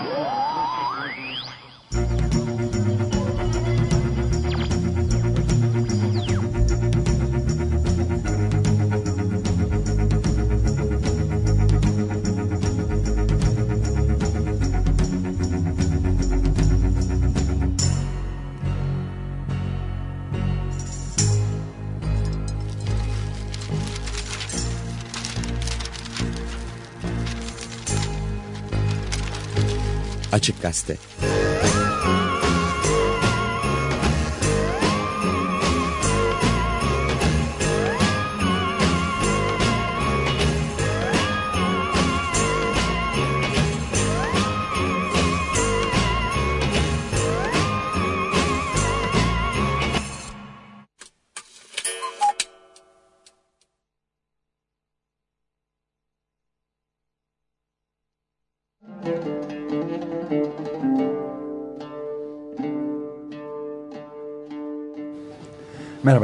Woo! Açık Gazete.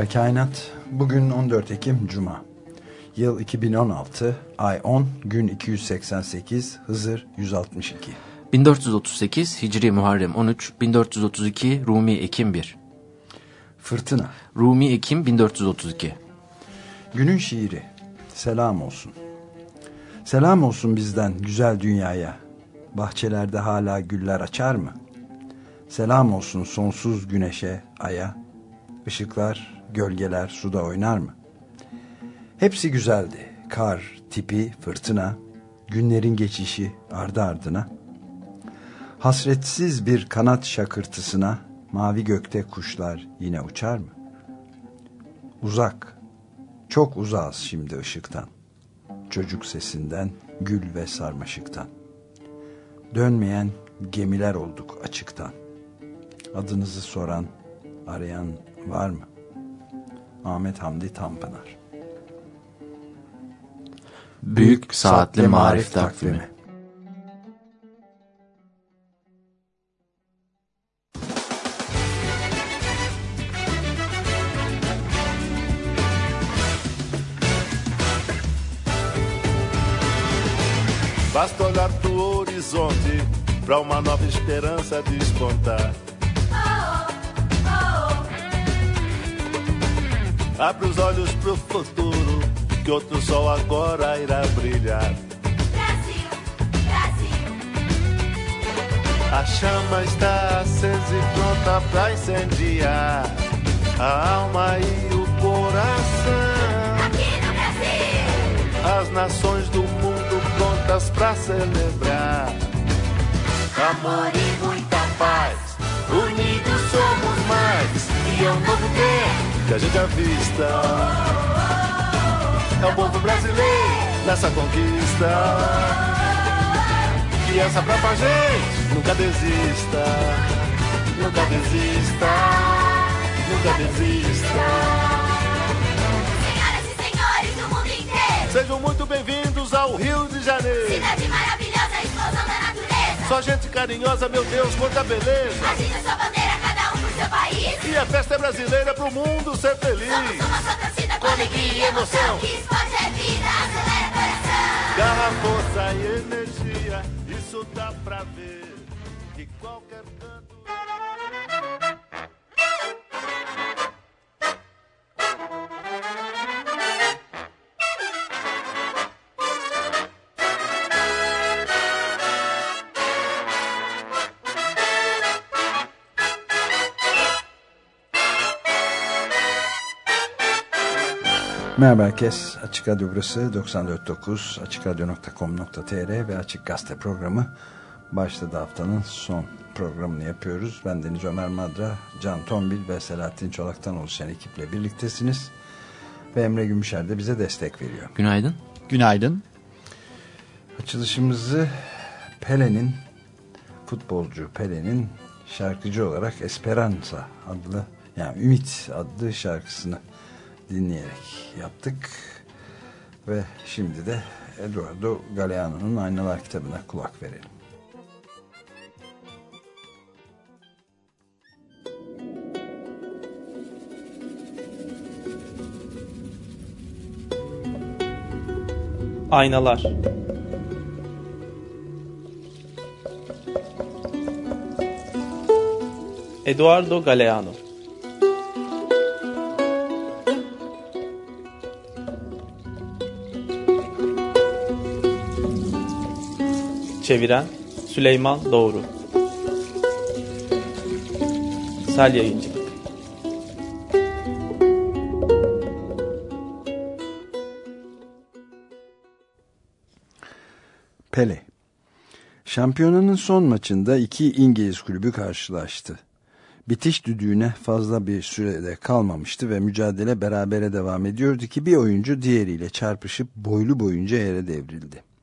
Merhaba Kainat. Bugün 14 Ekim Cuma. Yıl 2016, ay 10, gün 288, Hızır 162. 1438 Hicri Muharrem 13, 1432 Rumi Ekim 1. Fırtına. Rumi Ekim 1432. Günün şiiri. Selam olsun. Selam olsun bizden güzel dünyaya. Bahçelerde hala güller açar mı? Selam olsun sonsuz güneşe, aya. Işıklar, gölgeler suda oynar mı? Hepsi güzeldi. Kar, tipi, fırtına, günlerin geçişi ardı ardına. Hasretsiz bir kanat şakırtısına mavi gökte kuşlar yine uçar mı? Uzak, çok uzağız şimdi ışıktan. Çocuk sesinden, gül ve sarmaşıktan. Dönmeyen gemiler olduk açıktan. Adınızı soran, arayan var mı? Ahmet Hamdi Tanpınar Büyük Saatli Marif Takvimi Basta olhar pro horizonte pra uma nova esperança despontar. Abre os olhos pro futuro, que outro sol agora irá brilhar. Brasil, Brasil, A chama está acesa e pronta pra incendiar a alma e o coração. aqui no Brasil. As nações do mundo prontas pra celebrar amor e muita paz. Unidos somos mais e é um novo tempo que a gente avista. É o povo brasileiro nessa conquista. Criança pra gente, nunca desista. Nunca desista. Nunca desista. Senhoras e senhores do mundo inteiro. Sejam muito bem-vindos ao Rio de Janeiro. Cidade maravilhosa, explosão da natureza. Só gente carinhosa, meu Deus, quanta beleza. Agite sua bandeira, país. E a festa é brasileira pro mundo ser feliz. Somos uma só torcida com Com alegria e emoção. Que esporte é vida, acelera coração. Garra, força e energia, isso dá pra ver. De qualquer canto. Merhaba herkes. Açık Radyo burası 94.9 açıkradyo.com.tr ve Açık Gazete programı başladı haftanın son programını yapıyoruz. Ben Deniz Ömer Madra, Can Tombil ve Selahattin Çolak'tan oluşan ekiple birliktesiniz. Ve Emre Gümüşer de bize destek veriyor. Günaydın. Günaydın. Açılışımızı Pele'nin futbolcu Pele'nin şarkıcı olarak Esperanza adlı yani Ümit adlı şarkısını dinleyerek yaptık. Ve şimdi de Eduardo Galeano'nun Aynalar kitabına kulak verelim. Aynalar Eduardo Galeano Çeviren Süleyman Doğru Sel Yayıncılık Pele. Şampiyonanın son maçında iki İngiliz kulübü karşılaştı. Bitiş düdüğüne fazla bir sürede kalmamıştı ve mücadele berabere devam ediyordu ki bir oyuncu diğeriyle çarpışıp boylu boyunca yere devrildi.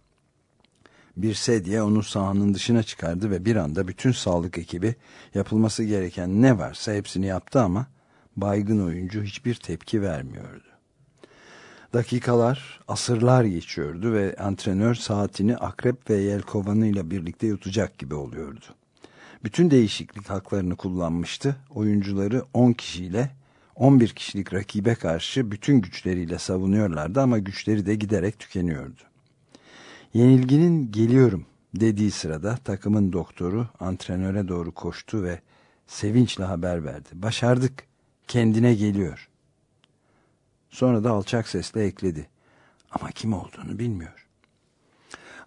Bir sedye onu sahanın dışına çıkardı ve bir anda bütün sağlık ekibi yapılması gereken ne varsa hepsini yaptı ama baygın oyuncu hiçbir tepki vermiyordu. Dakikalar, asırlar geçiyordu ve antrenör saatini akrep ve yelkovanıyla birlikte yutacak gibi oluyordu. Bütün değişiklik haklarını kullanmıştı. Oyuncuları 10 kişiyle 11 kişilik rakibe karşı bütün güçleriyle savunuyorlardı ama güçleri de giderek tükeniyordu. Yenilginin geliyorum dediği sırada takımın doktoru antrenöre doğru koştu ve sevinçle haber verdi. Başardık, kendine geliyor. Sonra da alçak sesle ekledi. Ama kim olduğunu bilmiyor.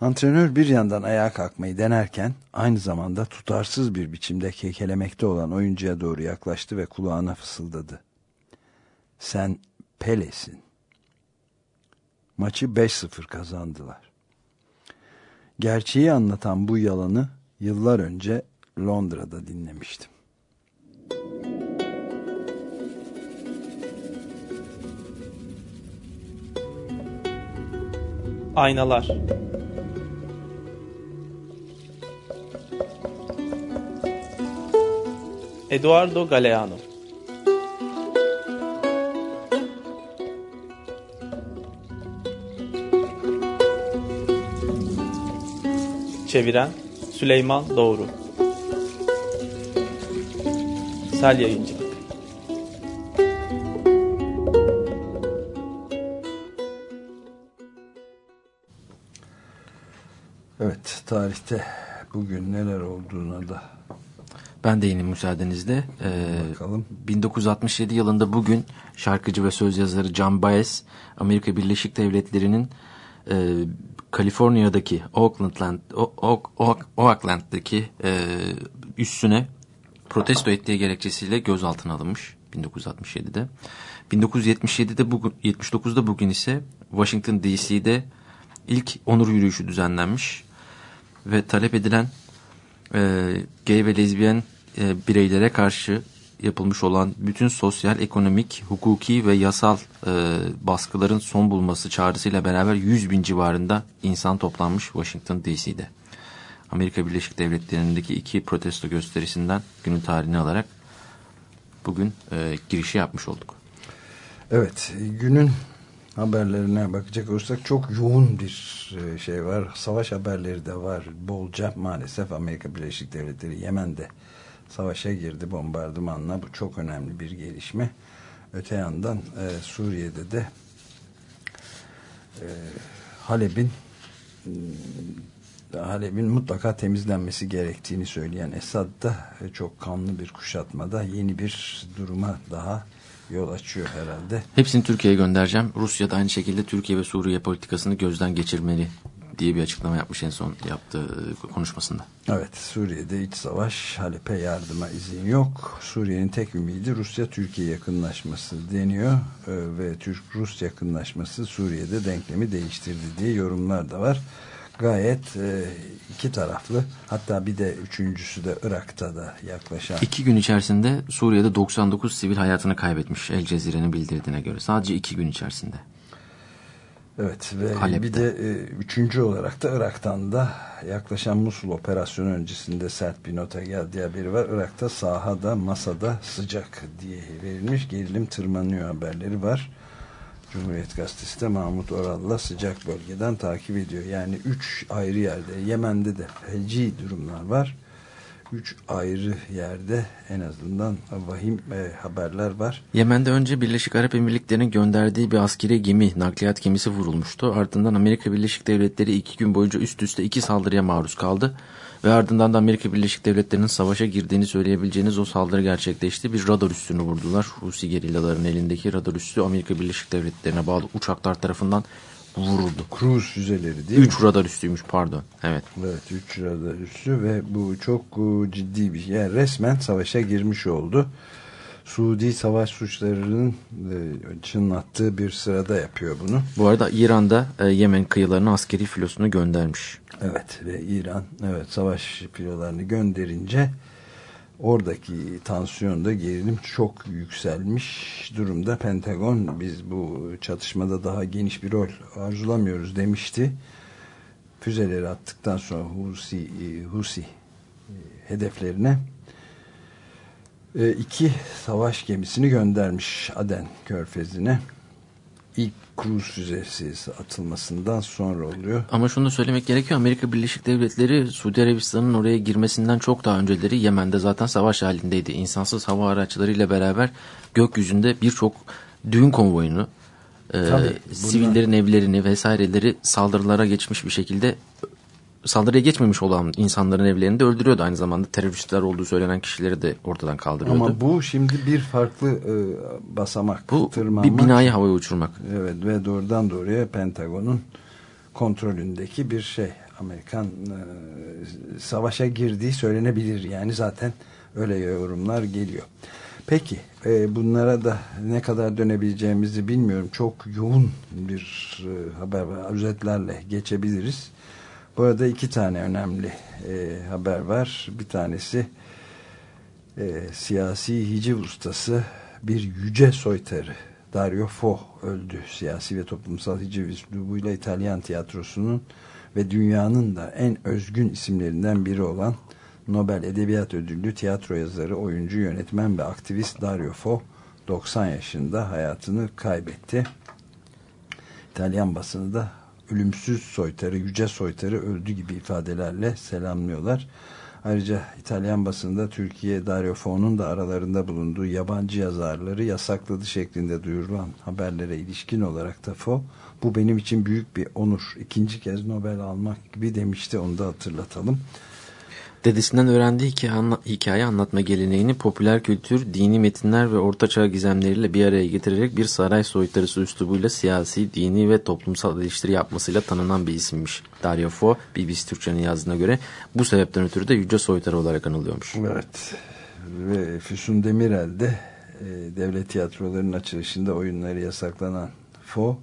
Antrenör bir yandan ayağa kalkmayı denerken aynı zamanda tutarsız bir biçimde kekelemekte olan oyuncuya doğru yaklaştı ve kulağına fısıldadı. Sen Pele'sin. Maçı 5-0 kazandılar. Gerçeği anlatan bu yalanı yıllar önce Londra'da dinlemiştim. Aynalar Eduardo Galeano Çeviren Süleyman Doğru Sel Yayıncılık Evet, tarihte bugün neler olduğuna da Ben de yine müsaadenizle. Ee, Bakalım. 1967 yılında bugün şarkıcı ve söz yazarı John Baez Amerika Birleşik Devletleri'nin e, Kaliforniya'daki Oakland, Oakland'daki e, üssüne protesto ettiği gerekçesiyle gözaltına alınmış 1967'de. 1977'de bugün 79'da bugün ise Washington DC'de ilk onur yürüyüşü düzenlenmiş ve talep edilen e, gay ve lezbiyen e, bireylere karşı yapılmış olan bütün sosyal, ekonomik, hukuki ve yasal e, baskıların son bulması çağrısıyla beraber 100 bin civarında insan toplanmış Washington DC'de. Amerika Birleşik Devletleri'ndeki iki protesto gösterisinden günün tarihini alarak bugün e, girişi yapmış olduk. Evet, günün haberlerine bakacak olursak çok yoğun bir e, şey var. Savaş haberleri de var. Bolca maalesef Amerika Birleşik Devletleri Yemen'de savaşa girdi bombardımanla. Bu çok önemli bir gelişme. Öte yandan e, Suriye'de de e, Halep'in e, Halep'in mutlaka temizlenmesi gerektiğini söyleyen Esad da e, çok kanlı bir kuşatmada yeni bir duruma daha yol açıyor herhalde. Hepsini Türkiye'ye göndereceğim. Rusya da aynı şekilde Türkiye ve Suriye politikasını gözden geçirmeli diye bir açıklama yapmış en son yaptığı konuşmasında. Evet Suriye'de iç savaş Halep'e yardıma izin yok. Suriye'nin tek ümidi Rusya-Türkiye yakınlaşması deniyor Ee, ve Türk-Rus yakınlaşması Suriye'de denklemi değiştirdi diye yorumlar da var. Gayet e, iki taraflı hatta bir de üçüncüsü de Irak'ta da yaklaşan İki gün içerisinde Suriye'de 99 sivil hayatını kaybetmiş El Cezire'nin bildirdiğine göre. Sadece iki gün içerisinde. Evet ve Halep'te. bir de e, üçüncü olarak da Irak'tan da yaklaşan Musul operasyonu öncesinde sert bir nota geldiği haberi var. Irak'ta sahada masada sıcak diye verilmiş gerilim tırmanıyor haberleri var. Cumhuriyet Gazetesi de Mahmut Oral'la sıcak bölgeden takip ediyor. Yani üç ayrı yerde Yemen'de de feci durumlar var. Üç ayrı yerde en azından vahim e, haberler var. Yemen'de önce Birleşik Arap Emirlikleri'nin gönderdiği bir askeri gemi, nakliyat gemisi vurulmuştu. Ardından Amerika Birleşik Devletleri iki gün boyunca üst üste iki saldırıya maruz kaldı. Ve ardından da Amerika Birleşik Devletleri'nin savaşa girdiğini söyleyebileceğiniz o saldırı gerçekleşti. Bir radar üssünü vurdular. Husi gerillaların elindeki radar üssü Amerika Birleşik Devletleri'ne bağlı uçaklar tarafından vuruldu. Kruz füzeleri değil mi? Üç radar üssüymüş pardon. Evet. Evet 3 radar üssü ve bu çok e, ciddi bir şey. Yani resmen savaşa girmiş oldu. Suudi savaş suçlarının e, çınlattığı bir sırada yapıyor bunu. Bu arada İran'da e, Yemen kıyılarına askeri filosunu göndermiş. Evet ve İran evet savaş filolarını gönderince oradaki tansiyonda gerilim çok yükselmiş durumda. Pentagon biz bu çatışmada daha geniş bir rol arzulamıyoruz demişti. Füzeleri attıktan sonra Husi, e, Husi e, hedeflerine e, iki savaş gemisini göndermiş Aden körfezine. İlk kruz füzesi atılmasından sonra oluyor. Ama şunu da söylemek gerekiyor. Amerika Birleşik Devletleri Suudi Arabistan'ın oraya girmesinden çok daha önceleri Yemen'de zaten savaş halindeydi. İnsansız hava araçlarıyla beraber gökyüzünde birçok düğün konvoyunu, e, Tabii, sivillerin evlerini vesaireleri saldırılara geçmiş bir şekilde saldırıya geçmemiş olan insanların evlerini de öldürüyordu. Aynı zamanda teröristler olduğu söylenen kişileri de ortadan kaldırıyordu. Ama bu şimdi bir farklı e, basamak, bu tırmanmak. bir binayı havaya uçurmak. Evet ve doğrudan doğruya Pentagon'un kontrolündeki bir şey. Amerikan e, savaşa girdiği söylenebilir. Yani zaten öyle yorumlar geliyor. Peki e, bunlara da ne kadar dönebileceğimizi bilmiyorum. Çok yoğun bir e, haber. Özetlerle geçebiliriz. Bu arada iki tane önemli e, haber var. Bir tanesi e, siyasi hiciv ustası bir yüce soytarı Dario Fo öldü. Siyasi ve toplumsal hiciv üslubuyla İtalyan tiyatrosunun ve dünyanın da en özgün isimlerinden biri olan Nobel Edebiyat Ödüllü tiyatro yazarı, oyuncu, yönetmen ve aktivist Dario Fo 90 yaşında hayatını kaybetti. İtalyan basını da ölümsüz soytarı, yüce soytarı öldü gibi ifadelerle selamlıyorlar. Ayrıca İtalyan basında Türkiye Dario Fo'nun da aralarında bulunduğu yabancı yazarları yasakladı şeklinde duyurulan haberlere ilişkin olarak da Fo bu benim için büyük bir onur. İkinci kez Nobel almak gibi demişti onu da hatırlatalım. Dedesinden öğrendiği hikaye, anla- hikaye anlatma geleneğini popüler kültür, dini metinler ve ortaçağ gizemleriyle bir araya getirerek bir saray soytarısı üslubuyla siyasi, dini ve toplumsal eleştiri yapmasıyla tanınan bir isimmiş. Dario Fo, BBC Türkçe'nin yazdığına göre bu sebepten ötürü de Yüce Soytarı olarak anılıyormuş. Evet. Ve Füsun Demirel de e, devlet tiyatrolarının açılışında oyunları yasaklanan Fo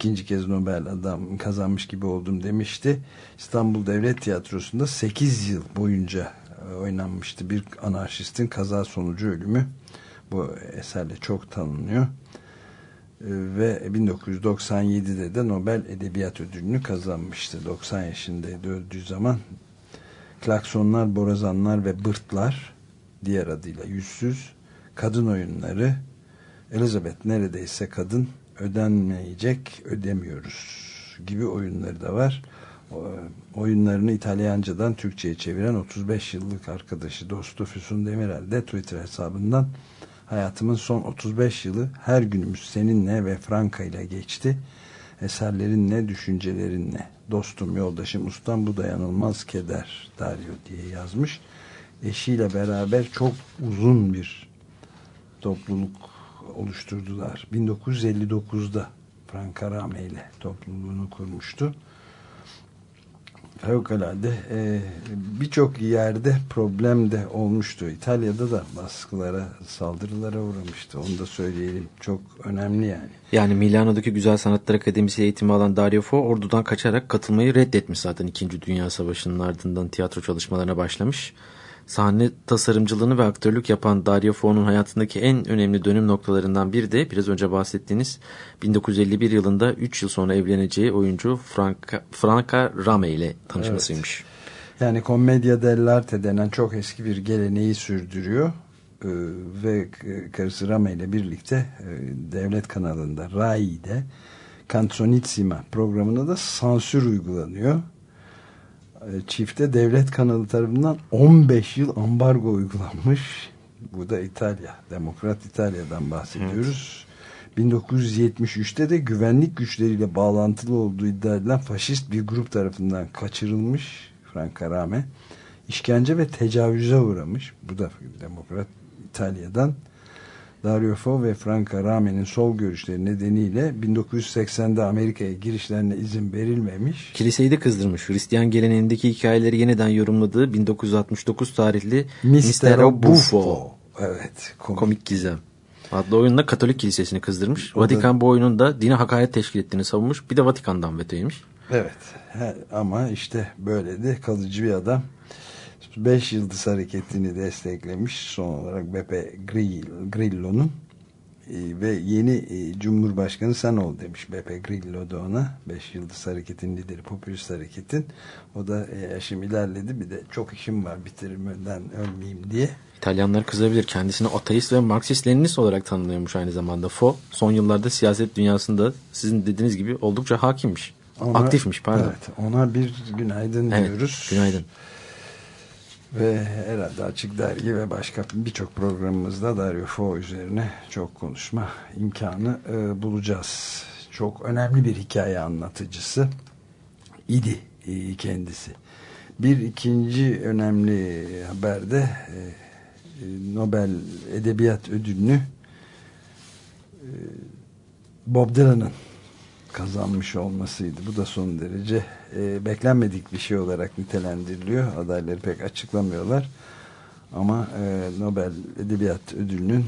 ikinci kez Nobel adam kazanmış gibi oldum demişti. İstanbul Devlet Tiyatrosu'nda 8 yıl boyunca e, oynanmıştı. Bir anarşistin kaza sonucu ölümü. Bu eserle çok tanınıyor. E, Ve 1997'de de Nobel Edebiyat Ödülünü kazanmıştı. 90 yaşındaydı öldüğü zaman. Klaksonlar, Borazanlar ve Bırtlar diğer adıyla Yüzsüz Kadın Oyunları Elizabeth neredeyse kadın ödenmeyecek ödemiyoruz gibi oyunları da var. Oyunlarını İtalyancadan Türkçe'ye çeviren 35 yıllık arkadaşı dostu Füsun Demirel de Twitter hesabından hayatımın son 35 yılı her günümüz seninle ve Franka ile geçti. Eserlerinle, düşüncelerinle. Dostum, yoldaşım, ustam bu dayanılmaz keder Dario diye yazmış. Eşiyle beraber çok uzun bir topluluk oluşturdular. 1959'da Franca Rame ile topluluğunu kurmuştu. Fevkalade e, birçok yerde problem de olmuştu. İtalya'da da baskılara, saldırılara uğramıştı. Onu da söyleyelim. Çok önemli yani. Yani Milano'daki Güzel Sanatlar Akademisi eğitimi alan Dario Fo ordudan kaçarak katılmayı reddetmiş zaten 2. Dünya Savaşı'nın ardından tiyatro çalışmalarına başlamış. Sahne tasarımcılığını ve aktörlük yapan Dario Fo'nun hayatındaki en önemli dönüm noktalarından biri de biraz önce bahsettiğiniz 1951 yılında 3 yıl sonra evleneceği oyuncu Franca, Franca Rame ile tanışmasıymış. Yani komedya dell'arte denen çok eski bir geleneği sürdürüyor. Ee, ve karısı Rame ile birlikte e, devlet kanalında RAI'de Canzonissima programına da sansür uygulanıyor. E, çifte devlet kanalı tarafından 15 yıl ambargo uygulanmış. Bu da İtalya. Demokrat İtalya'dan bahsediyoruz. 1973'te de güvenlik güçleriyle bağlantılı olduğu iddia edilen faşist bir grup tarafından kaçırılmış Franca Rame. İşkence ve tecavüze uğramış. Bu da Demokrat İtalya'dan Dario Fo ve Franca Rame'nin sol görüşleri nedeniyle 1980'de Amerika'ya girişlerine izin verilmemiş. Kiliseyi de kızdırmış. Hristiyan geleneğindeki hikayeleri yeniden yorumladığı 1969 tarihli Mistero Buffo. Evet. Komik. Komik Gizem adlı oyunla Katolik Kilisesi'ni kızdırmış. O Vatikan da... bu oyunun da dine hakaret teşkil ettiğini savunmuş. Bir de Vatikan'dan veto yemiş. Evet. He, ama işte böyle de kalıcı bir adam. Beş Yıldız Hareketi'ni desteklemiş. Son olarak Beppe Grillo'nun e, ve yeni e, Cumhurbaşkanı sen ol demiş Beppe Grillo da ona. Beş Yıldız Hareketi'nin lideri Popülist Hareket'in. O da e, yaşım ilerledi bir de çok işim var bitirmeden ölmeyeyim diye. İtalyanlar kızabilir. Kendisini ateist ve Marksist-Leninist olarak tanımlıyormuş aynı zamanda. Fo son yıllarda siyaset dünyasında sizin dediğiniz gibi oldukça hakimmiş. Ona, Aktifmiş pardon. Evet, ona bir günaydın evet, diyoruz. Günaydın. Ve herhalde Açık Dergi ve başka birçok programımızda Dario Fo üzerine çok konuşma imkanı e, bulacağız. Çok önemli bir hikaye anlatıcısı idi e, kendisi. Bir ikinci önemli haberde e, Nobel Edebiyat Ödülünü e, Bob Dylan'ın kazanmış olmasıydı. Bu da son derece e, beklenmedik bir şey olarak nitelendiriliyor. Adayları pek açıklamıyorlar. Ama e, Nobel Edebiyat Ödülü'nün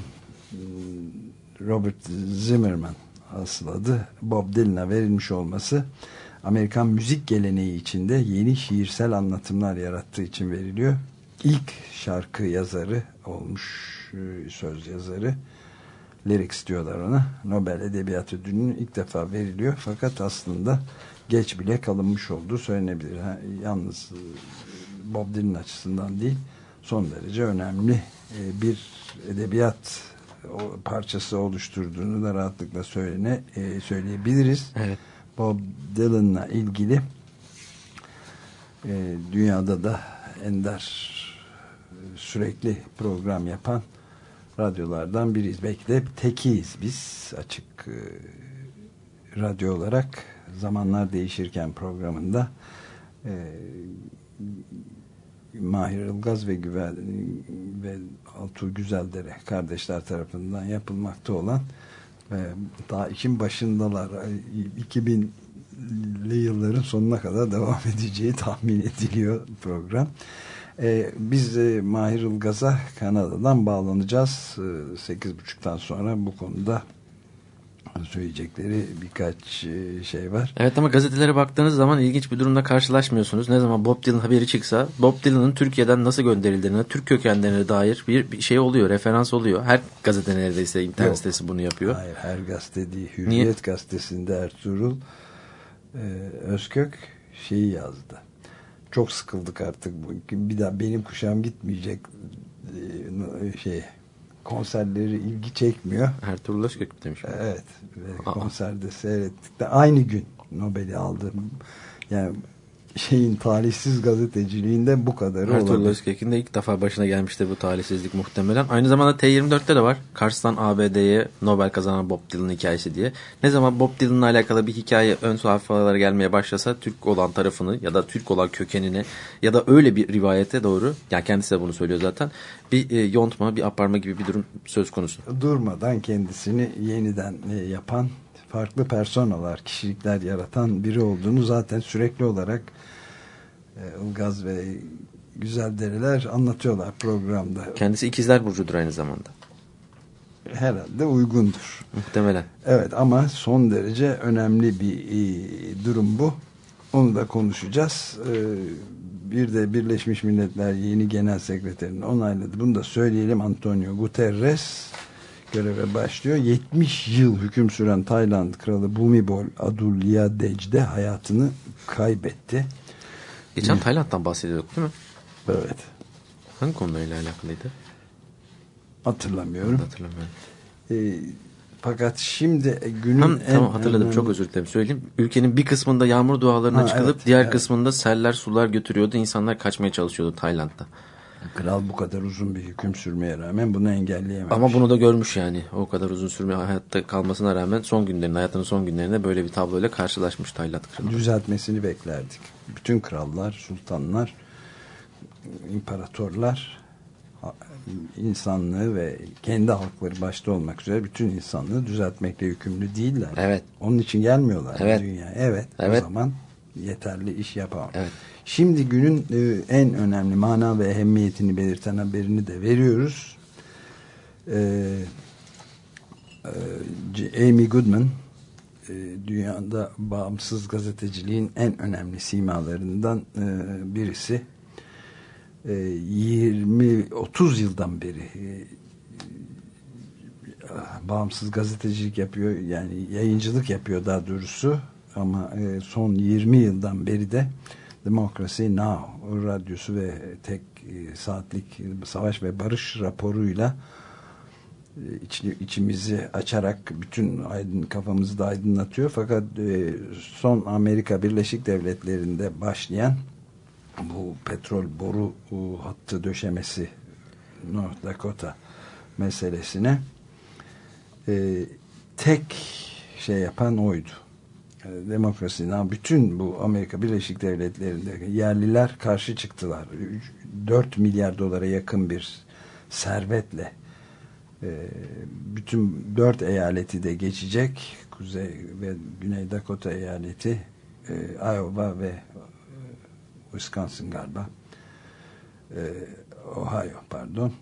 hmm, Robert Zimmerman asıl adı Bob Dylan'a verilmiş olması Amerikan müzik geleneği içinde yeni şiirsel anlatımlar yarattığı için veriliyor. İlk şarkı yazarı olmuş e, söz yazarı lyrics diyorlar ona. Nobel Edebiyat Ödülü'nün ilk defa veriliyor. Fakat aslında geç bile kalınmış olduğu söylenebilir. Ha, yalnız e, Bob Dylan açısından değil son derece önemli e, bir edebiyat parçası oluşturduğunu da rahatlıkla söylene, söyleyebiliriz. Evet. Bob Dylan'la ilgili dünyada da ender sürekli program yapan radyolardan biriyiz. Belki de tekiyiz biz açık e, radyo olarak zamanlar değişirken programında e, Mahir Ilgaz ve Güvel ve Altuğ Güzeldere kardeşler tarafından yapılmakta olan ve daha işin başındalar 2000'li yılların sonuna kadar devam edeceği tahmin ediliyor program. Ee, biz e, Mahir Ilgaz'a Kanada'dan bağlanacağız. Ee, 8.30'dan sonra bu konuda söyleyecekleri birkaç e, şey var. Evet ama gazetelere baktığınız zaman ilginç bir durumla karşılaşmıyorsunuz. Ne zaman Bob Dylan haberi çıksa Bob Dylan'ın Türkiye'den nasıl gönderildiğine, Türk kökenlerine dair bir, bir şey oluyor, referans oluyor. Her gazete neredeyse internet Yok. sitesi bunu yapıyor. Hayır, her gazete değil. Hürriyet Niye? gazetesinde Ertuğrul e, Özkök şeyi yazdı çok sıkıldık artık. Bir daha benim kuşağım gitmeyecek e, şey konserleri ilgi çekmiyor. Ertuğrul Özkök demiş. Evet. Ve konserde seyrettik de aynı gün Nobel'i aldı. Yani şeyin talihsiz gazeteciliğinde bu kadarı olabilir. Ertuğrul Özkek'in de ilk defa başına gelmiştir bu talihsizlik muhtemelen. Aynı zamanda T24'te de var. Kars'tan ABD'ye Nobel kazanan Bob Dylan hikayesi diye. Ne zaman Bob Dylan'la alakalı bir hikaye ön sayfalara gelmeye başlasa Türk olan tarafını ya da Türk olan kökenini ya da öyle bir rivayete doğru yani kendisi de bunu söylüyor zaten bir e, yontma bir aparma gibi bir durum söz konusu. Durmadan kendisini yeniden e, yapan farklı personalar, kişilikler yaratan biri olduğunu zaten sürekli olarak e, Ilgaz ve Güzel Deriler anlatıyorlar programda. Kendisi ikizler burcudur aynı zamanda. Herhalde uygundur. Muhtemelen. Evet ama son derece önemli bir e, durum bu. Onu da konuşacağız. E, bir de Birleşmiş Milletler yeni genel sekreterini onayladı. Bunu da söyleyelim Antonio Guterres göreve başlıyor. 70 yıl hüküm süren Tayland kralı Bhumibol Adulyadej de hayatını kaybetti. Geçen Tayland'dan bahsediyorduk değil mi? Evet. Hangi konularla alakalıydı? Hatırlamıyorum. Hatırlamıyorum. Ee, Fakat şimdi günün Hem, en tamam hatırladım önemli- çok özür dilerim söyleyeyim. Ülkenin bir kısmında yağmur dualarına Ha, çıkılıp evet, diğer evet. kısmında seller sular götürüyordu. İnsanlar kaçmaya çalışıyordu Tayland'da. Kral bu kadar uzun bir hüküm sürmeye rağmen bunu engelleyememiş. Ama bunu da görmüş yani. O kadar uzun sürme hayatta kalmasına rağmen son günlerinde hayatının son günlerinde böyle bir tabloyla karşılaşmış Tayland kralı. düzeltmesini beklerdik. Bütün krallar, sultanlar, imparatorlar insanlığı ve kendi halkları başta olmak üzere bütün insanlığı düzeltmekle yükümlü değiller. Evet. Onun için gelmiyorlar Evet. dünya. Evet. Evet. O zaman yeterli iş yapamam. Evet. Şimdi günün e, en önemli mana ve ehemmiyetini belirten haberini de veriyoruz. Ee, e, Amy Goodman e, dünyada bağımsız gazeteciliğin en önemli simalarından e, birisi. E, 20-30 yıldan beri e, bağımsız gazetecilik yapıyor yani yayıncılık yapıyor daha doğrusu ama e, son 20 yıldan beri de Democracy Now radyosu ve tek e, saatlik savaş ve barış raporuyla e, iç, içimizi açarak bütün aydın, kafamızı da aydınlatıyor fakat e, son Amerika Birleşik Devletleri'nde başlayan bu petrol boru hattı döşemesi North Dakota meselesine tek şey yapan oydu. E, demokrasiden bütün bu Amerika Birleşik Devletleri'nde yerliler karşı çıktılar. 4 milyar dolara yakın bir servetle e, bütün dört eyaleti de geçecek. Kuzey ve Güney Dakota eyaleti e, Iowa ve Wisconsin galiba Ohio pardon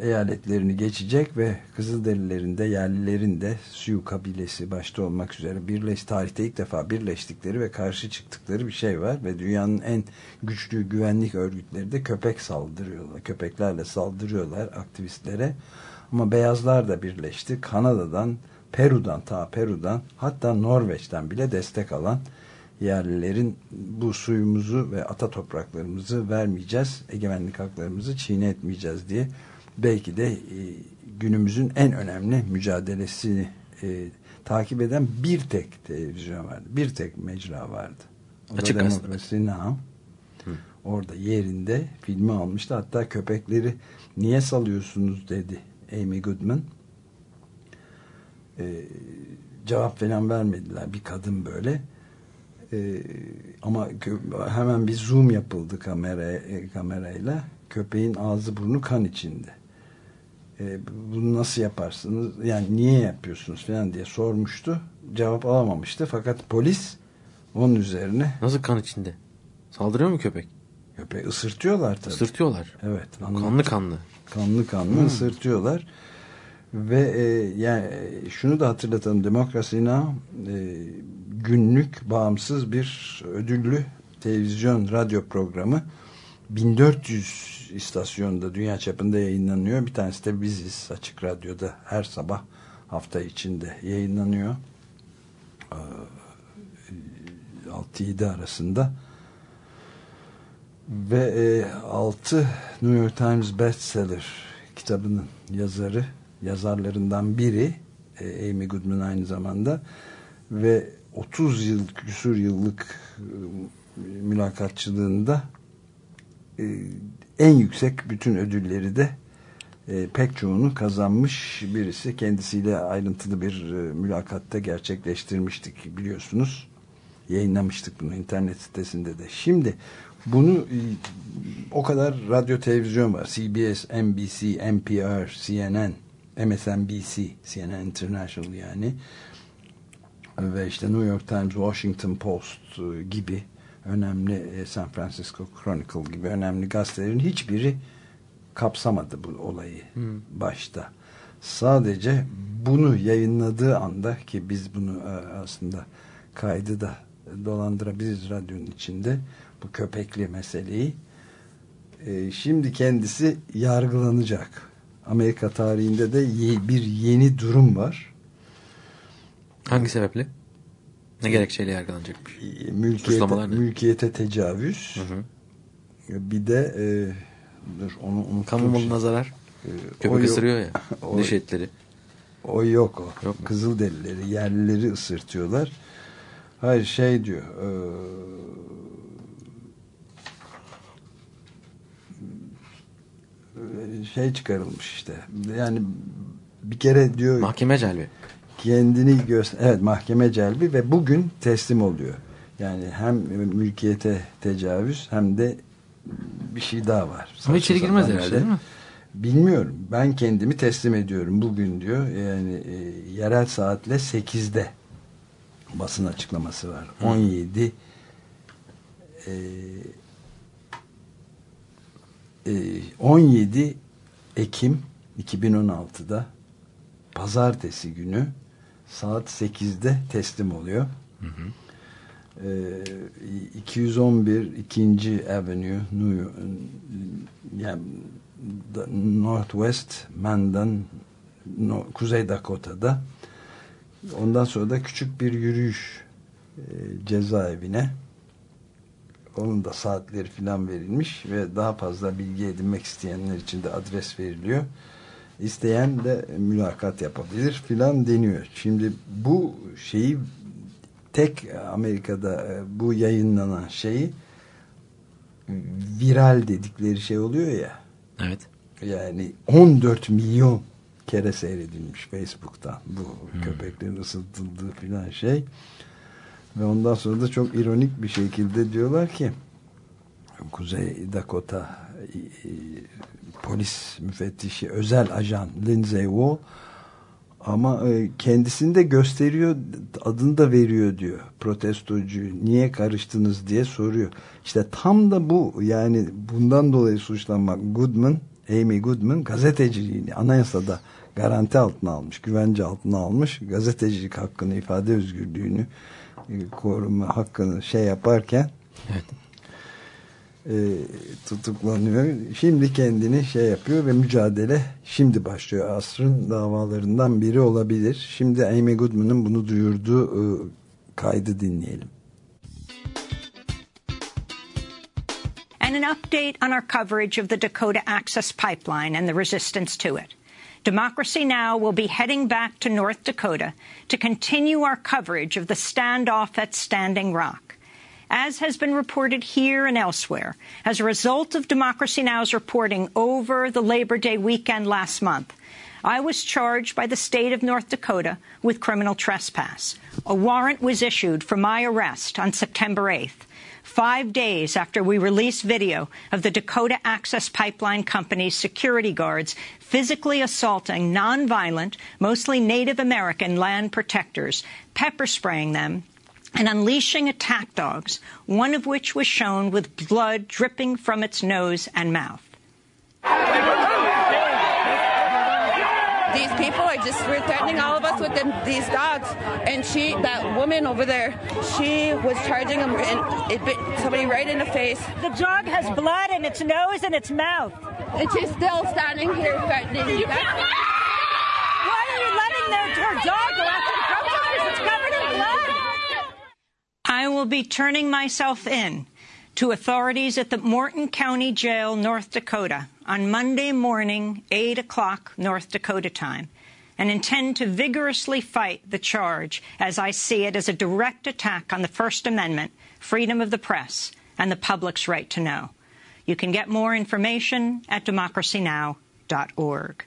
eyaletlerini geçecek ve Kızılderililerin de yerlilerin de Sioux kabilesi başta olmak üzere birleş tarihte ilk defa birleştikleri ve karşı çıktıkları bir şey var ve dünyanın en güçlü güvenlik örgütleri de köpek saldırıyorlar. Köpeklerle saldırıyorlar aktivistlere. Ama beyazlar da birleşti. Kanada'dan, Peru'dan ta Peru'dan hatta Norveç'ten bile destek alan yerlilerin bu suyumuzu ve ata topraklarımızı vermeyeceğiz, egemenlik haklarımızı çiğnetmeyeceğiz diye belki de e, günümüzün en önemli mücadelesini e, takip eden bir tek televizyon vardı. Bir tek mecra vardı. O da Açık gazete. Demokrasi Now. Orada yerinde filmi almıştı. Hatta köpekleri niye salıyorsunuz dedi Amy Goodman. Ee, cevap falan vermediler. Bir kadın böyle. Ee, ama hemen bir zoom yapıldı kamera, e, kamerayla. Köpeğin ağzı burnu kan içinde. Ee, bunu nasıl yaparsınız? Yani niye yapıyorsunuz falan diye sormuştu. Cevap alamamıştı. Fakat polis onun üzerine Nasıl kan içinde? Saldırıyor mu köpek? köpeği ısırtıyorlar tabii. Isırtıyorlar. Evet. Kanlı kanlı. kanlı kanlı ısırtıyorlar. Ve e, yani e, şunu da hatırlatalım. Demokrasi Now e, günlük bağımsız bir ödüllü televizyon radyo programı 1400 istasyonda dünya çapında yayınlanıyor. Bir tanesi de biziz Açık Radyo'da her sabah hafta içinde yayınlanıyor. Ee, 6-7 arasında ve e, 6 New York Times bestseller kitabının yazarı yazarlarından biri e, Amy Goodman aynı zamanda ve 30 yıl küsur yıllık e, mülakatçılığında e, en yüksek bütün ödülleri de e, pek çoğunu kazanmış birisi. Kendisiyle ayrıntılı bir mülakatta gerçekleştirmiştik biliyorsunuz. Yayınlamıştık bunu internet sitesinde de. Şimdi bunu o kadar radyo televizyon var. CBS, NBC, NPR, CNN, MSNBC, CNN International yani ve işte New York Times, Washington Post e, gibi önemli e, San Francisco Chronicle gibi önemli gazetelerin hiçbiri kapsamadı bu olayı başta. Sadece bunu yayınladığı anda ki biz bunu e, aslında kaydı da dolandırabiliriz radyonun içinde bu köpekli meseleyi. Şimdi kendisi yargılanacak. Amerika tarihinde de ye- bir yeni durum var. Hangi sebeple? Ne gerekçeyle yargılanacakmış? E, Mülkiyete, mülkiyete tecavüz. Hı hı. Bir de e, dur onu unuttum. Kamu malına zarar. E, Köpek o- ısırıyor ya. o- Dış etleri. O yok o. Yok mu? Kızılderilileri, yerlileri ısırtıyorlar. Hayır şey diyor. eee, şey çıkarılmış işte. Yani bir kere diyor Mahkeme celbi. kendini göster evet mahkeme celbi ve bugün teslim oluyor. Yani hem mülkiyete tecavüz hem de bir şey daha var. Ama içeri girmez herhalde şey. değil mi? Bilmiyorum. Ben kendimi teslim ediyorum bugün diyor. Yani e, yerel saatle 8'de basın açıklaması var. 17 e, e, 17 Ekim 2016'da pazartesi günü saat 8'de teslim oluyor. Ee, 211 2. Avenue New York, yani Northwest Mandan no, Kuzey Dakota'da ondan sonra da küçük bir yürüyüş e, cezaevine onun da saatleri filan verilmiş ve daha fazla bilgi edinmek isteyenler için de adres veriliyor. İsteyen de mülakat yapabilir filan deniyor. Şimdi bu şeyi tek Amerika'da e, bu yayınlanan şeyi viral dedikleri şey oluyor ya Evet. yani 14 milyon kere seyredilmiş Facebook'tan bu köpeklerin ısıtıldığı filan şey ve ondan sonra da çok ironik bir şekilde diyorlar ki Kuzey Dakota e, e, polis müfettişi özel ajan Lindsay Wall ama e, kendisini de gösteriyor adını da veriyor diyor. Protestocu niye karıştınız diye soruyor. İşte tam da bu yani bundan dolayı suçlanmak Goodman Amy Goodman gazeteciliğini anayasada garanti altına almış güvence altına almış gazetecilik hakkını ifade özgürlüğünü koruma hakkını şey yaparken Evet. e, tutuklanıyor. Şimdi kendini şey yapıyor ve mücadele şimdi başlıyor. Asrın davalarından biri olabilir. Şimdi Amy Goodman'ın bunu duyurduğu e, kaydı dinleyelim. and an update on our coverage of the Dakota Access Pipeline and the resistance to it. Democracy Now! will be heading back to North Dakota to continue our coverage of the standoff at Standing Rock. As has been reported here and elsewhere, as a result of Democracy Now!'s reporting over the Labor Day weekend last month, I was charged by the state of North Dakota with criminal trespass. A warrant was issued for my arrest on September 8th five days after we released video of the Dakota Access Pipeline Company's security guards physically assaulting nonviolent, mostly Native American land protectors, pepper spraying them, and unleashing attack dogs, one of which was shown with blood dripping from its nose and mouth. These people are just threatening all of us with them, these dogs. And she, that woman over there, she was charging him and it bit somebody right in the face. The dog has blood in its nose and its mouth. And she's still standing here threatening. That's- Why are you letting their, her dog go after the protesters? It's covered in blood. I will be turning myself in to authorities at the Morton County Jail, North Dakota, on Monday morning, 8 o'clock North Dakota time, and intend to vigorously fight the charge as I see it as a direct attack on the First Amendment, freedom of the press, and the public's right to know. You can get more information at democracynow.org.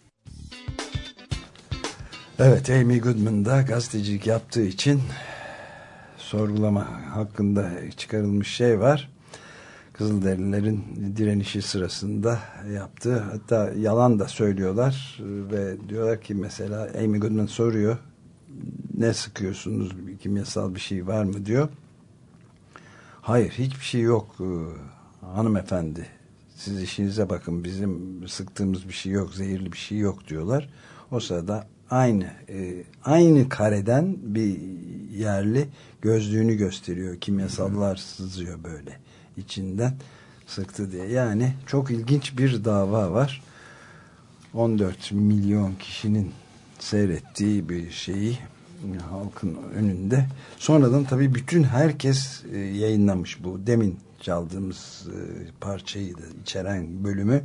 Evet Amy Goodman da gazetecilik yaptığı için sorgulama hakkında çıkarılmış şey var. Kızılderililerin direnişi sırasında yaptığı hatta yalan da söylüyorlar. Ve diyorlar ki mesela Amy Goodman soruyor ne sıkıyorsunuz? Kimyasal bir şey var mı? diyor. Hayır hiçbir şey yok ee, hanımefendi. Siz işinize bakın bizim sıktığımız bir şey yok zehirli bir şey yok diyorlar. O sırada aynı e, aynı kareden bir yerli gözlüğünü gösteriyor. Kimyasallar sızıyor böyle içinden sıktı diye. Yani çok ilginç bir dava var. 14 milyon kişinin seyrettiği bir şeyi halkın önünde. Sonradan tabii bütün herkes e, yayınlamış bu demin çaldığımız e, parçayı da içeren bölümü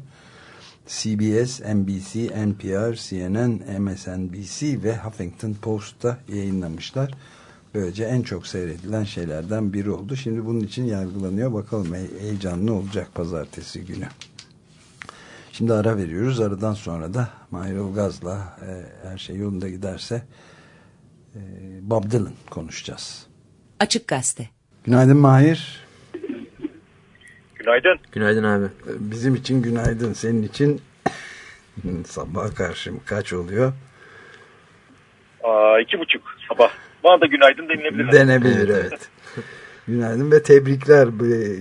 CBS, NBC, NPR, CNN, MSNBC ve Huffington Post'ta yayınlamışlar. Böylece en çok seyredilen şeylerden biri oldu. Şimdi bunun için yargılanıyor. Bakalım he- heyecanlı olacak pazartesi günü. Şimdi ara veriyoruz. Aradan sonra da Mahir Ilgaz'la e, her şey yolunda giderse e, Bob Dylan konuşacağız. Açık Gazete. Günaydın Mahir. Günaydın. Günaydın abi. Bizim için günaydın. Senin için sabaha karşı mı? Kaç oluyor? Aa, iki buçuk sabah. Bana da günaydın denilebilir. Denebilir evet. günaydın ve tebrikler. Bu e,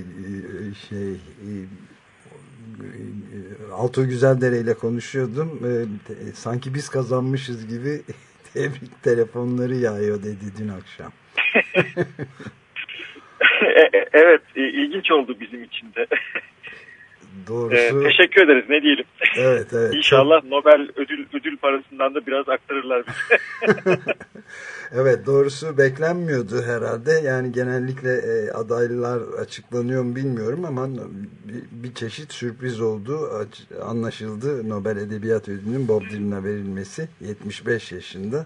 şey e, e, Altuğ Güzeldere ile konuşuyordum. E, Sanki biz kazanmışız gibi tebrik telefonları yağıyor dedi dün akşam. E- e- evet, e, ilginç oldu bizim için de. Doğrusu teşekkür ederiz, ne diyelim. evet evet. İnşallah Nobel ödül ödül parasından da biraz aktarırlar bize. Evet doğrusu beklenmiyordu herhalde. Yani genellikle e, adaylar açıklanıyor mu bilmiyorum ama bir, bir çeşit sürpriz oldu. Anlaşıldı Nobel Edebiyat Ödülü'nün Bob Dylan'a verilmesi 75 yaşında.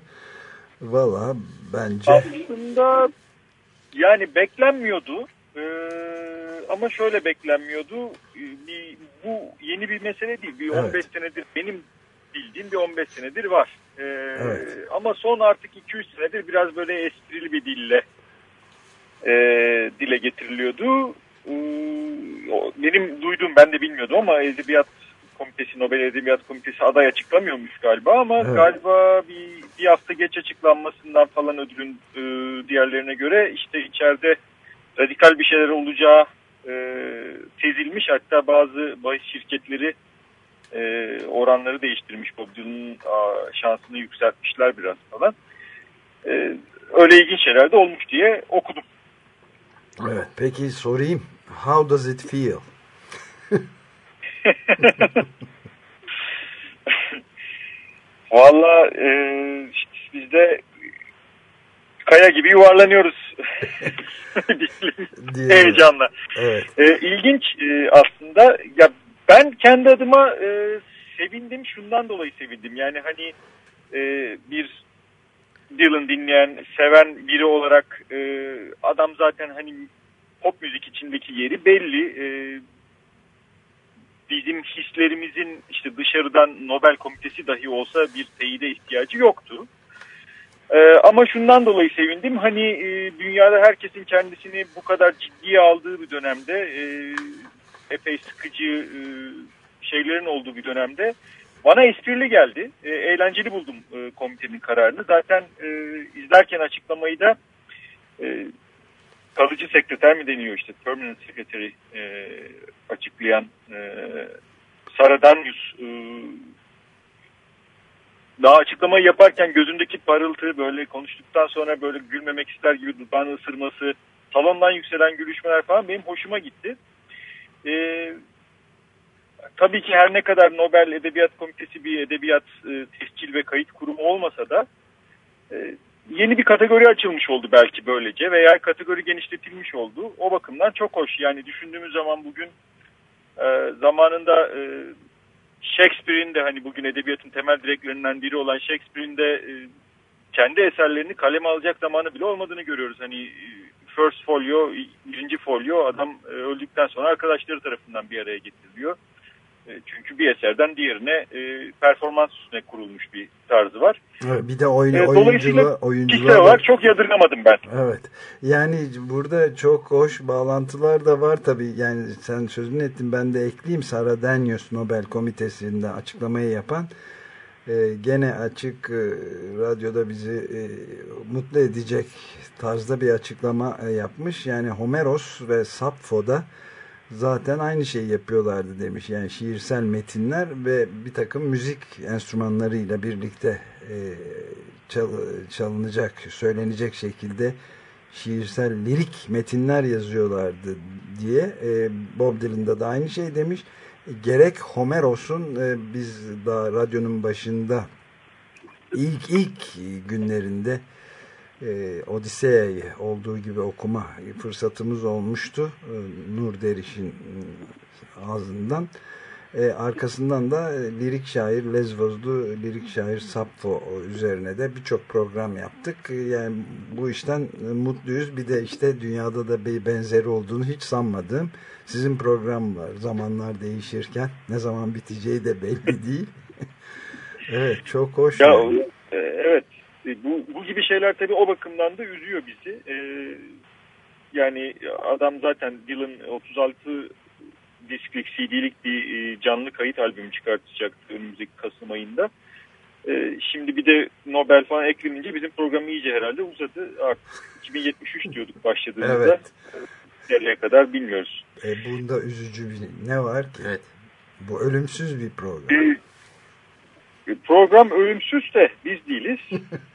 Valla bence Aslında yani beklenmiyordu. Ee, ama şöyle beklenmiyordu. Ee, Bir, bu yeni bir mesele değil. Bir Evet. 15 senedir benim bildiğim bir 15 senedir var. Ee, Evet. Ama son artık 2-3 senedir biraz böyle esprili bir dille e, dile getiriliyordu. Ee, benim duyduğum ben de bilmiyordum ama Edebiyat Komitesi, Nobel Edebiyat Komitesi aday açıklamıyormuş galiba ama Evet. galiba bir, bir hafta geç açıklanmasından falan ödülün e, diğerlerine göre işte içeride radikal bir şeyler olacağı e, tezilmiş. Hatta bazı bahis şirketleri e, oranları değiştirmiş. Bob Dylan'ın şansını yükseltmişler biraz falan. E, öyle ilginç şeyler de olmuş diye okudum. evet. Peki sorayım. How does it feel? Valla e, işte biz de kaya gibi yuvarlanıyoruz. Heyecanla. Evet. E, ilginç e, aslında. Ya ben kendi adıma e, sevindim. Şundan dolayı sevindim. Yani hani e, bir Dylan dinleyen, seven biri olarak e, adam zaten hani pop müzik içindeki yeri belli. E, bizim hislerimizin işte dışarıdan Nobel Komitesi dahi olsa bir teyide ihtiyacı yoktu. Ee, ama şundan dolayı sevindim. Hani e, dünyada herkesin kendisini bu kadar ciddiye aldığı bir dönemde e, epey sıkıcı e, şeylerin olduğu bir dönemde bana esprili geldi. E, eğlenceli buldum e, komitenin kararını. Zaten e, izlerken açıklamayı da e, kalıcı sekreter mi deniyor işte permanent secretary e, açıklayan e, Sara Danius e, daha açıklamayı yaparken gözündeki parıltı böyle konuştuktan sonra böyle gülmemek ister gibi dudağını ısırması salondan yükselen gülüşmeler falan benim hoşuma gitti. E, tabii ki her ne kadar Nobel Edebiyat Komitesi bir edebiyat e, tescil ve kayıt kurumu olmasa da e, yeni bir kategori açılmış oldu belki böylece veya kategori genişletilmiş oldu. O bakımdan çok hoş. Yani düşündüğümüz zaman bugün e, zamanında e, Shakespeare'in de hani bugün edebiyatın temel direklerinden biri olan Shakespeare'in de e, kendi eserlerini kaleme alacak zamanı bile olmadığını görüyoruz. Hani e, first folio, birinci folio adam e, öldükten sonra arkadaşları tarafından bir araya getiriliyor. E, çünkü bir eserden diğerine e, performans üstüne kurulmuş bir tarzı var. Evet, bir de oyun, E, oyunculuğa, kişisel olarak çok yadırgamadım ben. Evet. Yani burada çok hoş bağlantılar da var tabii. Yani sen sözünü ettin ben de ekleyeyim. Sara Danius Nobel Komitesi'nde açıklamayı yapan e, gene açık e, radyoda bizi e, mutlu edecek tarzda bir açıklama e, yapmış. Yani Homeros ve Sappho'da zaten aynı şeyi yapıyorlardı demiş. Yani şiirsel metinler ve bir takım müzik enstrümanlarıyla birlikte e, çal, çalınacak, söylenecek şekilde şiirsel lirik metinler yazıyorlardı diye e, Bob Dylan'da da aynı şey demiş. Gerek Homeros'un e, biz daha radyonun başında ilk ilk günlerinde e, Odisea'yı olduğu gibi okuma fırsatımız olmuştu. E, Nur Deriş'in e, ağzından. E, arkasından da e, lirik şair Lezvozlu lirik şair Sappho üzerine de birçok program yaptık. E, yani bu işten mutluyuz. Bir de işte dünyada da bir benzeri olduğunu hiç sanmadığım sizin program var. Zamanlar değişirken ne zaman biteceği de belli değil. evet çok hoş. Ya, yani. evet bu, bu gibi şeyler tabii o bakımdan da üzüyor bizi. E, yani adam zaten Dylan 36 disklik CD'lik bir e, canlı kayıt albümü çıkartacaktı önümüzdeki Kasım ayında. E, şimdi bir de Nobel falan eklenince bizim program iyice herhalde uzadı. Artık 2073 diyorduk başladığımızda. Evet. Nereye kadar bilmiyoruz. E, bunda üzücü bir ne var ki? Evet. Bu ölümsüz bir program. E, program ölümsüz de biz değiliz.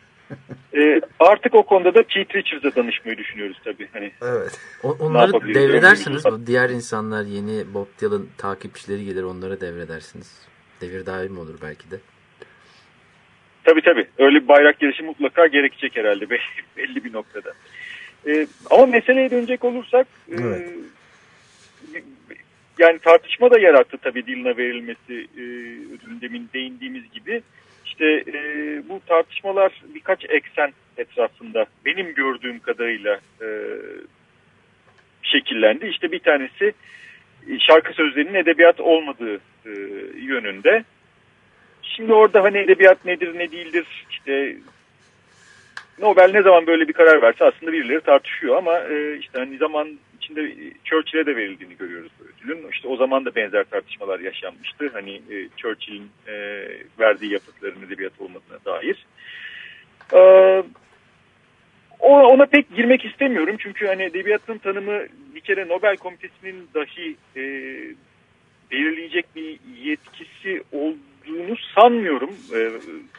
e, artık o konuda da Keith Richards'a danışmayı düşünüyoruz tabii. Hani Evet. O- onları devredersiniz. Bu Diğer insanlar yeni Bob Dylan takipçileri gelir onlara devredersiniz. Devir daim olur belki de. Tabii tabii. Öyle bir bayrak yarışı mutlaka gerekecek herhalde belli, belli bir noktada. Ee, ama meseleye dönecek olursak e, Evet. yani tartışma da yarattı tabii Dylan'a verilmesi e, ödülün demin değindiğimiz gibi. İşte e, bu tartışmalar birkaç eksen etrafında benim gördüğüm kadarıyla e, şekillendi. İşte bir tanesi e, şarkı sözlerinin edebiyat olmadığı e, yönünde. Şimdi orada hani edebiyat nedir ne değildir işte Nobel ne zaman böyle bir karar verse aslında birileri tartışıyor ama e, işte hani zaman içinde Churchill'e de verildiğini görüyoruz bu ödülün. İşte o zaman da benzer tartışmalar yaşanmıştı. Hani e, Churchill'in e, verdiği yapıtların edebiyat olmadığına dair. E, ona pek girmek istemiyorum çünkü hani edebiyatın tanımı bir kere Nobel Komitesi'nin dahi e, belirleyecek bir yetkisi olduğunu sanmıyorum e,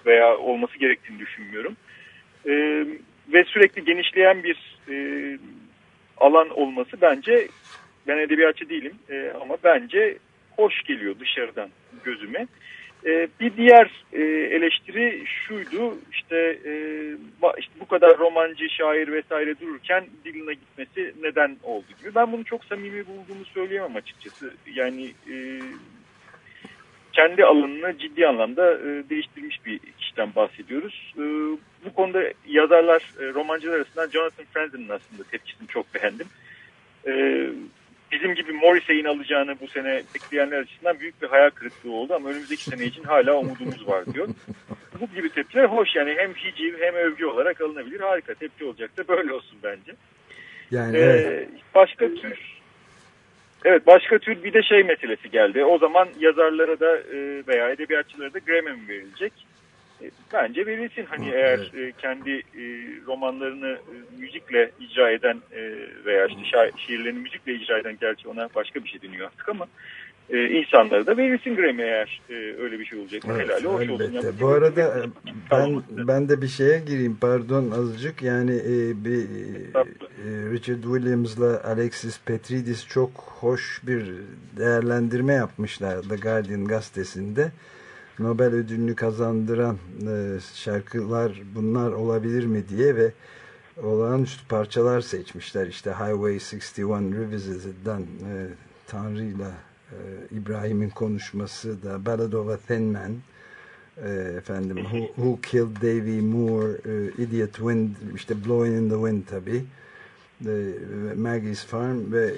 veya olması gerektiğini düşünmüyorum. E, ve sürekli genişleyen bir e, alan olması bence ben edebiyatçı değilim e, ama bence hoş geliyor dışarıdan gözüme. E, bir diğer e, eleştiri şuydu işte, e, işte bu kadar romancı, şair vesaire dururken Dylan'a gitmesi neden oldu gibi. Ben bunu çok samimi bulduğumu söyleyemem açıkçası. Yani e, kendi alanını ciddi anlamda e, değiştirmiş bir kişiden bahsediyoruz. E, bu konuda yazarlar, e, romancılar arasından Jonathan Franzen'ın aslında tepkisini çok beğendim. E, bizim gibi Morrissey'in alacağını bu sene bekleyenler açısından büyük bir hayal kırıklığı oldu ama önümüzdeki sene için hala umudumuz var diyor. Bu gibi tepkiler hoş yani hem hiciv hem övgü olarak alınabilir. Harika tepki olacak da böyle olsun bence. Yani Ee, evet. başka tür Evet başka tür bir de şey meselesi geldi. O zaman yazarlara da e, veya edebiyatçılara da Grammy mi verilecek? E, Bence verilsin. Hani Hı, eğer e, kendi e, romanlarını e, müzikle icra eden e, veya işte şiirlerini müzikle icra eden gerçi ona başka bir şey deniyor artık ama e, insanlara da verilsin Grammy eğer e, öyle bir şey olacak. Evet, Helali hoş olsun. Yani Bu arada e, ben ben de bir şeye gireyim pardon azıcık yani e, bir e, Richard Williams'la Alexis Petridis çok hoş bir değerlendirme yapmışlar The Guardian gazetesinde. Nobel ödülünü kazandıran e, şarkılar bunlar olabilir mi diye ve olağanüstü parçalar seçmişler. İşte Highway 61 Revisited'dan e, Tanrı'yla İbrahim'in konuşması da Ballad of a Thin Man e, efendim Who, Who Killed Davy Moore e, Idiot Wind işte Blowing in the Wind tabi Maggie's Farm ve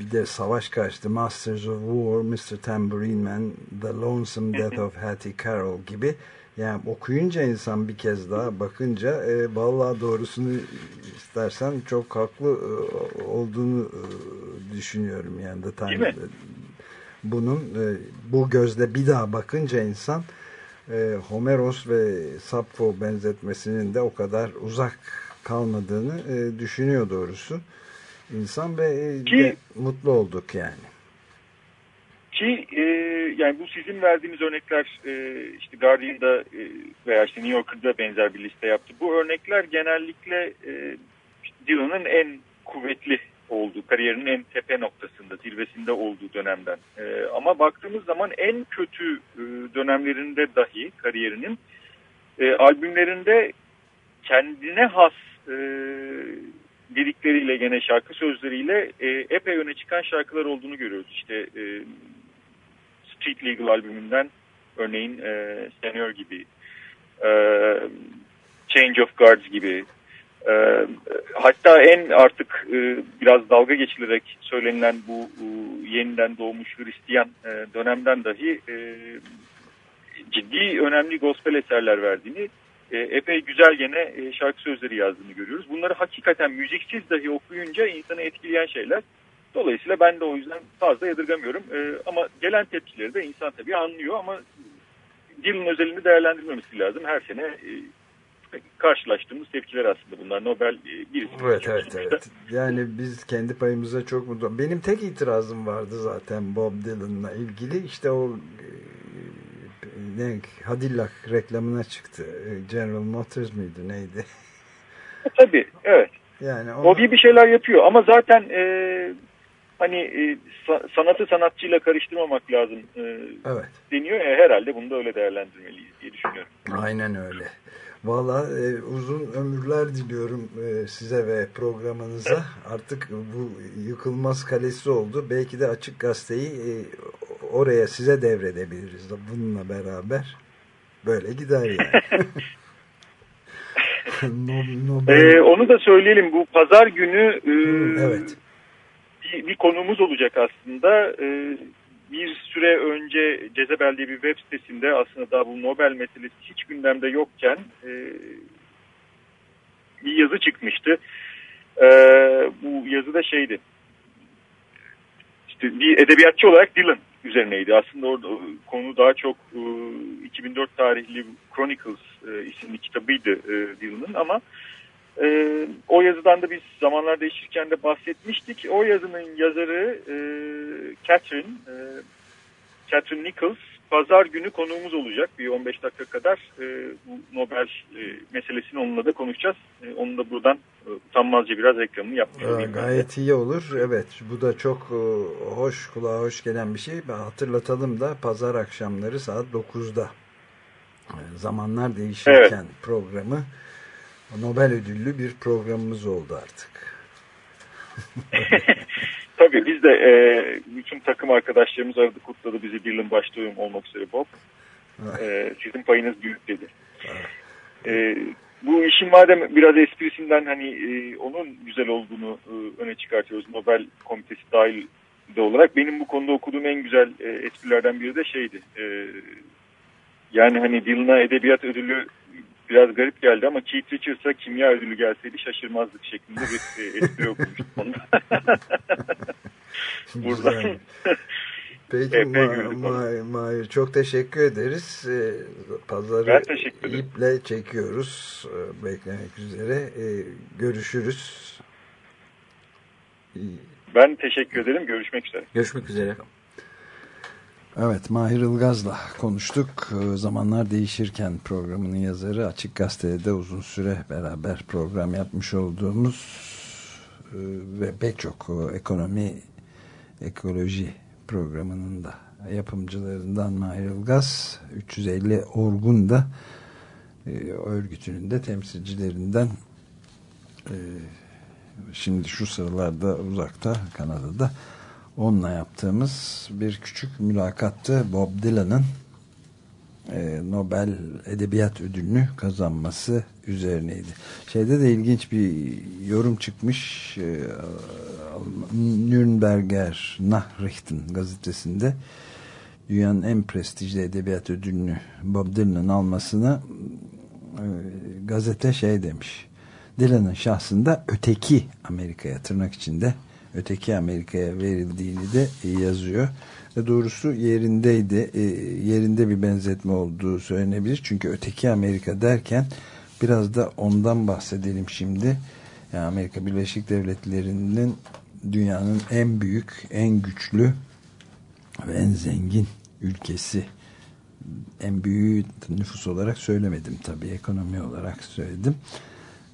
bir de savaş karşıtı Masters of War Mr. Tambourine Man The Lonesome Death of Hattie Carroll gibi yani okuyunca insan bir kez daha bakınca e, vallahi doğrusunu istersen çok haklı e, olduğunu e, düşünüyorum yani The Time, Değil mi? Bunun e, bu gözle bir daha bakınca insan e, Homeros ve Sappho benzetmesinin de o kadar uzak kalmadığını e, düşünüyor doğrusu insan ve e, Ki- de mutlu olduk yani. Ki e, yani bu sizin verdiğiniz örnekler e, işte Guardian'da e, veya işte New Yorker'da benzer bir liste yaptı. Bu örnekler genellikle e, Dylan'ın en kuvvetli olduğu, kariyerinin en tepe noktasında, zirvesinde olduğu dönemden. E, ama baktığımız zaman en kötü e, dönemlerinde dahi kariyerinin e, albümlerinde kendine has e, lirikleriyle gene şarkı sözleriyle e, epey öne çıkan şarkılar olduğunu görüyoruz. İşte e, Street Legal albümünden örneğin e, Senior gibi, e, Change of Guards gibi, e, hatta en artık e, biraz dalga geçilerek söylenilen bu e, yeniden doğmuş Hristiyan e, dönemden dahi e, ciddi önemli gospel eserler verdiğini epey güzel gene şarkı sözleri yazdığını görüyoruz. Bunları hakikaten müziksiz dahi okuyunca insanı etkileyen şeyler. Dolayısıyla ben de o yüzden fazla yadırgamıyorum. Ama gelen tepkileri de insan tabii anlıyor ama Dylan özelini değerlendirmemesi lazım. Her sene karşılaştığımız tepkiler aslında bunlar. Nobel e, birisi. Evet evet evet. Yani biz kendi payımıza çok mutlu. Benim tek itirazım vardı zaten Bob Dylan'la ilgili. İşte o e, ne Cadillac reklamına çıktı. E, General Motors mıydı neydi? Tabii evet. Yani ona... O bir bir şeyler yapıyor ama zaten e, hani e, sanatı sanatçıyla karıştırmamak lazım e, evet. deniyor ya herhalde bunu da öyle değerlendirmeliyiz diye düşünüyorum. Aynen öyle. Valla e, uzun ömürler diliyorum e, size ve programınıza. Artık bu yıkılmaz kalesi oldu. Belki de Açık Gazete'yi e, oraya size devredebiliriz. Bununla beraber böyle gider yani. Nobel... ee, onu da söyleyelim. Bu pazar günü e, evet. bir, bir konumuz olacak aslında. E, bir süre önce Cezebel diye bir web sitesinde aslında daha bu Nobel meselesi hiç gündemde yokken e, bir yazı çıkmıştı. E, bu yazı da şeydi. İşte bir edebiyatçı olarak Dylan üzerineydi. Aslında orada konu daha çok e, 2004 tarihli Chronicles e, isimli kitabıydı e, Dylan'ın ama e, o yazıdan da biz zamanlar değişirken de bahsetmiştik. O yazının yazarı e, Catherine, e, Catherine Nichols pazar günü konuğumuz olacak bir 15 dakika kadar. E, bu Nobel e, meselesini onunla da konuşacağız. E, onu da buradan e, utanmazca biraz reklamını yapmış olayım. Gayet iyi olur. Evet bu da çok e, hoş kulağa hoş gelen bir şey. Ben hatırlatalım da pazar akşamları saat 9'da e, zamanlar değişirken evet. programı Nobel ödüllü bir programımız oldu artık. Tabii biz de e, bütün takım arkadaşlarımız aradı kutladı bizi Dylan başta olmak üzere Bob. E, sizin payınız büyük dedi. E, bu işin madem biraz esprisinden hani e, onun güzel olduğunu e, öne çıkartıyoruz Nobel komitesi dahil de olarak benim bu konuda okuduğum en güzel e, esprilerden biri de şeydi. E, yani hani Dylan'a edebiyat ödülü biraz garip geldi ama Keith Richards'a kimya ödülü gelseydi şaşırmazdık şeklinde bir e, espri okumuştum onda. Buradan. Peki Mahir ma ma çok teşekkür ederiz. Ee, pazarı iple çekiyoruz. Ee, beklemek üzere. Ee, görüşürüz. Ben teşekkür ederim. Görüşmek üzere. Görüşmek üzere. Evet Mahir Ilgaz'la konuştuk. Ee, zamanlar Değişirken programının yazarı Açık Gazete'de de uzun süre beraber program yapmış olduğumuz e, ve pek çok e, ekonomi ekoloji programının da yapımcılarından Mahir Ilgaz 350 Orgun da e, örgütünün de temsilcilerinden şimdi şu sıralarda uzakta Kanada'da onunla yaptığımız bir küçük mülakattı. Bob Dylan'ın e, Nobel Edebiyat Ödülünü kazanması üzerineydi. Şeyde de ilginç bir yorum çıkmış e, Nürnberger Nachrichten gazetesinde. Dünyanın en prestijli edebiyat ödülünü Bob Dylan'ın almasını e, gazete şey demiş. Dylan'ın şahsında öteki Amerika'ya tırnak içinde öteki Amerika'ya verildiğini de yazıyor. Ve doğrusu yerindeydi. E, yerinde bir benzetme olduğu söylenebilir. Çünkü öteki Amerika derken biraz da ondan bahsedelim şimdi. Yani Amerika Birleşik Devletleri'nin dünyanın en büyük, en güçlü ve en zengin ülkesi. En büyük nüfus olarak söylemedim tabii. Ekonomi olarak söyledim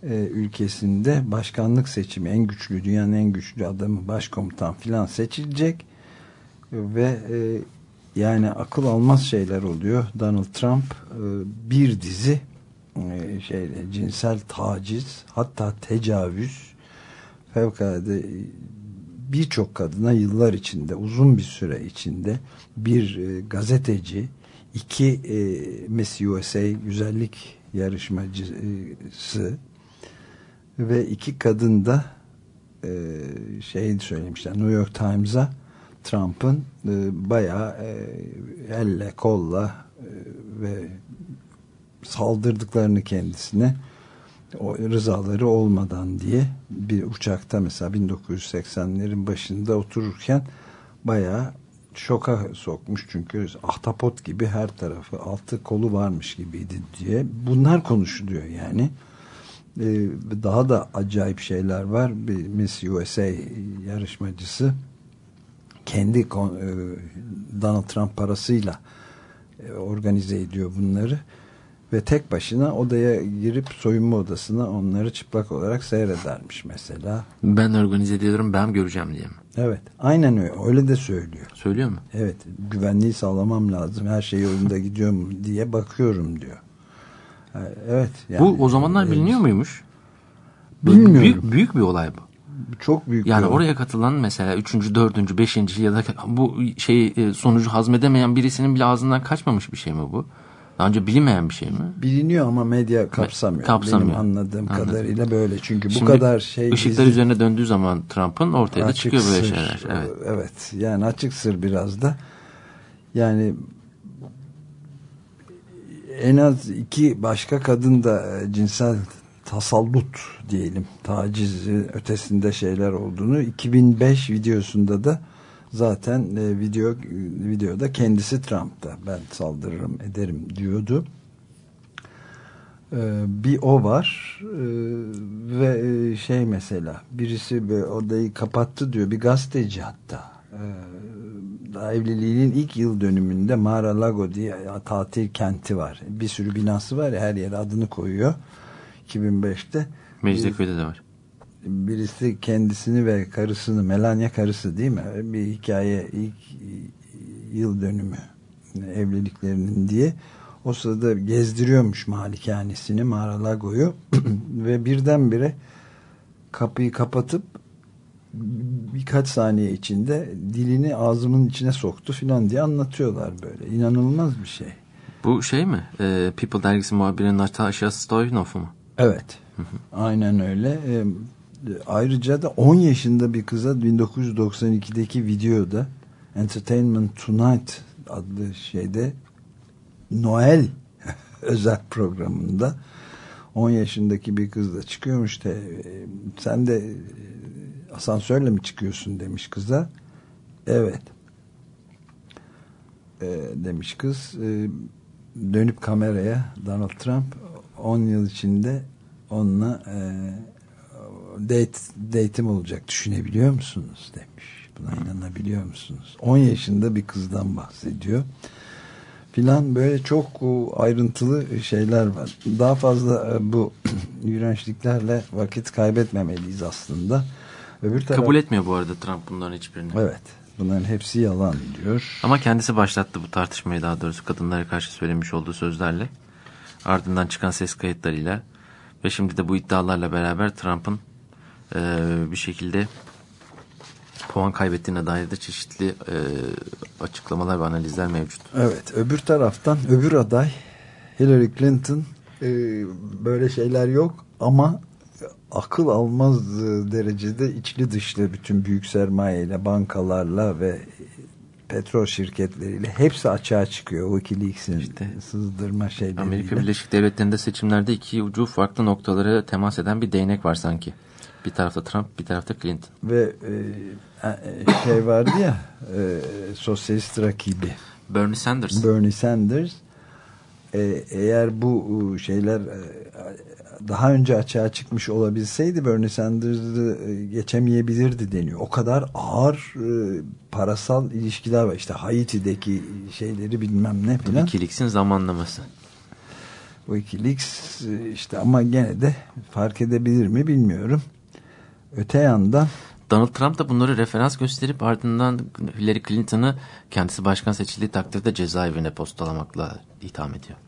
e, ülkesinde başkanlık seçimi en güçlü dünyanın en güçlü adamı başkomutan filan seçilecek ve e, yani akıl almaz şeyler oluyor. Donald Trump e, bir dizi e, şeyle cinsel taciz hatta tecavüz fevkalade birçok kadına yıllar içinde uzun bir süre içinde bir e, gazeteci iki e, Miss USA güzellik yarışmacısı ve iki kadın da e, şey söylemişler New York Times'a Trump'ın e, bayağı e, elle kolla e, ve saldırdıklarını kendisine o rızaları olmadan diye bir uçakta mesela 1980'lerin başında otururken bayağı şoka sokmuş. Çünkü ahtapot gibi her tarafı altı kolu varmış gibiydi diye. Bunlar konuşuluyor yani daha da acayip şeyler var bir Miss USA yarışmacısı kendi e, Donald Trump parasıyla e, organize ediyor bunları ve tek başına odaya girip soyunma odasına onları çıplak olarak seyredermiş mesela. Ben organize ediyorum ben göreceğim diye mi? Evet aynen öyle öyle de söylüyor. Söylüyor mu? Evet güvenliği sağlamam lazım her şey yolunda gidiyor mu diye bakıyorum diyor. Evet. Yani, bu o zamanlar biliniyor muymuş? Bilmiyorum. Büyük, büyük bir olay bu. Çok büyük Yani oraya katılan mesela üçüncü, dördüncü, beşinci ya da bu şey e, sonucu hazmedemeyen birisinin bile ağzından kaçmamış bir şey mi bu? Daha önce bilinmeyen bir şey mi? biliniyor ama medya kapsamıyor. Kapsamıyor. Benim anladığım Anladım. kadarıyla böyle. Çünkü bu Şimdi kadar şey ışıklar gizli- üzerine döndüğü zaman Trump'ın ortaya da çıkıyor böyle sır. şeyler. Evet. Evet. Yani açık sır biraz da. Yani en az iki başka kadın da e, cinsel tasallut diyelim tacizi ötesinde şeyler olduğunu 2005 videosunda da zaten e, video videoda kendisi Trump'ta ben saldırırım ederim diyordu. Ee, bir o var ve e, şey mesela birisi bir odayı kapattı diyor bir gazeteci hatta evliliğinin ilk yıl dönümünde Mar-a-Lago diye ya, tatil kenti var. Bir sürü binası var ya her yere adını koyuyor. 2005'te Mecidiyeköy'de de var. birisi kendisini ve karısını Melania karısı değil mi? Bir hikaye ilk yıl dönümü evliliklerinin diye. O sırada gezdiriyormuş malikanesini Mar-a-Lago'yu ve birdenbire kapıyı kapatıp birkaç saniye içinde dilini ağzımın içine soktu filan diye anlatıyorlar böyle. İnanılmaz bir şey. Bu şey mi? Ee, People dergisi muhabiri Natasha Stoyanov mu? Evet. Aynen öyle. Ee, ayrıca da 10 yaşında bir kıza 1992'deki videoda Entertainment Tonight adlı şeyde Noel özel programında 10 yaşındaki bir kız da çıkıyormuş de e, sen de e, asansörle mi çıkıyorsun demiş kıza. Evet. E, demiş kız. E, dönüp kameraya Donald Trump 10 yıl içinde onunla e, date, date'im olacak düşünebiliyor musunuz demiş. Buna inanabiliyor musunuz? 10 yaşında bir kızdan bahsediyor. Filan böyle çok e, ayrıntılı şeyler var. Daha fazla e, bu iğrençliklerle vakit kaybetmemeliyiz aslında. Öbür taraf... Kabul etmiyor bu arada Trump bunların hiçbirini. Evet. Bunların hepsi yalan diyor. Ama kendisi başlattı bu tartışmayı daha doğrusu kadınlara karşı söylemiş olduğu sözlerle. Ardından çıkan ses kayıtlarıyla ve şimdi de bu iddialarla beraber Trump'ın e, bir şekilde puan kaybettiğine dair de çeşitli e, açıklamalar ve analizler mevcut. Evet. Öbür taraftan öbür aday Hillary Clinton e, böyle şeyler yok ama akıl almaz e, derecede içli dışlı bütün büyük sermayeyle, bankalarla ve petrol şirketleriyle hepsi açığa çıkıyor. Wikileaks'in İşte sızdırma şeyleriyle. Amerika Birleşik Devletleri'nde seçimlerde iki ucu farklı noktalara temas eden bir değnek var sanki. Bir tarafta Trump, bir tarafta Clinton. Ve e, e, şey vardı ya e, sosyalist rakibi Bernie Sanders. Bernie Sanders e, eğer bu e, şeyler e, daha önce açığa çıkmış olabilseydi Bernie Sanders'ı e, geçemeyebilirdi deniyor. O kadar ağır e, parasal ilişkiler var. İşte Haiti'deki şeyleri bilmem ne filan. Wikileaks'in zamanlaması. Wikileaks işte ama gene de fark edebilir mi bilmiyorum. Öte yandan Donald Trump da bunları referans gösterip ardından Hillary Clinton'ı kendisi başkan seçildiği takdirde cezaevine postalamakla itham ediyor.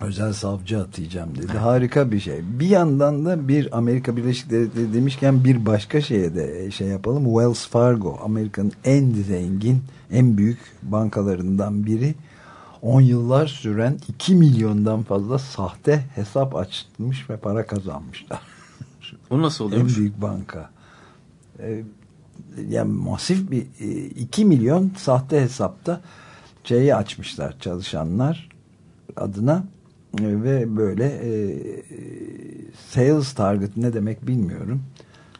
özel savcı atayacağım dedi. Harika bir şey. Bir yandan da bir Amerika Birleşik Devletleri demişken bir başka şeye de şey yapalım. Wells Fargo Amerika'nın en zengin, en büyük bankalarından biri. 10 yıllar süren 2 milyondan fazla sahte hesap açmış ve para kazanmışlar. O nasıl En oluyormuş? büyük banka. Ee, yani masif bir 2 milyon sahte hesapta şeyi açmışlar çalışanlar adına E, ve böyle e, sales target ne demek bilmiyorum.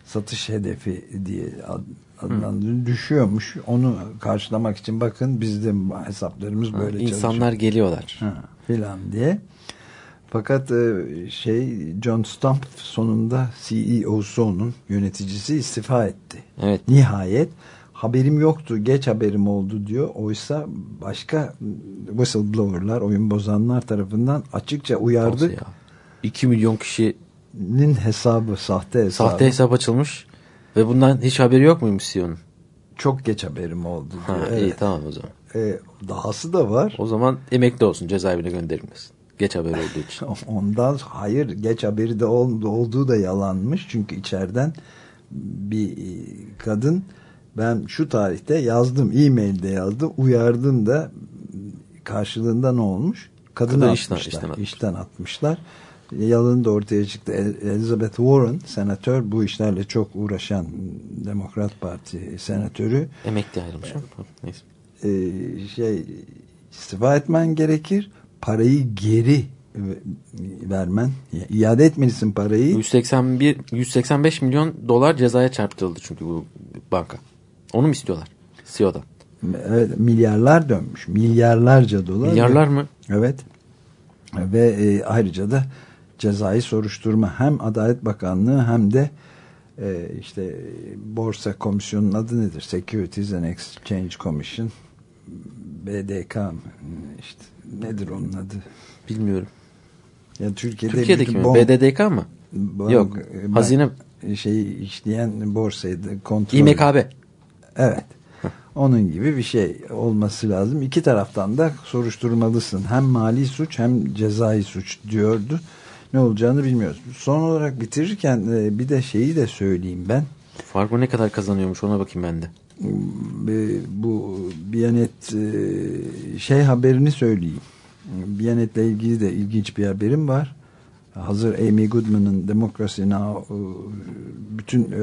Satış hedefi diye ad- adlandırılıyor. Düşüyormuş. Onu karşılamak için bakın bizde hesaplarımız Ha, böyle İnsanlar çalışıyor geliyorlar. ha, filan diye. Fakat e, şey John Stump sonunda CEO'su onun yöneticisi istifa etti. Evet. Nihayet haberim yoktu geç haberim oldu diyor. Oysa başka whistleblowerlar oyun bozanlar tarafından açıkça ya? 2 milyon kişinin hesabı sahte hesabı. sahte hesap açılmış ve bundan hiç haberi yok muymuş CEO'nun? Çok geç haberim oldu diyor. Ha, Evet. iyi tamam o zaman. E, dahası da var. O zaman emekli olsun cezaevine gönderilmesin. Geç haber olduğu için. Ondan hayır geç haberi de ol- olduğu da yalanmış. Çünkü içeriden bir e, kadın ben şu tarihte yazdım e-mailde yazdım uyardım da karşılığında ne olmuş? Kadını Kadın işten- atmışlar. işten işten, atmışlar. atmışlar. Yalan da ortaya çıktı. El- Elizabeth Warren senatör bu işlerle çok uğraşan Demokrat Parti senatörü Emekli ayrılmış. e, şey istifa etmen gerekir. Parayı geri ve- vermen, iade etmelisin parayı. 181 185 milyon dolar cezaya çarptırıldı çünkü bu banka. Onu mu istiyorlar? CEO'dan. Evet, milyarlar dönmüş. Milyarlarca dolar. Milyarlar mı? Evet. Ve e, ayrıca da cezai soruşturma hem Adalet Bakanlığı hem de e, işte borsa komisyonunun adı nedir? Securities and Exchange Commission BDK işte nedir onun adı? Bilmiyorum. Ya Türkiye'de Türkiye'deki mi? bon- BDDK mı? bon- Yok. ben- Hazine şeyi işleyen borsaydı kontrol. İMKB. Evet. Onun gibi bir şey olması lazım. İki taraftan da soruşturmalısın. Hem mali suç hem cezai suç diyordu. Ne olacağını bilmiyoruz. Son olarak bitirirken e, bir de şeyi de söyleyeyim ben. Fargo ne kadar kazanıyormuş ona bakayım ben de. Bu Biyanet e, şey haberini söyleyeyim. Biyanet'le ilgili de ilginç bir haberim var. Hazır Amy Goodman'ın Democracy Now! e, bütün e,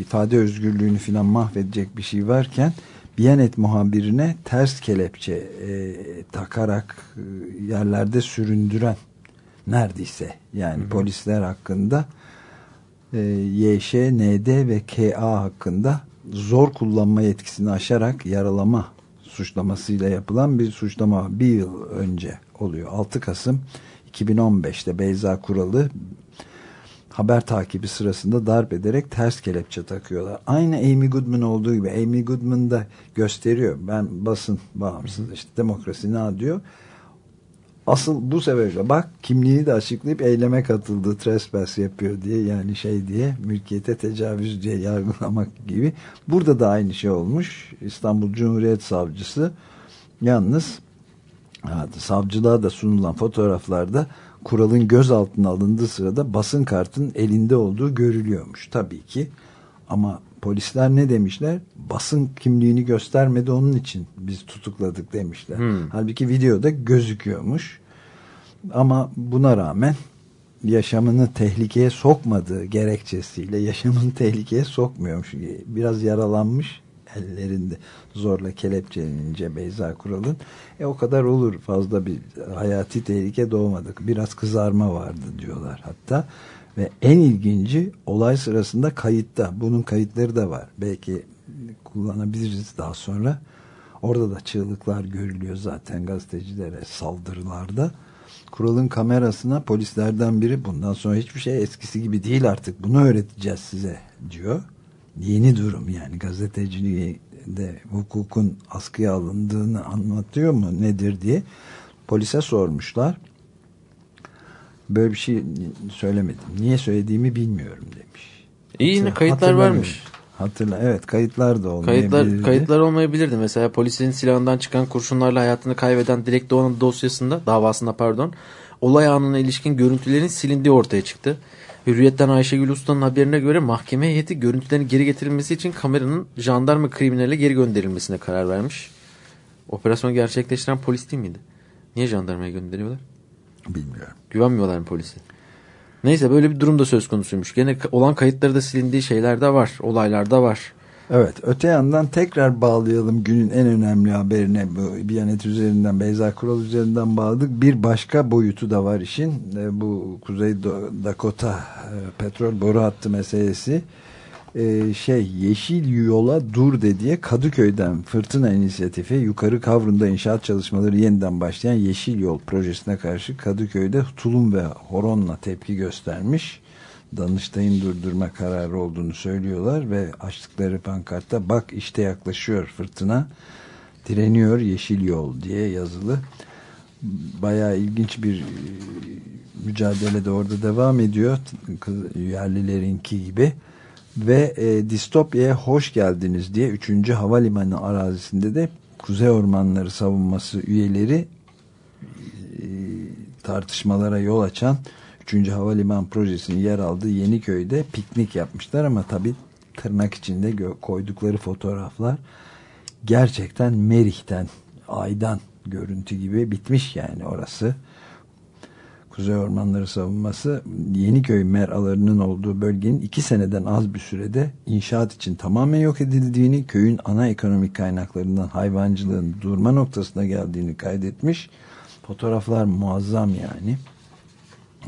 ifade özgürlüğünü filan mahvedecek bir şey varken Biyanet muhabirine ters kelepçe e, takarak e, yerlerde süründüren neredeyse yani polisler hakkında e, YŞ, ND ve KA hakkında zor kullanma yetkisini aşarak yaralama suçlamasıyla yapılan bir suçlama bir yıl önce oluyor. 6 Kasım 2015'te Beyza Kuralı haber takibi sırasında darp ederek ters kelepçe takıyorlar. Aynı Amy Goodman olduğu gibi Amy Goodman da gösteriyor. Ben basın bağımsız işte demokrasi ne diyor. Asıl bu sebeple bak kimliğini de açıklayıp eyleme katıldı trespass yapıyor diye yani şey diye mülkiyete tecavüz diye yargılamak gibi. Burada da aynı şey olmuş. İstanbul Cumhuriyet Savcısı yalnız savcılığa da sunulan fotoğraflarda kuralın gözaltına alındığı sırada basın kartının elinde olduğu görülüyormuş. Tabii ki ama polisler ne demişler? Basın kimliğini göstermedi onun için biz tutukladık demişler. Hmm. Halbuki videoda gözüküyormuş. Ama buna rağmen yaşamını tehlikeye sokmadığı gerekçesiyle yaşamını tehlikeye sokmuyormuş. Biraz yaralanmış ellerinde zorla kelepçelenince Beyza Kural'ın. E o kadar olur fazla bir hayati tehlike doğmadık. Biraz kızarma vardı diyorlar hatta. Ve en ilginci olay sırasında kayıtta. Bunun kayıtları da var. Belki kullanabiliriz daha sonra. Orada da çığlıklar görülüyor zaten gazetecilere saldırılarda. Kuralın kamerasına polislerden biri bundan sonra hiçbir şey eskisi gibi değil artık bunu öğreteceğiz size diyor. Yeni durum yani gazeteciliği de hukukun askıya alındığını anlatıyor mu nedir diye polise sormuşlar. Böyle bir şey söylemedim. Niye söylediğimi bilmiyorum demiş. İyi yine kayıtlar varmış. Hatırla evet kayıtlar da olmayabilirdi. Kayıtlar, kayıtlar olmayabilirdi. Mesela polisin silahından çıkan kurşunlarla hayatını kaybeden Dilek Doğan'ın dosyasında, davasında pardon, olay anına ilişkin görüntülerin silindiği ortaya çıktı. Hürriyet'ten Ayşegül Usta'nın haberine göre mahkeme heyeti görüntülerin geri getirilmesi için kameranın jandarma kriminaline geri gönderilmesine karar vermiş. Operasyon gerçekleştiren polis değil miydi? Niye jandarmaya gönderiyorlar? Bilmiyorum. Güvenmiyorlar mı polise? Neyse böyle bir durum da söz konusuymuş. Gene olan kayıtları da silindiği şeyler de var. Olaylar da var. Evet öte yandan tekrar bağlayalım günün en önemli haberine Biyanet üzerinden Beyza Kural üzerinden bağladık. Bir başka boyutu da var işin E, bu Kuzey Dakota e, petrol boru hattı meselesi. E, şey yeşil yola dur dediye Kadıköy'den fırtına inisiyatifi yukarı Kavrun'da inşaat çalışmaları yeniden başlayan yeşil yol projesine karşı Kadıköy'de tulum ve horonla tepki göstermiş. Danıştay'ın durdurma kararı olduğunu söylüyorlar ve açtıkları pankartta bak işte yaklaşıyor fırtına direniyor yeşil yol diye yazılı. Bayağı ilginç bir e, mücadele de orada devam ediyor. Yerlilerinki gibi. Ve e, distopyaya hoş geldiniz diye 3. Havalimanı arazisinde de Kuzey Ormanları Savunması üyeleri e, tartışmalara yol açan 3. Havaliman projesinin yer aldığı Yeniköy'de piknik yapmışlar ama tabi tırnak içinde koydukları fotoğraflar gerçekten Merih'ten, Ay'dan görüntü gibi bitmiş yani orası. Kuzey Ormanları Savunması Yeniköy meralarının olduğu bölgenin iki seneden az bir sürede inşaat için tamamen yok edildiğini, köyün ana ekonomik kaynaklarından hayvancılığın durma noktasına geldiğini kaydetmiş. Fotoğraflar muazzam yani.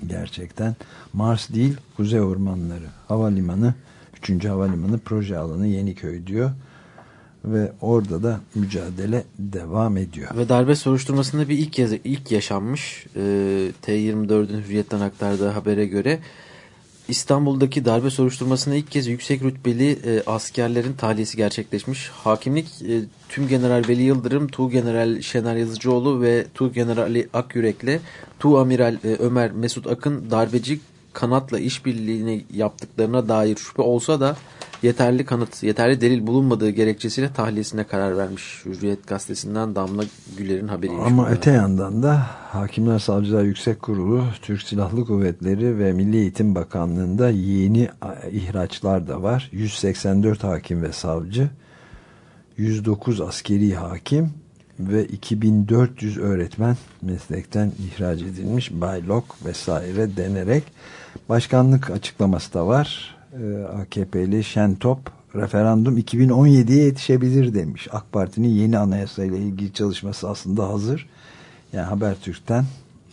Gerçekten Mars değil Kuzey Ormanları Havalimanı 3. Havalimanı proje alanı Yeniköy diyor. Ve orada da mücadele devam ediyor. Ve darbe soruşturmasında bir ilk, yazı, ilk yaşanmış. Ee, T24'ün Hürriyet'ten aktardığı habere göre İstanbul'daki darbe soruşturmasında ilk kez yüksek rütbeli e, askerlerin tahliyesi gerçekleşmiş. Hakimlik e, Tüm General Veli Yıldırım, Tu General Şener Yazıcıoğlu ve Tu General Ali Akyürek'le Tu Amiral e, Ömer Mesut Akın darbeci kanatla işbirliğini yaptıklarına dair şüphe olsa da yeterli kanıt, yeterli delil bulunmadığı gerekçesiyle tahliyesine karar vermiş. Hürriyet gazetesinden Damla Güler'in haberiymiş. Ama bu. öte yandan da Hakimler Savcılar Yüksek Kurulu, Türk Silahlı Kuvvetleri ve Milli Eğitim Bakanlığı'nda yeni ihraçlar da var. 184 hakim ve savcı, 109 askeri hakim ve 2400 öğretmen meslekten ihraç edilmiş. Baylok vesaire denerek başkanlık açıklaması da var. Ee, AKP'li Şentop referandum 2017'ye yetişebilir demiş. AK Parti'nin yeni anayasayla ilgili çalışması aslında hazır. Yani Habertürk'ten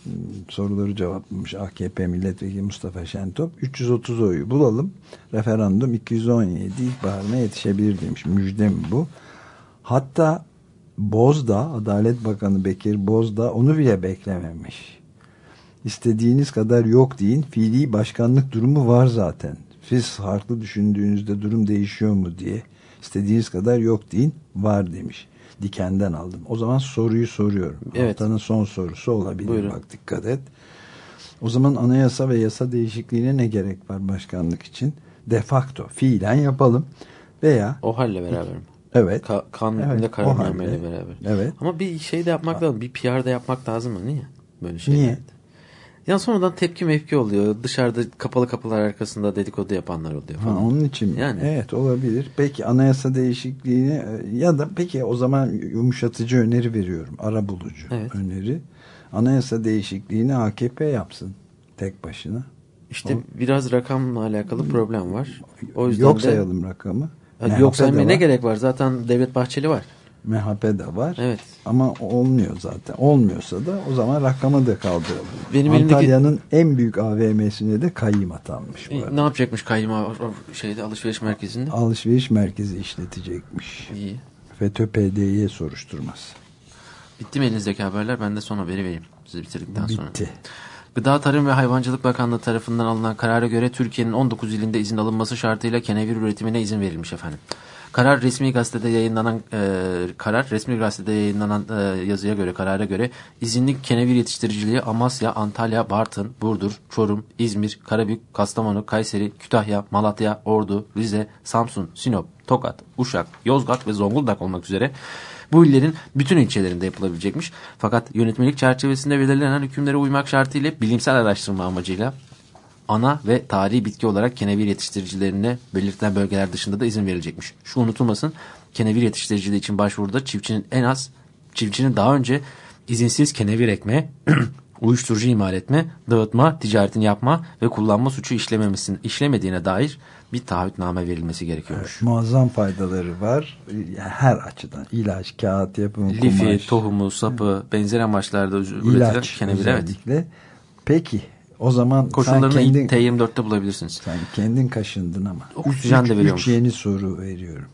ım, soruları cevaplamış AKP milletvekili Mustafa Şentop 330 oyu bulalım. Referandum 217 ilkbaharına yetişebilir demiş. Müjde mi bu? Hatta Bozdağ Adalet Bakanı Bekir Bozdağ onu bile beklememiş. İstediğiniz kadar yok deyin. Fiili başkanlık durumu var zaten siz farklı düşündüğünüzde durum değişiyor mu diye istediğiniz kadar yok deyin var demiş dikenden aldım. O zaman soruyu soruyorum. Evet. Haftanın son sorusu olabilir. Buyurun. Bak dikkat et. O zaman anayasa ve yasa değişikliğine ne gerek var başkanlık için? De facto fiilen yapalım. Veya O halle beraber evet. Ka kanun Evet, kararnameyle halde. beraber. Evet. Ama bir şey de yapmak lazım. Bir PR da yapmak lazım mı? Niye? Böyle şeyler. Niye? Ya sonradan tepki mevki oluyor. Dışarıda kapalı kapılar arkasında dedikodu yapanlar oluyor Ha, falan. onun için mi? Yani. Evet olabilir. Peki anayasa değişikliğini e, ya da peki o zaman yumuşatıcı öneri veriyorum. Ara bulucu Evet. öneri. Anayasa değişikliğini AKP yapsın tek başına. İşte biraz rakamla alakalı problem var. O yüzden Yok de sayalım rakamı. Ya MHP yok de saymaya ne gerek var? Zaten Devlet Bahçeli var. MHP de var. Evet. Ama olmuyor zaten. Olmuyorsa da o zaman rakamı da kaldıralım. Benim elimdeki- Antalya'nın en büyük AVM'sine de kayyım atanmış. E, ne yapacakmış o şeyde alışveriş merkezinde? Alışveriş merkezi işletecekmiş. İyi. FETÖ PDY soruşturması. Bitti mi elinizdeki haberler? Ben de son haberi vereyim. Sizi bitirdikten sonra. Bitti. Gıda Tarım ve Hayvancılık Bakanlığı tarafından alınan karara göre Türkiye'nin 19 ilinde izin alınması şartıyla kenevir üretimine izin verilmiş efendim. Karar resmi gazetede yayınlanan e, karar resmi gazetede yayınlanan e, yazıya göre karara göre izinli kenevir yetiştiriciliği Amasya, Antalya, Bartın, Burdur, Çorum, İzmir, Karabük, Kastamonu, Kayseri, Kütahya, Malatya, Ordu, Rize, Samsun, Sinop, Tokat, Uşak, Yozgat ve Zonguldak olmak üzere Bu illerin bütün ilçelerinde yapılabilecekmiş. Fakat yönetmelik çerçevesinde belirlenen hükümlere uymak şartıyla bilimsel araştırma amacıyla ana ve tarihi bitki olarak kenevir yetiştiricilerine belirtilen bölgeler dışında da izin verilecekmiş. Şu unutulmasın kenevir yetiştiriciliği için başvuruda çiftçinin en az çiftçinin daha önce izinsiz kenevir ekme, uyuşturucu imal etme, dağıtma, ticaretini yapma ve kullanma suçu işlememesin, işlemediğine dair bir taahhütname verilmesi gerekiyormuş. Muazzam faydaları var. Her açıdan. ilaç, kağıt yapımı, Lifi, kumaş, tohumu, sapı, benzer amaçlarda üretilen kenevir evet. Peki o zaman Koşullarını kendin, T24'te bulabilirsiniz. sen kendin kaşındın ama. Oksijen Üç- de üç veriyormuş. yeni soru veriyorum.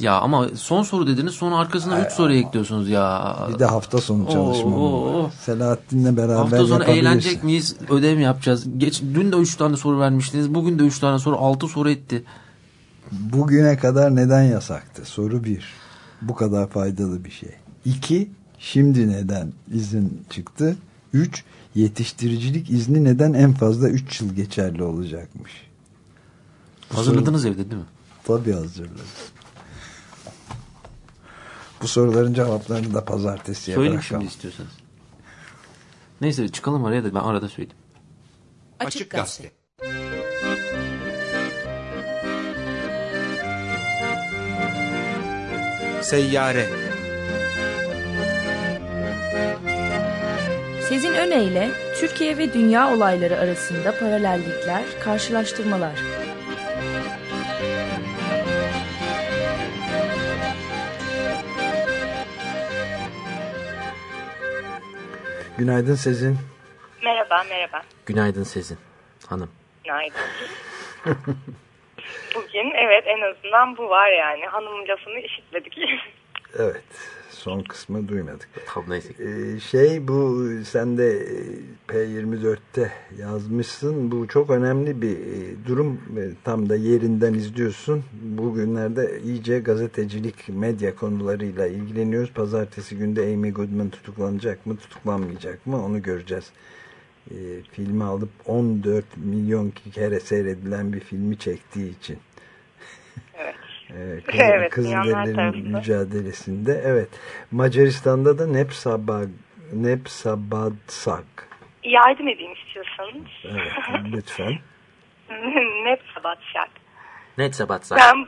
Ya ama son soru dediniz sonra arkasına 3 soru ekliyorsunuz ya. Bir de hafta sonu var. Selahattin'le beraber Hafta sonu eğlenecek miyiz? Ödev mi yapacağız? Geç, dün de 3 tane soru vermiştiniz. Bugün de 3 tane soru 6 soru etti. Bugüne kadar neden yasaktı? Soru bir. Bu kadar faydalı bir şey. İki, şimdi neden izin çıktı? Üç, yetiştiricilik izni neden en fazla üç yıl geçerli olacakmış? Bu Hazırladınız evde değil mi? soru- Tabii hazırladım. Bu soruların cevaplarını da pazartesiye Söyleyeyim bırakalım. şimdi istiyorsanız. Neyse çıkalım araya da ben arada söyleyeyim. Açık Gazete. Seyyare. Sezin Öne Türkiye ve dünya olayları arasında paralellikler, karşılaştırmalar. Günaydın Sezin. Merhaba, merhaba. Günaydın Sezin hanım. Günaydın. Bugün evet en azından bu var yani. Hanımın lafını işitmedik. Evet. Son kısmı duymadık. Tabii neyse. Ee, şey bu sen de e, P24'te yazmışsın. Bu çok önemli bir e, durum. Tam da yerinden izliyorsun. Bugünlerde iyice gazetecilik, medya konularıyla ilgileniyoruz. Pazartesi günde Amy Goodman tutuklanacak mı, tutuklanmayacak mı onu göreceğiz. E, filmi alıp 14 milyon kere seyredilen bir filmi çektiği için. Evet. Ee, Kız, Evet, Kızılderililerin mücadelesinde. Evet. Macaristan'da da Nepsabag, Nepsabadsak. Yardım edeyim istiyorsanız. Evet, lütfen. Net sabatsak. Ben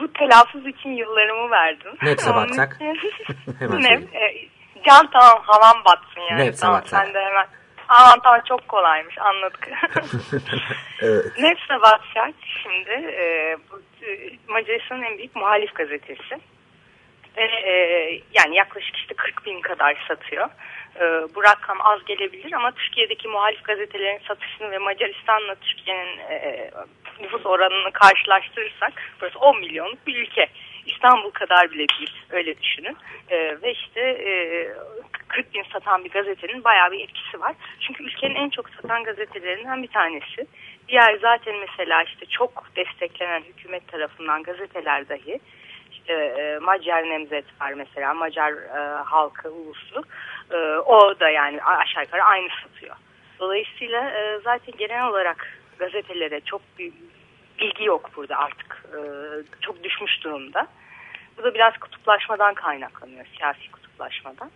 bu telaffuz için yıllarımı verdim. İçin- Hemen ne? e, Can tamam havan batsın yani. Net tamam. Sen de hemen. Aman tamam çok kolaymış anladık. Evet. Nefse Batşak şimdi e, bu, Macaristan'ın en büyük muhalif gazetesi. Ve e, yani yaklaşık işte 40 bin kadar satıyor. E, bu rakam az gelebilir ama Türkiye'deki muhalif gazetelerin satışını ve Macaristan'la Türkiye'nin e, nüfus oranını karşılaştırırsak burası 10 milyonluk bir ülke. İstanbul kadar bile değil öyle düşünün. E, ve işte e, 40 bin satan bir gazetenin bayağı bir etkisi var. Çünkü ülkenin en çok satan gazetelerinden bir tanesi. Diğer zaten mesela işte çok desteklenen hükümet tarafından gazeteler dahi işte e, Macar Nemzet var mesela Macar e, halkı ulusu E, o da yani aşağı yukarı aynı satıyor. Dolayısıyla e, zaten genel olarak gazetelere çok bir bilgi yok burada artık E, çok düşmüş durumda. Bu da biraz kutuplaşmadan kaynaklanıyor siyasi kutuplaşmadan.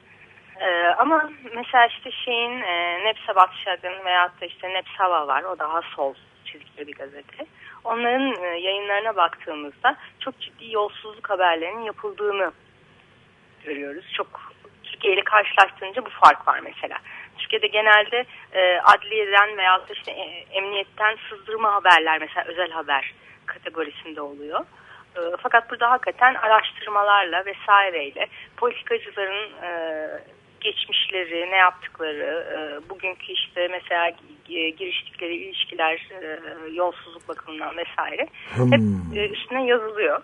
Ee, ama mesela işte şeyin e, Nepsabat Şadın veyahut da işte Nepsava var. O daha sol çizgili bir gazete. Onların e, yayınlarına baktığımızda çok ciddi yolsuzluk haberlerinin yapıldığını görüyoruz. Çok Türkiye ile karşılaştırınca bu fark var mesela. Türkiye'de genelde e, adliyeden da işte e, emniyetten sızdırma haberler mesela özel haber kategorisinde oluyor. E, fakat burada hakikaten araştırmalarla vesaireyle politikacıların e, geçmişleri, ne yaptıkları, e, bugünkü işte mesela giriştikleri ilişkiler, e, yolsuzluk bakımından vesaire hep e, üstüne yazılıyor.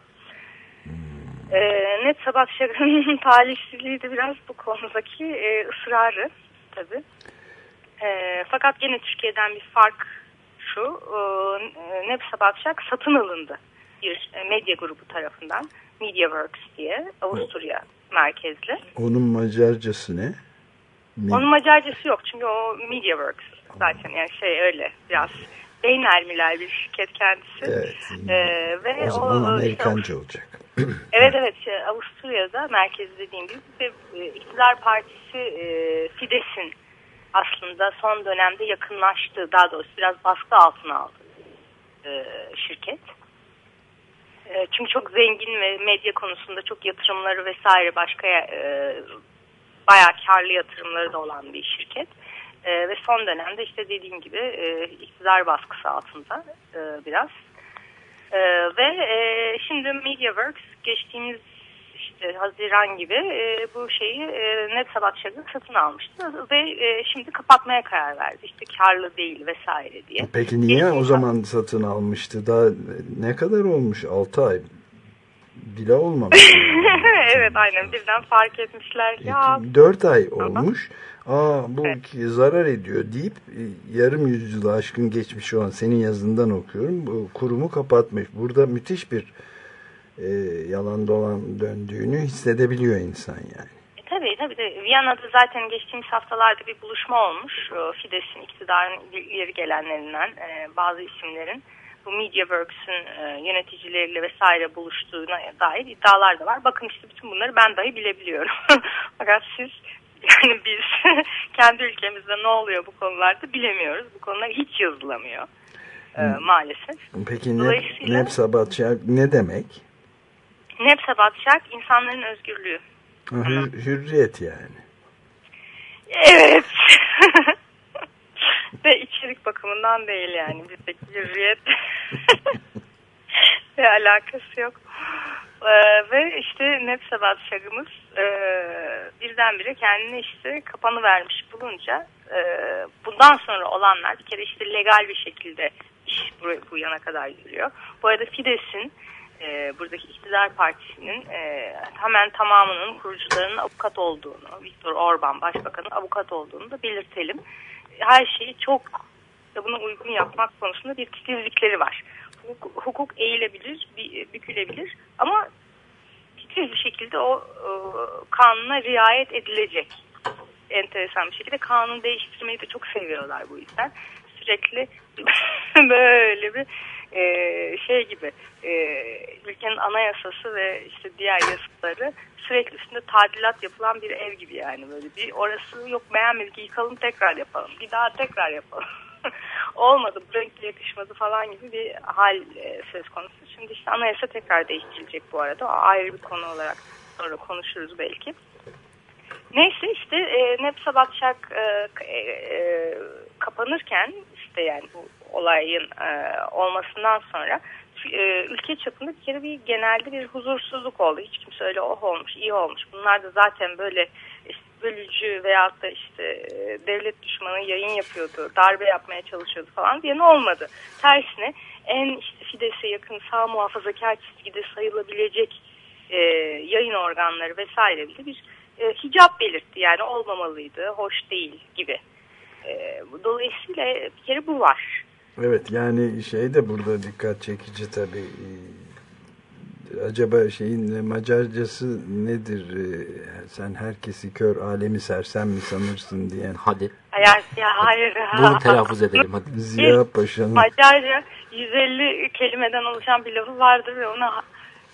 E, Net Sabah Şaka'nın talihsizliği de biraz bu konudaki e, ısrarı tabii. E, fakat gene Türkiye'den bir fark şu, e, Net Sabah Şak satın alındı bir e, medya grubu tarafından. MediaWorks diye Avusturya merkezli. Onun Macarcası ne? Ne? Onun Macarcası yok çünkü o MediaWorks zaten yani şey öyle biraz beynelmiler bir şirket kendisi. Evet. Ee, ve O zaman işte Amerikanca olacak. Evet evet şey, Avusturya'da merkezi dediğim gibi ve iktidar partisi e, Fidesz'in aslında son dönemde yakınlaştığı daha doğrusu biraz baskı altına aldı e, şirket. E, çünkü çok zengin ve medya konusunda çok yatırımları vesaire başka e, bayağı karlı yatırımları da olan bir şirket. E, ve son dönemde işte dediğim gibi e, iktidar baskısı altında e, biraz. E, ve e, şimdi MediaWorks geçtiğimiz işte Haziran gibi e, bu şeyi e, net sabatçılığı satın almıştı ve e, şimdi kapatmaya karar verdi. İşte karlı değil vesaire diye. Peki niye o zaman satın almıştı? Daha ne kadar olmuş? 6 ay bile olmamış. evet aynen birden fark etmişler. Ya 4 ay olmuş. Aa bu ki zarar ediyor deyip e, yarım yüzyılı aşkın geçmiş olan senin yazından okuyorum. Bu kurumu kapatmış. Burada müthiş bir e, yalan dolan döndüğünü hissedebiliyor insan yani. E, tabii tabii. De. Viyana'da zaten geçtiğimiz haftalarda bir buluşma olmuş. Fidesz'in iktidarın ileri gelenlerinden e, bazı isimlerin bu MediaWorks'ün e, yöneticileriyle vesaire buluştuğuna dair iddialar da var. Bakın işte bütün bunları ben dahi bilebiliyorum. Fakat siz yani biz kendi ülkemizde ne oluyor bu konularda bilemiyoruz. Bu konular hiç yazılamıyor e, maalesef. Peki ne, Nepsabatçak ne demek? Nepse Batşak insanların özgürlüğü. Hür- hürriyet yani. Evet. Ve içerik bakımından değil yani. Bizdeki hürriyet ve alakası yok. Ee, ve işte Nepse Batşak'ımız e, birdenbire kendine işte kapanı vermiş bulunca e, bundan sonra olanlar bir kere işte legal bir şekilde iş bu, bu yana kadar yürüyor. Bu arada Fidesz'in e, buradaki iktidar partisinin e, hemen tamamının kurucularının avukat olduğunu, Viktor Orban başbakanın avukat olduğunu da belirtelim. Her şeyi çok buna uygun yapmak konusunda bir titizlikleri var. Hukuk, hukuk eğilebilir, bi- bükülebilir ama titiz bir şekilde o e, kanuna riayet edilecek. Enteresan bir şekilde kanun değiştirmeyi de çok seviyorlar bu yüzden. Sürekli böyle bir e, şey gibi e, ülkenin anayasası ve işte diğer yasaları sürekli üstünde tadilat yapılan bir ev gibi yani böyle bir orası yok beğenmedik yıkalım tekrar yapalım bir daha tekrar yapalım olmadı bu renkle yakışmadı falan gibi bir hal e, söz konusu şimdi işte anayasa tekrar değiştirilecek bu arada o ayrı bir konu olarak sonra konuşuruz belki Neyse işte e, Nepsa Batşak e, e, e, kapanırken işte yani bu olayın e, olmasından sonra e, ülke çapında bir kere bir genelde bir huzursuzluk oldu. Hiç kimse öyle oh olmuş iyi olmuş. Bunlar da zaten böyle işte bölücü veyahut da işte e, devlet düşmanı yayın yapıyordu, darbe yapmaya çalışıyordu falan diye ne olmadı. Tersine en işte Fidesz'e yakın sağ muhafazakar çizgide sayılabilecek e, yayın organları vesaire bile bir e, hicap belirtti. Yani olmamalıydı, hoş değil gibi. E, dolayısıyla bir kere bu var. Evet yani şey de burada dikkat çekici tabii. Acaba şeyin Macarcası nedir? Ee, Sen herkesi kör alemi sersem mi sanırsın diyen. Hadi. Hayır, ya hayır. Bunu telaffuz edelim hadi. Ziya Paşa'nın Macarca 150 kelimeden oluşan bir lafı vardır ve onu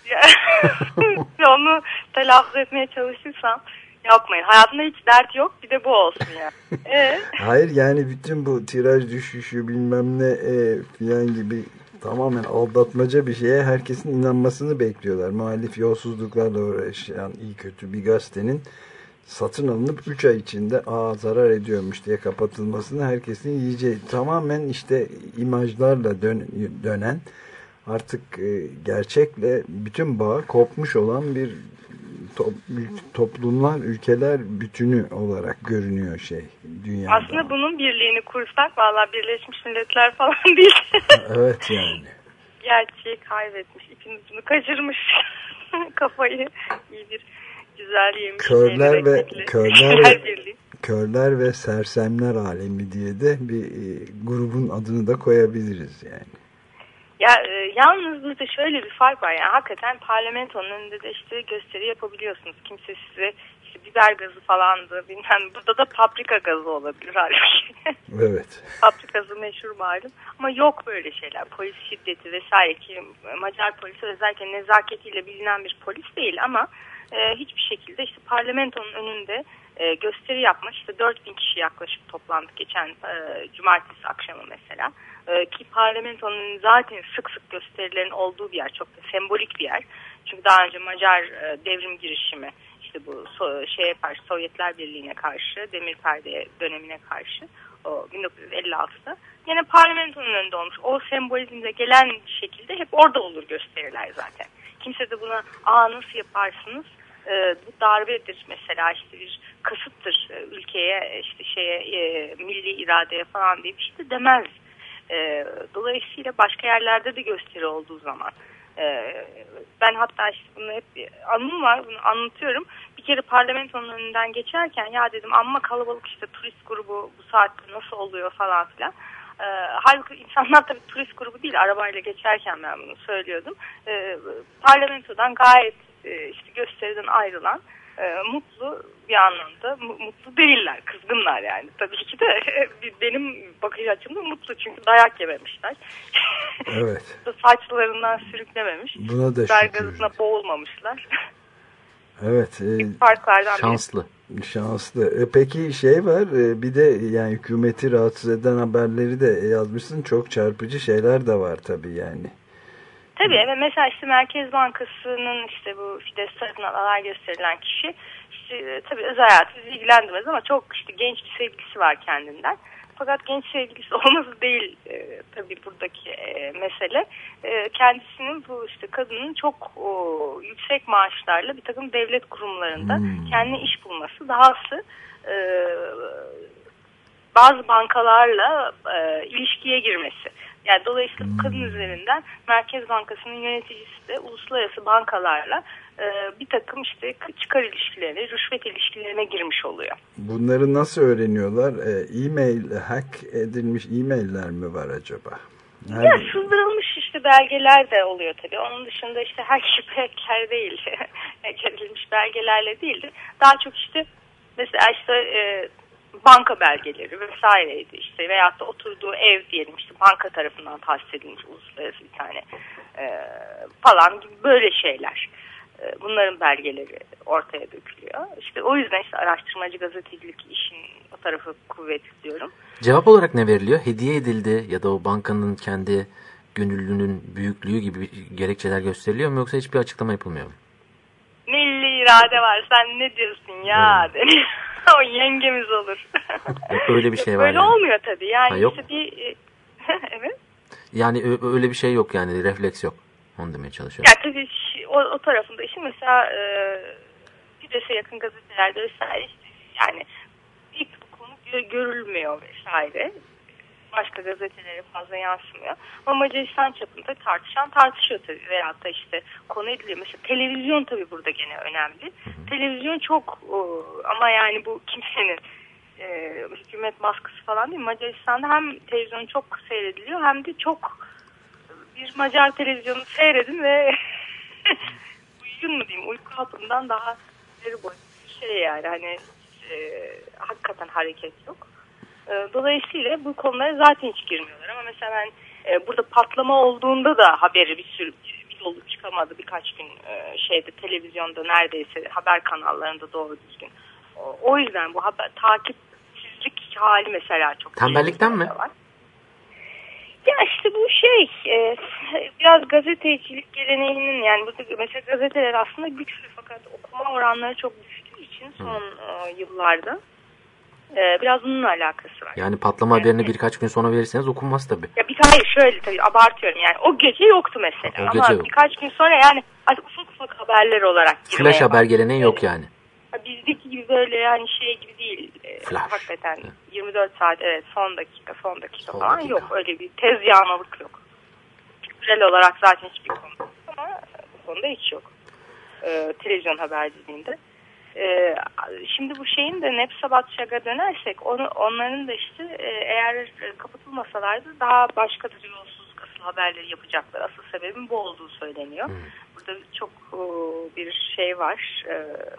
ve onu telaffuz etmeye çalışırsam yapmayın. Hayatımda hiç dert yok bir de bu olsun ya. Ee, Hayır yani bütün bu tiraj düşüşü bilmem ne e, filan gibi tamamen aldatmaca bir şeye herkesin inanmasını bekliyorlar. Muhalif yolsuzluklarla uğraşan iyi kötü bir gazetenin satın alınıp 3 ay içinde aa zarar ediyormuş diye kapatılmasını herkesin yiyeceği tamamen işte imajlarla dön- dönen artık e, gerçekle bütün bağ kopmuş olan bir to- toplumlar, ülkeler bütünü olarak görünüyor şey dünyada. aslında bunun birliğini kursak valla Birleşmiş Milletler falan değil. Evet yani. Gerçeği kaybetmiş. ipin ucunu kaçırmış. Kafayı iyi bir güzel yemiş. Körler ve körler ve körler ve sersemler alemi diye de bir e, grubun adını da koyabiliriz yani. Ya e, yalnız burada şöyle bir fark var. Yani hakikaten parlamentonun önünde de işte gösteri yapabiliyorsunuz. Kimse size işte biber gazı falandı bilmem burada da paprika gazı olabilir halbuki. Evet. paprika gazı meşhur malum ama yok böyle şeyler polis şiddeti vesaire ki Macar polisi özellikle nezaketiyle bilinen bir polis değil ama e, hiçbir şekilde işte parlamentonun önünde e, gösteri yapmak işte 4000 kişi yaklaşık toplandık geçen e, cumartesi akşamı mesela e, ki parlamentonun zaten sık sık gösterilerin olduğu bir yer çok da sembolik bir yer çünkü daha önce Macar e, devrim girişimi işte bu so şeye karşı Sovyetler Birliği'ne karşı demir perde dönemine karşı o 1956'da yine parlamentonun önünde olmuş. O sembolizmde gelen şekilde hep orada olur gösteriler zaten. Kimse de buna aa nasıl yaparsınız e, bu darbedir mesela işte bir kasıttır e, ülkeye işte şeye e, milli iradeye falan deyip işte demez. E, dolayısıyla başka yerlerde de gösteri olduğu zaman e, ben hatta işte bunu hep anım var bunu anlatıyorum. Bir kere parlamentonun önünden geçerken ya dedim amma kalabalık işte turist grubu bu saatte nasıl oluyor falan filan. E, halbuki insanlar tabii turist grubu değil arabayla geçerken ben bunu söylüyordum. E, parlamentodan gayet e, işte gösteriden ayrılan e, mutlu bir anlamda mutlu değiller kızgınlar yani. Tabii ki de benim bakış açımda mutlu çünkü dayak yememişler. Evet. Saçlarından sürüklememiş buna da Bergazına boğulmamışlar. Evet e, şanslı biri. şanslı. E, peki şey var e, bir de yani hükümeti rahatsız eden haberleri de yazmışsın. Çok çarpıcı şeyler de var tabii yani Tabii evet mesela işte Merkez Bankası'nın işte bu Fides tarafından alay gösterilen kişi işte, tabii özel hayatı bizi ilgilendirmez ama çok işte genç bir sevgilisi var kendinden. Fakat genç sevgilisi olması değil e, tabii buradaki e, mesele. E, kendisinin bu işte kadının çok o, yüksek maaşlarla bir takım devlet kurumlarında hmm. kendine iş bulması. Dahası e, bazı bankalarla e, ilişkiye girmesi. Yani dolayısıyla bu kadın üzerinden Merkez Bankası'nın yöneticisi de uluslararası bankalarla e, bir takım işte çıkar ilişkilerine, rüşvet ilişkilerine girmiş oluyor. Bunları nasıl öğreniyorlar? E-mail, hack edilmiş e-mailler mi var acaba? Nerede? Ya sızdırılmış işte belgeler de oluyor tabii. Onun dışında işte hack şüphe hacker değil. hack edilmiş belgelerle değildi. Daha çok işte mesela işte e, banka belgeleri vesaireydi işte veyahut da oturduğu ev diyelim işte banka tarafından tahsis edilmiş uluslararası bir tane e, falan gibi böyle şeyler. E, bunların belgeleri ortaya dökülüyor. İşte o yüzden işte araştırmacı gazetecilik işin o tarafı kuvvet diyorum. Cevap olarak ne veriliyor? Hediye edildi ya da o bankanın kendi gönüllünün büyüklüğü gibi gerekçeler gösteriliyor mu yoksa hiçbir açıklama yapılmıyor mu? Milli irade var sen ne diyorsun ya evet. o yengemiz olur. öyle bir şey var. Öyle yani. olmuyor tabii. Yani ha, yok. işte bir evet. Yani öyle bir şey yok yani refleks yok. Onu demeye çalışıyorum. Yani tabii o, o tarafında işin mesela e, Fides'e yakın gazetelerde vesaire işte yani ilk konu görülmüyor vesaire. Başka gazetelere fazla yansımıyor. Ama Macaristan çapında tartışan tartışıyor tabii. Veyahut da işte konu ediliyor. Mesela televizyon tabii burada gene önemli. Televizyon çok o, ama yani bu kimsenin e, hükümet baskısı falan değil. Macaristan'da hem televizyon çok seyrediliyor hem de çok bir Macar televizyonu seyredin ve uygun mu diyeyim uyku hapından daha bir şey yani hani e, hakikaten hareket yok. E, dolayısıyla bu konulara zaten hiç girmiyorlar ama mesela ben e, burada patlama olduğunda da haberi bir sürü bir dolu çıkamadı birkaç gün e, şeyde televizyonda neredeyse haber kanallarında doğru düzgün. O, o yüzden bu haber takipsizlik hali mesela çok tembellikten mi? Var. Ya işte bu şey e, biraz gazetecilik geleneğinin yani bu mesela gazeteler aslında güçlü fakat okuma oranları çok düştüğü için son e, yıllarda e, biraz bununla alakası var. Yani patlama evet. haberini birkaç gün sonra verirseniz okunmaz tabii. Ya bir hayır şöyle tabii abartıyorum yani o gece yoktu mesela o ama yok. birkaç gün sonra yani ufak ufak haberler olarak Flash haber geleneği yok yani. Bizdeki gibi böyle yani şey gibi değil. Flash. Hakikaten 24 saat evet son dakika son dakika son falan dakika. yok. Öyle bir tez yağmalık yok. Kültürel olarak zaten hiçbir konu ama bu konuda hiç yok. Ee, televizyon haberciliğinde. Ee, şimdi bu şeyin de Nepsabat Şag'a dönersek onu, onların da işte e, eğer kapatılmasalardı daha başka türlü yolsuz asıl haberleri yapacaklar. Asıl sebebin bu olduğu söyleniyor. Hmm. Burada çok e, bir şey var. E,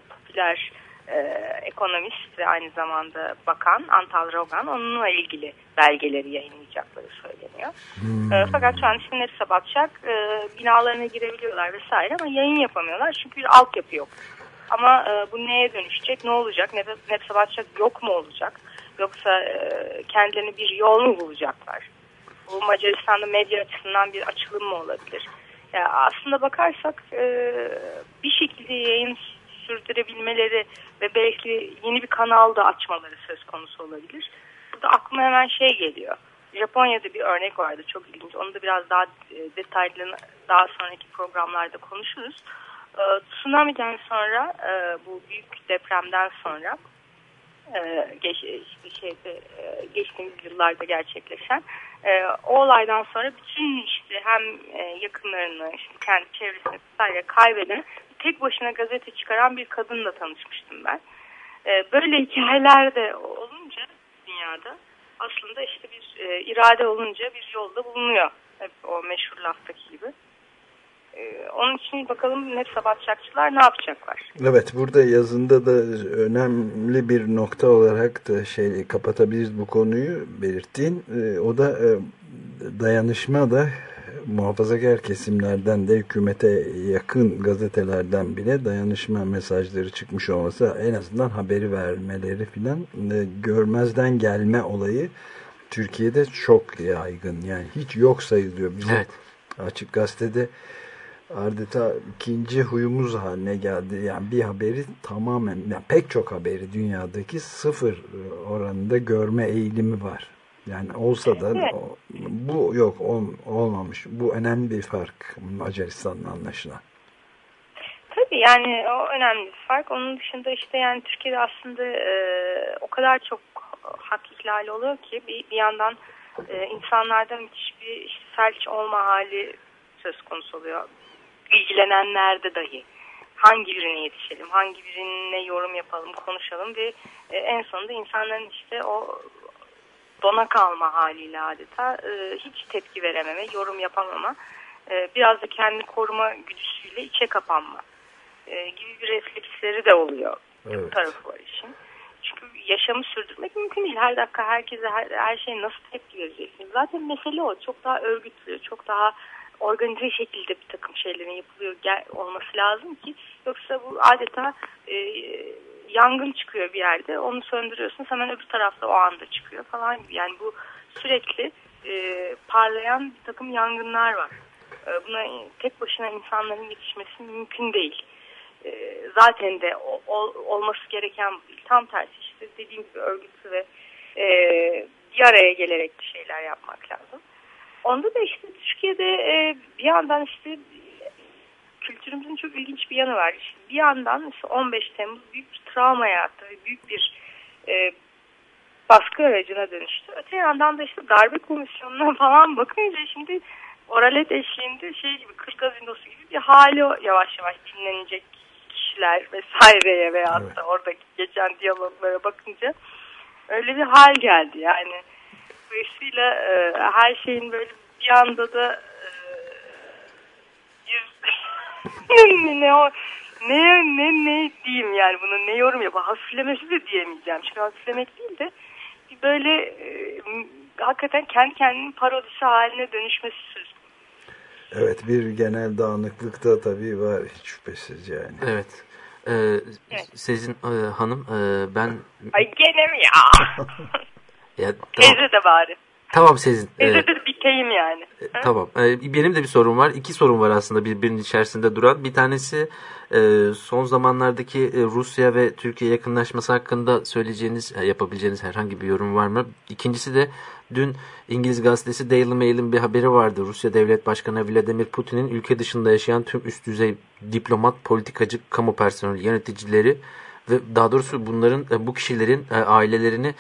popüler e, ekonomist ve aynı zamanda bakan Antal Rogan onunla ilgili belgeleri yayınlayacakları söyleniyor. Hmm. E, fakat şu an işte Nefse Batacak e, binalarına girebiliyorlar vesaire ama yayın yapamıyorlar çünkü bir altyapı yok. Ama e, bu neye dönüşecek, ne olacak, Nefse, Nefse Batacak yok mu olacak? Yoksa e, kendilerine bir yol mu bulacaklar? Bu Macaristan'da medya açısından bir açılım mı olabilir? Ya aslında bakarsak e, bir şekilde yayın sürdürebilmeleri ve belki yeni bir kanal da açmaları söz konusu olabilir. Burada aklıma hemen şey geliyor. Japonya'da bir örnek vardı çok ilginç. Onu da biraz daha e, detaylı daha sonraki programlarda konuşuruz. E, tsunami'den sonra e, bu büyük depremden sonra e, geç, şeyde, e, geçtiğimiz yıllarda gerçekleşen e, o olaydan sonra bütün işte hem e, yakınlarını işte kendi çevresini vesaire kaybeden tek başına gazete çıkaran bir kadınla tanışmıştım ben. E, böyle hikayeler de olunca dünyada aslında işte bir e, irade olunca bir yolda bulunuyor. Hep o meşhur laftaki gibi. E, onun için bakalım net sabatçakçılar ne yapacaklar? Evet burada yazında da önemli bir nokta olarak da şey kapatabiliriz bu konuyu belirttiğin. E, o da e, dayanışma da muhafazakar kesimlerden de hükümete yakın gazetelerden bile dayanışma mesajları çıkmış olması en azından haberi vermeleri filan e, görmezden gelme olayı Türkiye'de çok yaygın. Yani hiç yok sayılıyor. Bizim Evet. açık gazetede adeta ikinci huyumuz haline geldi. Yani bir haberi tamamen, yani pek çok haberi dünyadaki sıfır oranında görme eğilimi var. Yani olsa da Evet. bu yok ol, olmamış. Bu önemli bir fark Macaristan'la anlaşılan. Tabii yani o önemli bir fark. Onun dışında işte yani Türkiye'de aslında e, o kadar çok hak ihlali oluyor ki bir, bir yandan e, insanlarda müthiş bir işte felç olma hali söz konusu oluyor. İlgilenenlerde dahi. Hangi birine yetişelim, hangi birine yorum yapalım, konuşalım ve e, en sonunda insanların işte o dona kalma haliyle adeta e, hiç tepki verememe, yorum yapamama, e, biraz da kendini koruma güdüsüyle içe kapanma e, gibi bir refleksleri de oluyor. Evet. Bu tarafı var işin. Çünkü yaşamı sürdürmek mümkün değil. Her dakika herkese her, her şeye nasıl tepki vereceksiniz? Zaten mesele o. Çok daha örgütlü, çok daha organize şekilde bir takım şeylerin yapılıyor olması lazım ki yoksa bu adeta e, yangın çıkıyor bir yerde onu söndürüyorsunuz hemen öbür tarafta o anda çıkıyor falan gibi. Yani bu sürekli e, parlayan bir takım yangınlar var. E, buna tek başına insanların yetişmesi mümkün değil. E, zaten de o, ol- olması gereken değil. Tam tersi işte dediğim gibi örgütlü ve e, bir araya gelerek bir şeyler yapmak lazım Onda da işte Türkiye'de e, bir yandan işte kültürümüzün çok ilginç bir yanı var. İşte bir yandan işte 15 Temmuz büyük bir travma yarattı ve büyük bir e, baskı aracına dönüştü. Öte yandan da işte darbe komisyonuna falan bakınca şimdi oralet eşliğinde şey gibi kır gazinosu gibi bir hali yavaş yavaş dinlenecek kişiler vesaireye veyahut da oradaki geçen diyaloglara bakınca öyle bir hal geldi yani. Dolayısıyla e, her şeyin böyle bir anda da e, ne, ne, o, ne, ne, ne diyeyim yani bunu ne yorum yapar hafiflemesi de diyemeyeceğim. Çünkü hafiflemek değil de bir böyle e, hakikaten kendi kendinin parodisi haline dönüşmesi söz Evet bir genel dağınıklık da tabii var hiç şüphesiz yani. Evet. Ee, Sezin e, Hanım e, ben Ay gene mi ya? ya, tamam, Teyze de bari. tamam Sezin. Ee, de biteyim yani. Ha? Tamam. Ee, benim de bir sorum var. İki sorum var aslında birbirinin içerisinde duran. Bir tanesi e, son zamanlardaki e, Rusya ve Türkiye yakınlaşması hakkında söyleyeceğiniz, e, yapabileceğiniz herhangi bir yorum var mı? İkincisi de dün İngiliz gazetesi Daily Mail'in bir haberi vardı. Rusya Devlet Başkanı Vladimir Putin'in ülke dışında yaşayan tüm üst düzey diplomat, politikacı, kamu personeli, yöneticileri ve daha doğrusu bunların e, bu kişilerin e, ailelerini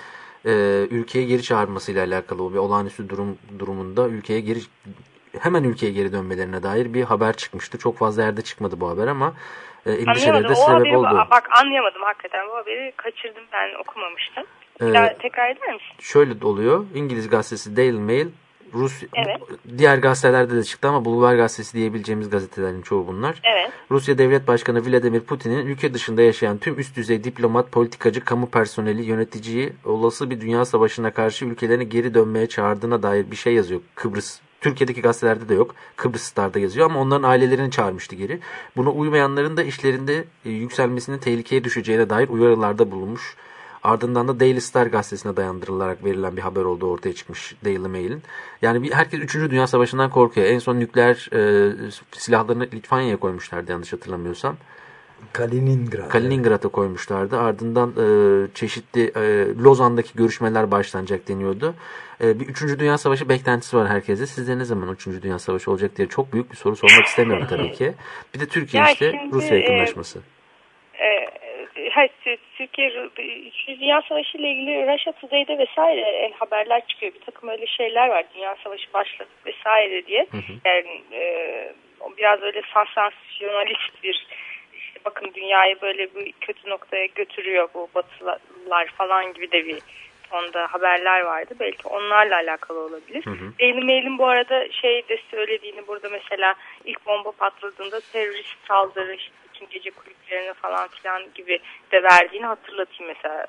e, ülkeye geri çağırmasıyla alakalı bir olağanüstü durum durumunda ülkeye geri hemen ülkeye geri dönmelerine dair bir haber çıkmıştı. Çok fazla yerde çıkmadı bu haber ama e, endişelere de sebep haberi oldu. bak anlayamadım hakikaten. Bu haberi kaçırdım ben okumamıştım. Bir Ee, tekrar eder misin? Şöyle oluyor. İngiliz gazetesi Daily Mail Rus Evet. diğer gazetelerde de çıktı ama Bulvar Gazetesi diyebileceğimiz gazetelerin çoğu bunlar. Evet. Rusya Devlet Başkanı Vladimir Putin'in ülke dışında yaşayan tüm üst düzey diplomat, politikacı, kamu personeli, yöneticiyi olası bir dünya savaşına karşı ülkelerine geri dönmeye çağırdığına dair bir şey yazıyor. Kıbrıs Türkiye'deki gazetelerde de yok. Kıbrıs Star'da yazıyor ama onların ailelerini çağırmıştı geri. Buna uymayanların da işlerinde e, yükselmesinin tehlikeye düşeceğine dair uyarılarda bulunmuş. Ardından da Daily Star gazetesine dayandırılarak verilen bir haber olduğu ortaya çıkmış Daily Mail'in. Yani bir, herkes 3. Dünya Savaşı'ndan korkuyor. En son nükleer e, silahlarını Litvanya'ya koymuşlardı yanlış hatırlamıyorsam. Kaliningrad. Kaliningrad'a koymuşlardı. Ardından e, çeşitli e, Lozan'daki görüşmeler başlanacak deniyordu. E, bir 3. Dünya Savaşı beklentisi var herkese. Sizde ne zaman 3. Dünya Savaşı olacak diye çok büyük bir soru sormak istemiyorum tabii ki. Bir de Türkiye Ya işte şimdi, Rusya e, yakınlaşması. Hayır, Tü- Türkiye Dünya Savaşı ile ilgili Russia Today'de vesaire e, haberler çıkıyor. Bir takım öyle şeyler var. Dünya Savaşı başladı vesaire diye. Yani e, biraz öyle sansasyonalist bir işte bakın dünyayı böyle bir kötü noktaya götürüyor bu batılar falan gibi de bir tonda haberler vardı. Belki onlarla alakalı olabilir. Daily Mail'in bu arada şey de söylediğini burada mesela ilk bomba patladığında terörist saldırı işte bütün gece kulüplerine falan filan gibi de verdiğini hatırlatayım mesela.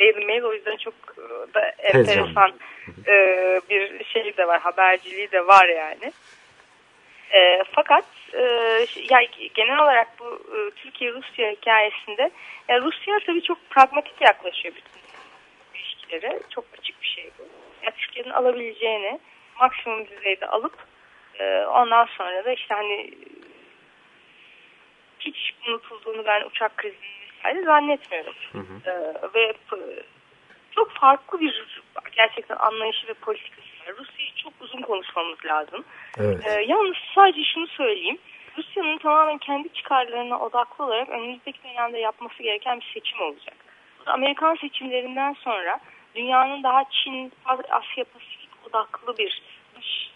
Daily Mail o yüzden çok e, da enteresan e, bir şey de var. Haberciliği de var yani. E, fakat e, yani genel olarak bu e, Türkiye-Rusya hikayesinde yani Rusya tabii çok pragmatik yaklaşıyor bütün ilişkilere. Çok açık bir şey bu. Yani Türkiye'nin alabileceğini maksimum düzeyde alıp e, ondan sonra da işte hani hiç unutulduğunu ben uçak krizinin vesaire zannetmiyorum. E, ve p- çok farklı bir gerçekten anlayışı ve politikası var. Rusya'yı çok uzun konuşmamız lazım. Evet. Ee, yalnız sadece şunu söyleyeyim. Rusya'nın tamamen kendi çıkarlarına odaklı olarak önümüzdeki dönemde yapması gereken bir seçim olacak. Amerikan seçimlerinden sonra dünyanın daha Çin, Asya, Pasifik odaklı bir dış e,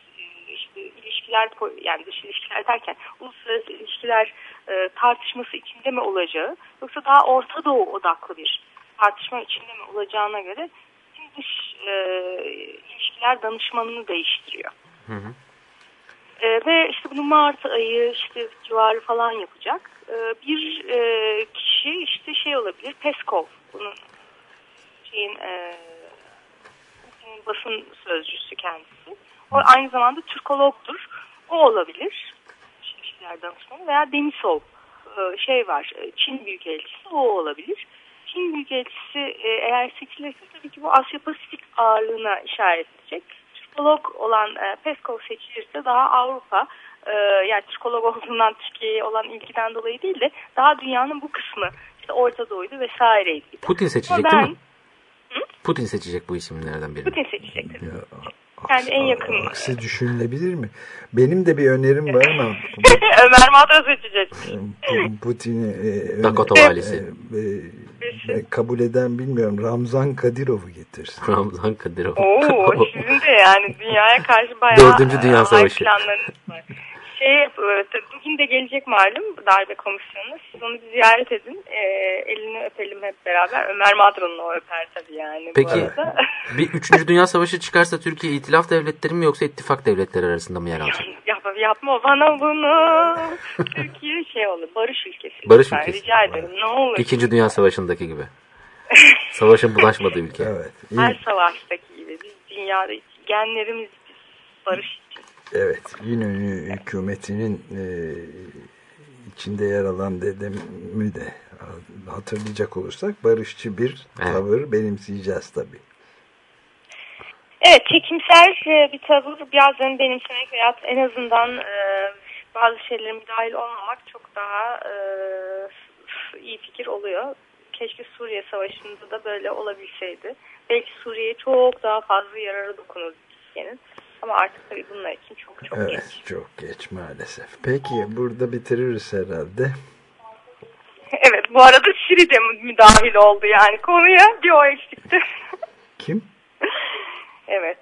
ilişkiler yani dış ilişkiler derken uluslararası ilişkiler e, tartışması içinde mi olacağı yoksa daha Orta Doğu odaklı bir tartışma içinde mi olacağına göre dış e, ilişkiler danışmanını değiştiriyor. Hı hı. E, ve işte bunu Mart ayı işte civarı falan yapacak. E, bir e, kişi işte şey olabilir Peskov bunun şeyin e, basın sözcüsü kendisi. O aynı zamanda Türkologdur. O olabilir. İlişkiler danışmanı veya Denisov e, şey var e, Çin Büyükelçisi o olabilir. Çin Büyükelçisi e, eğer seçilirse tabii ki bu Asya Pasifik ağırlığına işaret edecek. Türkolog olan Peskov seçilirse daha Avrupa yani Türkolog olduğundan Türkiye'ye olan ilgiden dolayı değil de daha dünyanın bu kısmı işte Orta Doğu'ydu vesaireydi. Putin seçecek Ama değil ben- mi? Putin seçecek bu isimlerden birini. Putin seçecek tabii. Yani en yakın. Aksi düşünülebilir mi? Benim de bir önerim var ama Ömer Madra seçecek. Pu- Putin'i e, Dakota valisi. e, e, e, kabul eden bilmiyorum. Ramzan Kadirov'u getirsin. Ramzan Kadyrov. Oo, sizin de yani dünyaya karşı bayağı Dördüncü Dünya e, Savaşı. planlarınız var. Şey, bugün de gelecek malum darbe komisyonuna. Siz onu bir ziyaret edin. E, elini öpelim hep beraber. Ömer Madra'nın o öper tabii yani. Peki Bu arada. bir 3. Dünya Savaşı çıkarsa Türkiye itilaf devletleri mi yoksa ittifak devletleri arasında mı yer alacak? yapma, yapma bana bunu. Türkiye şey olur barış ülkesi. Barış Lütfen, ülkesi. Rica ederim ne olur. İkinci Dünya Savaşı'ndaki gibi. Savaşın bulaşmadığı ülke. Evet. Her savaştaki gibi. Biz dünyada genlerimiz biz barış. Evet. İnönü hükümetinin e, içinde yer alan dedemi de hatırlayacak olursak barışçı bir Evet. tavır benimseyeceğiz tabii. Evet çekimser e, bir tavır birazdan benimsemek veya en azından e, bazı şeylere müdahil olmamak çok daha e, iyi fikir oluyor. Keşke Suriye Savaşı'nda da böyle olabilseydi. Belki Suriye'ye çok daha fazla yararı dokunurdu Türkiye'nin. Ama artık tabii bunlar için çok çok evet, geç. çok geç maalesef. Peki burada bitiririz herhalde. Evet bu arada Şiri de müdahil oldu yani konuya bir o eksikti. Kim? evet.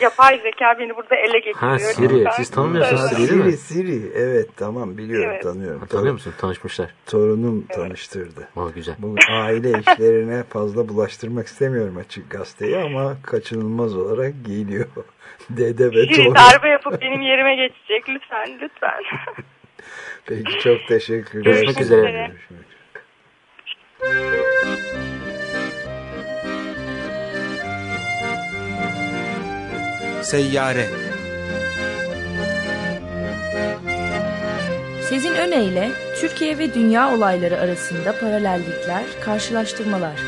Yapay zeka beni burada ele geçiriyor. Ha Siri. Lütfen. Siz tanımıyorsunuz Evet. Siri'yi değil mi? Siri, Siri. Evet tamam biliyorum Evet. tanıyorum. Ha, Tanıyor musun? Tanışmışlar. Torunum tanıştırdı. O güzel. Bu aile işlerine fazla bulaştırmak istemiyorum açık gazeteyi ama kaçınılmaz olarak giyiliyor. Dede ve Siri torun. darbe yapıp benim yerime geçecek. Lütfen, lütfen. Peki çok teşekkürler. Görüşmek üzere. Görüşmek Seyyare Sezin Öne Türkiye ve dünya olayları arasında paralellikler, karşılaştırmalar.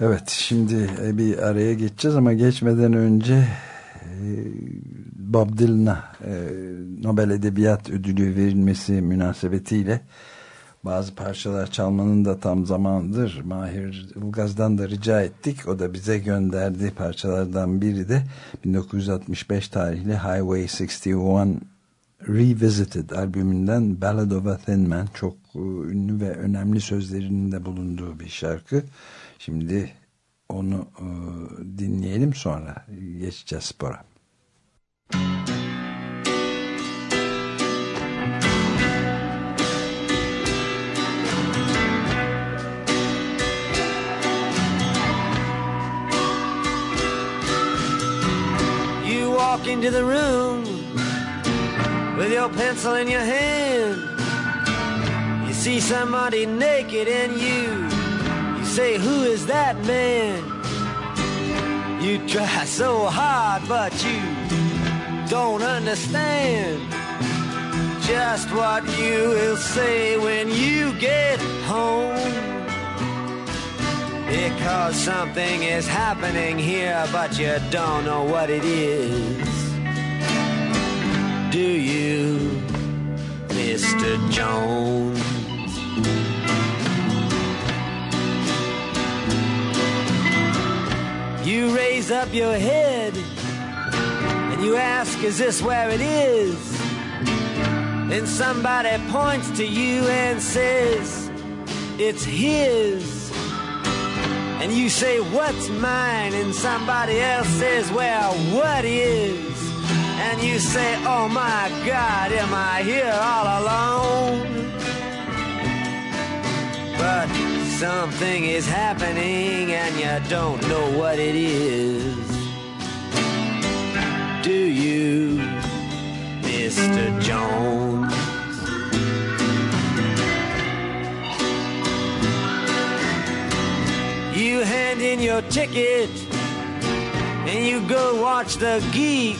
Evet şimdi bir araya geçeceğiz ama geçmeden önce e, Bob Dylan'a e, Nobel Edebiyat Ödülü verilmesi münasebetiyle bazı parçalar çalmanın da tam zamanıdır. Mahir Ilgaz'dan da rica ettik. O da bize gönderdiği parçalardan biri de 1965 tarihli Highway 61 Revisited albümünden Ballad of a Thin Man çok e, ünlü ve önemli sözlerinin de bulunduğu bir şarkı. Şimdi onu e, dinleyelim sonra geçeceğiz spora. You walk into the room with your pencil in your hand. You see somebody naked and you, you say, Who is that man? You try so hard, but you don't understand just what you will say when you get home. Because something is happening here, but you don't know what it is. Do you, Mr. Jones? You raise up your head you ask, Is this where it is? Then somebody points to you and says, It's his. And you say, What's mine? And somebody else says, Well, what is? And you say, Oh my God, am I here all alone? But something is happening and you don't know what it is. Do you, Mr. Jones? You hand in your ticket and you go watch the geek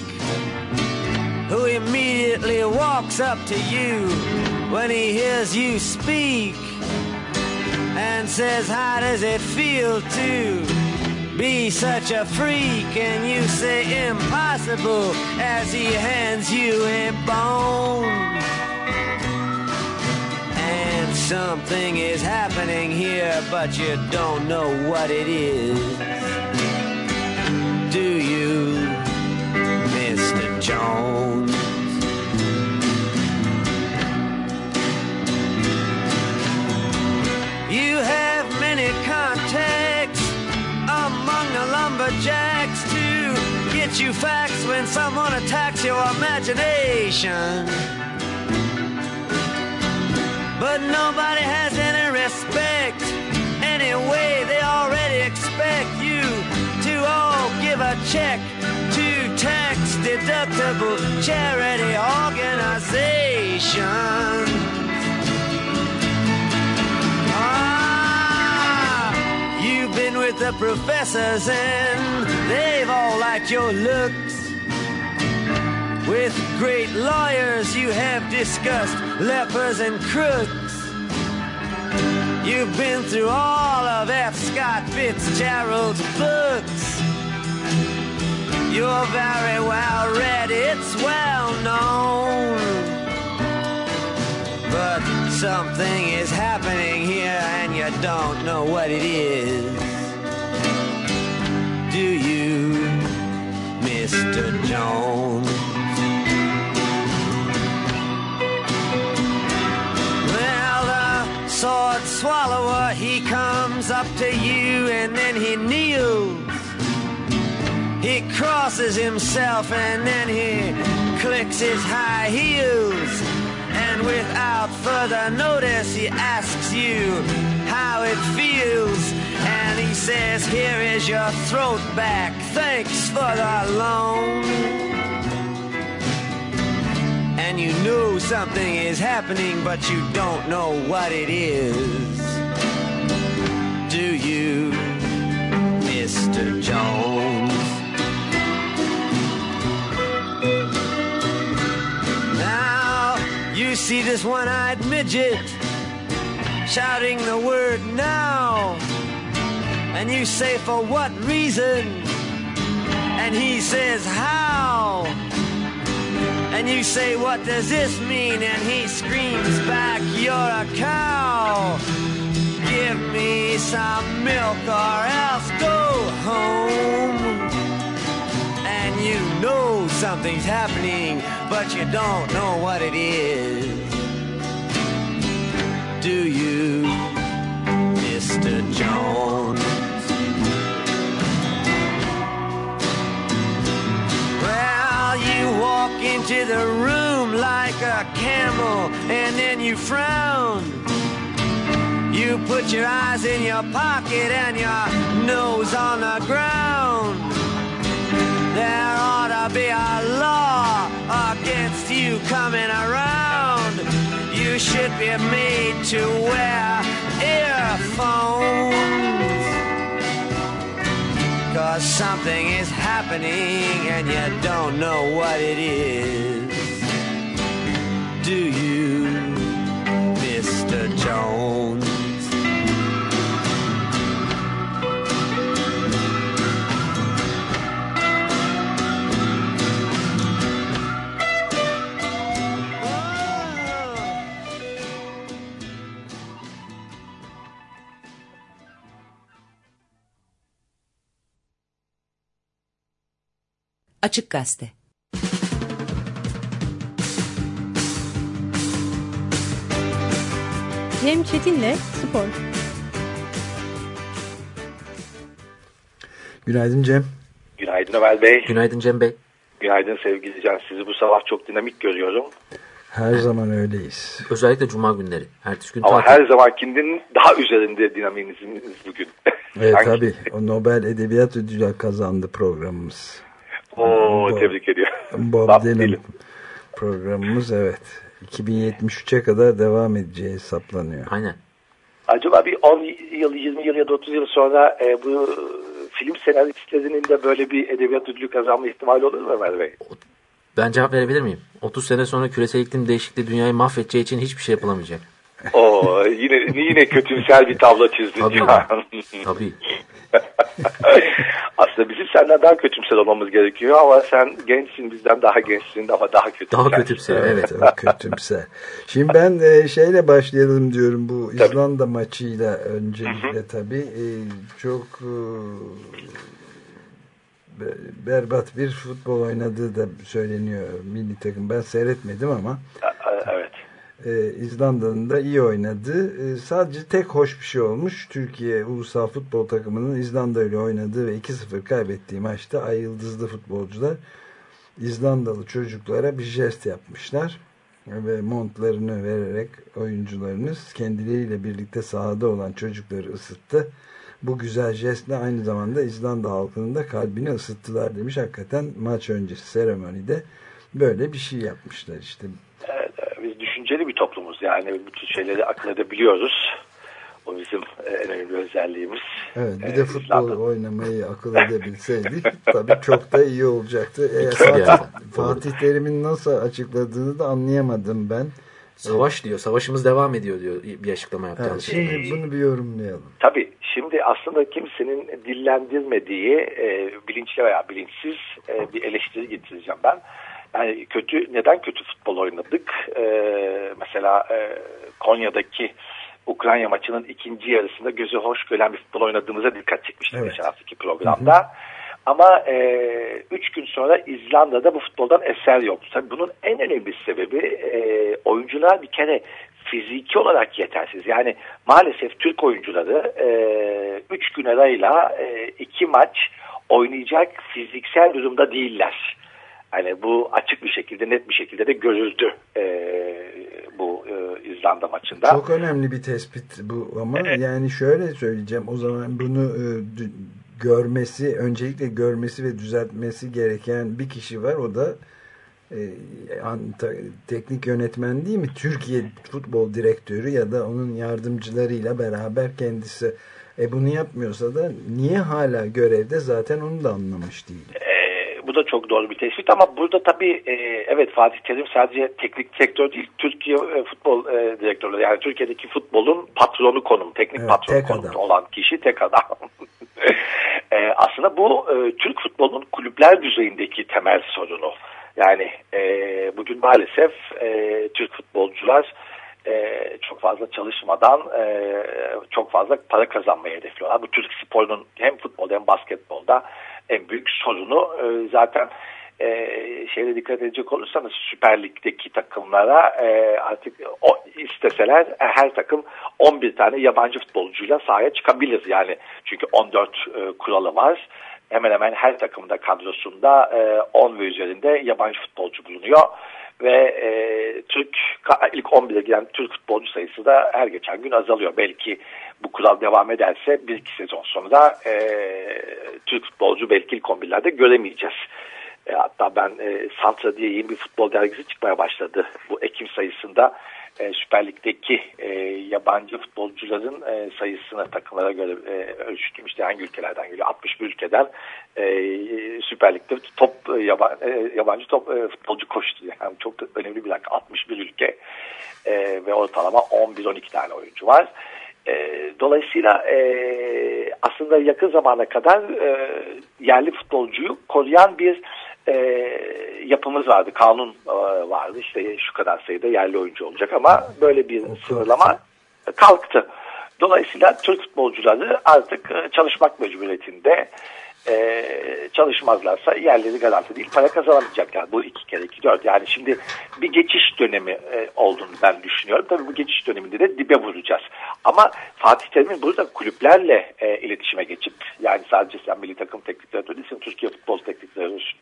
who immediately walks up to you when he hears you speak and says, How does it feel to be such a freak? And you say, Impossible, as he hands you a bone. And something is happening here, but you don't know what it is. Do you, Mr. Jones? Lumberjacks to get you facts when someone attacks your imagination. But nobody has any respect. Anyway, they already expect you to all give a check to tax deductible charity organizations. Been with the professors and they've all liked your looks. With great lawyers, you have discussed lepers and crooks. You've been through all of F. Scott Fitzgerald's books. You're very well read, it's well known. But something is happening here and you don't know what it is. Do you, Mr. Jones? Sword swallower, he comes up to you and then he kneels. He crosses himself and then he clicks his high heels. And without further notice, he asks you how it feels. And he says, Here is your throat back. Thanks for the loan. And you know something is happening, but you don't know what it is. Do you, Mr. Jones? See this one eyed midget shouting the word now. And you say, For what reason? And he says, How? And you say, What does this mean? And he screams back, You're a cow. Give me some milk or else go home. You know something's happening, but you don't know what it is. Do you, Mr. Jones? Well, you walk into the room like a camel and then you frown. You put your eyes in your pocket and your nose on the ground. There ought to be a law against you coming around. You should be made to wear earphones. Cause something is happening and you don't know what it is. Do you, Mr. Jones? Açık Gazete Cem Çetin'le Spor. Günaydın Cem. Günaydın Ömer Bey. Günaydın Cem Bey. Günaydın sevgili Can. Sizi bu sabah çok dinamik görüyorum. Her zaman öyleyiz. Özellikle cuma günleri. Ertesi gün Ama tatil. her zamankinden daha üzerinde dinamiğiniz bugün. Evet tabii. O Nobel Edebiyat Ödülü kazandı programımız. Oo, Bob- tebrik ediyorum. Bob Bob Dylan Dylan. programımız evet. 2073'e kadar devam edeceği hesaplanıyor. Aynen. Acaba bir 10 yıl, 20 yıl ya da 30 yıl sonra e, bu film senaristlerinin de böyle bir edebiyat ödülü kazanma ihtimali olur mu Ömer Bey? Ben cevap verebilir miyim? 30 sene sonra küresel iklim değişikliği dünyayı mahvedeceği için hiçbir şey yapılamayacak. Oo, yine yine kötümser bir tablo çizdin Tabii. Tabii. Aslında bizim senden daha kötümser olmamız gerekiyor ama sen gençsin bizden daha gençsin ama daha kötümser. Daha kötümser evet. o kötümse. Şimdi ben e, şeyle başlayalım diyorum bu İzlanda maçıyla öncelikle tabii e, çok e, be- berbat bir futbol oynadığı da söyleniyor milli takım. Ben seyretmedim ama Evet. E, İzlanda'nın da iyi oynadı. E, sadece tek hoş bir şey olmuş. Türkiye ulusal futbol takımının İzlanda ile oynadığı ve 2-0 kaybettiği maçta ay yıldızlı futbolcular İzlandalı çocuklara bir jest yapmışlar ve montlarını vererek oyuncularınız kendileriyle birlikte sahada olan çocukları ısıttı. Bu güzel jestle aynı zamanda İzlanda halkının da kalbini ısıttılar demiş. Hakikaten maç öncesi seremonide böyle bir şey yapmışlar işte. Evet, evet, biz düşünceli bir toplumuz yani bütün şeyleri akıl edebiliyoruz. O bizim e, en önemli özelliğimiz. Evet bir Ee, de futbol oynamayı akıl edebilseydik tabii çok da iyi olacaktı. Ee, bir Fatih. Fatih Terim'in nasıl açıkladığını da anlayamadım ben. Savaş diyor. Savaşımız devam ediyor diyor. Bir açıklama yaptı. Evet, şimdi hatırlamıyorsam. bunu bir yorumlayalım. Tabii şimdi aslında kimsenin dillendirmediği e, bilinçli veya bilinçsiz e, bir eleştiri getireceğim ben. Yani kötü neden kötü futbol oynadık? E, mesela e, Konya'daki Ukrayna maçının ikinci yarısında gözü hoş gören bir futbol oynadığımıza dikkat çekmiştik Evet. geçen haftaki programda. Ama e, üç gün sonra İzlanda'da bu futboldan eser yoktu. Tabii bunun en önemli sebebi e, oyuncular bir kere fiziki olarak yetersiz. Yani maalesef Türk oyuncuları 3 gün arayla 2 maç oynayacak fiziksel durumda değiller. Hani bu açık bir şekilde net bir şekilde de görüldü e, bu e, İzlanda maçında. Çok önemli bir tespit bu ama evet. yani şöyle söyleyeceğim o zaman bunu e, görmesi öncelikle görmesi ve düzeltmesi gereken bir kişi var o da e, teknik yönetmen değil mi? Türkiye futbol direktörü ya da onun yardımcılarıyla beraber kendisi e bunu yapmıyorsa da niye hala görevde zaten onu da anlamış değil. Bu da çok doğru bir tespit ama burada tabii e, evet Fatih Terim sadece teknik sektör değil Türkiye e, futbol e, direktörü yani Türkiye'deki futbolun patronu konum teknik evet, patron konumda adam. olan kişi tek adam. e, aslında bu e, Türk futbolunun kulüpler düzeyindeki temel sorunu. Yani e, bugün maalesef e, Türk futbolcular e, çok fazla çalışmadan e, çok fazla para kazanmayı hedefliyorlar. Bu Türk sporunun hem futbolda hem basketbolda en büyük sorunu e, zaten e, şeyde dikkat edecek olursanız Süper Lig'deki takımlara e, artık o isteseler e, her takım 11 tane yabancı futbolcuyla sahaya çıkabilir. Yani çünkü 14 e, kuralı var. Hemen hemen her takımda kadrosunda e, 10 ve üzerinde yabancı futbolcu bulunuyor ve e, Türk ilk 11'e giren Türk futbolcu sayısı da her geçen gün azalıyor. Belki bu kural devam ederse bir iki sezon sonra e, Türk futbolcu belki ilk 11'lerde göremeyeceğiz. E, hatta ben e, Santra diye yeni bir futbol dergisi çıkmaya başladı. Bu Ekim sayısında e, Süper Lig'deki e, yabancı futbolcuların e, sayısını takımlara göre e, ölçtüm. İşte hangi ülkelerden geliyor? 61 ülkeden e, Süper Lig'de top e, e, yabancı top e, futbolcu koştu. Yani çok da önemli bir dakika. 61 ülke e, ve ortalama 11-12 tane oyuncu var. E, dolayısıyla e, aslında yakın zamana kadar e, yerli futbolcuyu koruyan bir e, yapımız vardı, kanun e, vardı. İşte şu kadar sayıda yerli oyuncu olacak ama böyle bir sınırlama kalktı. Dolayısıyla Türk futbolcuları artık e, çalışmak mecburiyetinde e, çalışmazlarsa yerleri garanti değil para kazanamayacaklar. Bu iki kere iki dört. Yani şimdi bir geçiş dönemi e, olduğunu ben düşünüyorum. Tabii bu geçiş döneminde de dibe vuracağız. Ama Fatih Terim'in burada kulüplerle e, iletişime geçip yani sadece sen milli takım teknik direktörü değilsin. Türkiye futbol teknik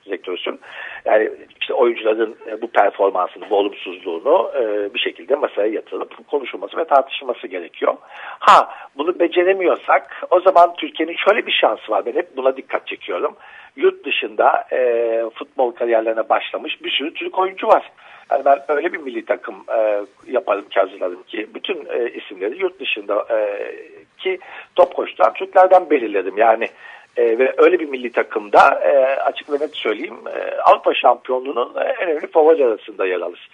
direktörüsün. Yani işte oyuncuların e, bu performansını, bu olumsuzluğunu e, bir şekilde masaya yatırılıp konuşulması ve tartışılması gerekiyor. Ha bunu beceremiyorsak o zaman Türkiye'nin şöyle bir şansı var. Ben hep buna dikkat dikkat çekiyorum. Yurt dışında e, futbol kariyerlerine başlamış bir sürü Türk oyuncu var. Yani ben öyle bir milli takım e, yaparım ki hazırladım ki bütün e, isimleri yurt dışında e, ki top koşturan Türklerden belirledim. Yani e, ve öyle bir milli takımda e, açık ve net söyleyeyim e, Avrupa şampiyonluğunun en önemli favori arasında yer alır.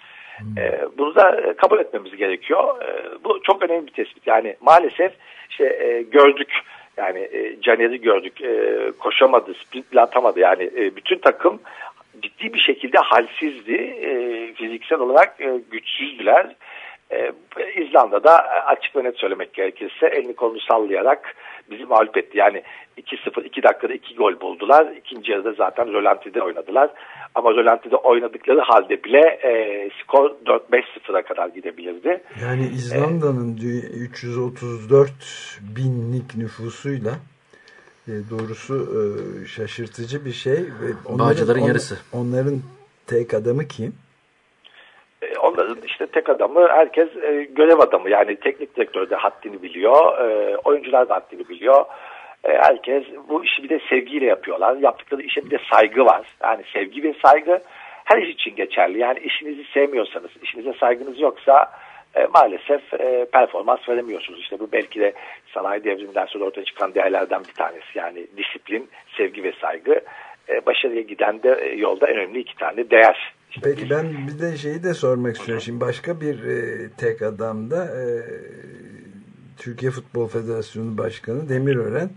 E, bunu da kabul etmemiz gerekiyor. E, bu çok önemli bir tespit. Yani maalesef işte e, gördük yani e, Caner'i gördük. E, koşamadı, sprint bile atamadı. Yani e, bütün takım ciddi bir şekilde halsizdi. E, fiziksel olarak e, güçsüzdüler. E, İzlanda'da açık ve net söylemek gerekirse elini kolunu sallayarak bizi mağlup etti. Yani 2-0, 2 dakikada 2 gol buldular. İkinci yarıda zaten Rölanti'de oynadılar. Ama Rölanti'de oynadıkları halde bile e, skor 4-5-0'a kadar gidebilirdi. Yani İzlanda'nın e, 334 binlik nüfusuyla e, doğrusu e, şaşırtıcı bir şey. Onların, Bağcıların yarısı. Onların tek adamı kim? Onların işte tek adamı herkes e, görev adamı yani teknik direktör de haddini biliyor e, oyuncular da haddini biliyor e, herkes bu işi bir de sevgiyle yapıyorlar yaptıkları işe bir de saygı var yani sevgi ve saygı her iş için geçerli yani işinizi sevmiyorsanız işinize saygınız yoksa e, maalesef e, performans veremiyorsunuz. İşte bu belki de sanayi devriminden sonra ortaya çıkan değerlerden bir tanesi. Yani disiplin, sevgi ve saygı e, başarıya giden de e, yolda en önemli iki tane değer. Peki ben bir de şeyi de sormak istiyorum. Şimdi başka bir e, tek adamda e, Türkiye Futbol Federasyonu Başkanı Demirören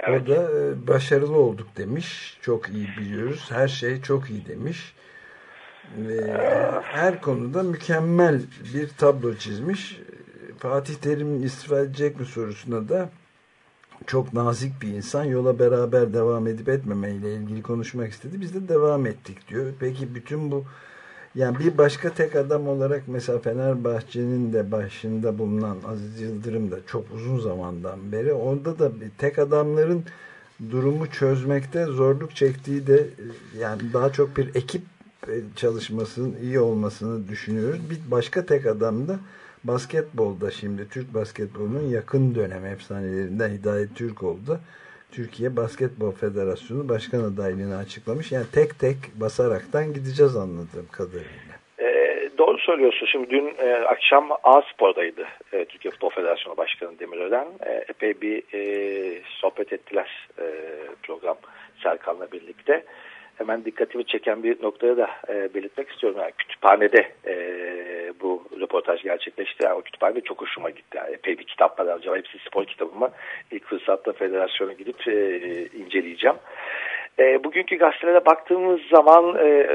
evet. o da e, başarılı olduk demiş. Çok iyi biliyoruz. Her şey çok iyi demiş. Ve her konuda mükemmel bir tablo çizmiş. Fatih Terim istifa edecek mi sorusuna da çok nazik bir insan yola beraber devam edip etmemeyle ilgili konuşmak istedi. Biz de devam ettik diyor. Peki bütün bu Yani bir başka tek adam olarak mesela Fenerbahçe'nin de başında bulunan Aziz Yıldırım da çok uzun zamandan beri orada da bir tek adamların durumu çözmekte zorluk çektiği de yani daha çok bir ekip çalışmasının iyi olmasını düşünüyoruz. Bir başka tek adam da basketbolda şimdi Türk basketbolunun yakın dönem efsanelerinden Hidayet Türk oldu. Türkiye Basketbol Federasyonu başkan adaylığını açıklamış. Yani tek tek basaraktan gideceğiz anladığım kadarıyla. E, doğru söylüyorsun. Şimdi dün e, akşam A Spor'daydı e, Türkiye Futbol Federasyonu Başkanı Demirören. E, epey bir e, sohbet ettiler e, program Serkan'la birlikte. Hemen dikkatimi çeken bir noktaya da e, belirtmek istiyorum. Yani kütüphanede e, bu röportaj gerçekleşti. Yani o kütüphanede çok hoşuma gitti. Yani epey bir kitaplar alacağım. Hepsi spor kitabımı ilk fırsatta federasyona gidip e, inceleyeceğim. E, bugünkü gazetelere baktığımız zaman e,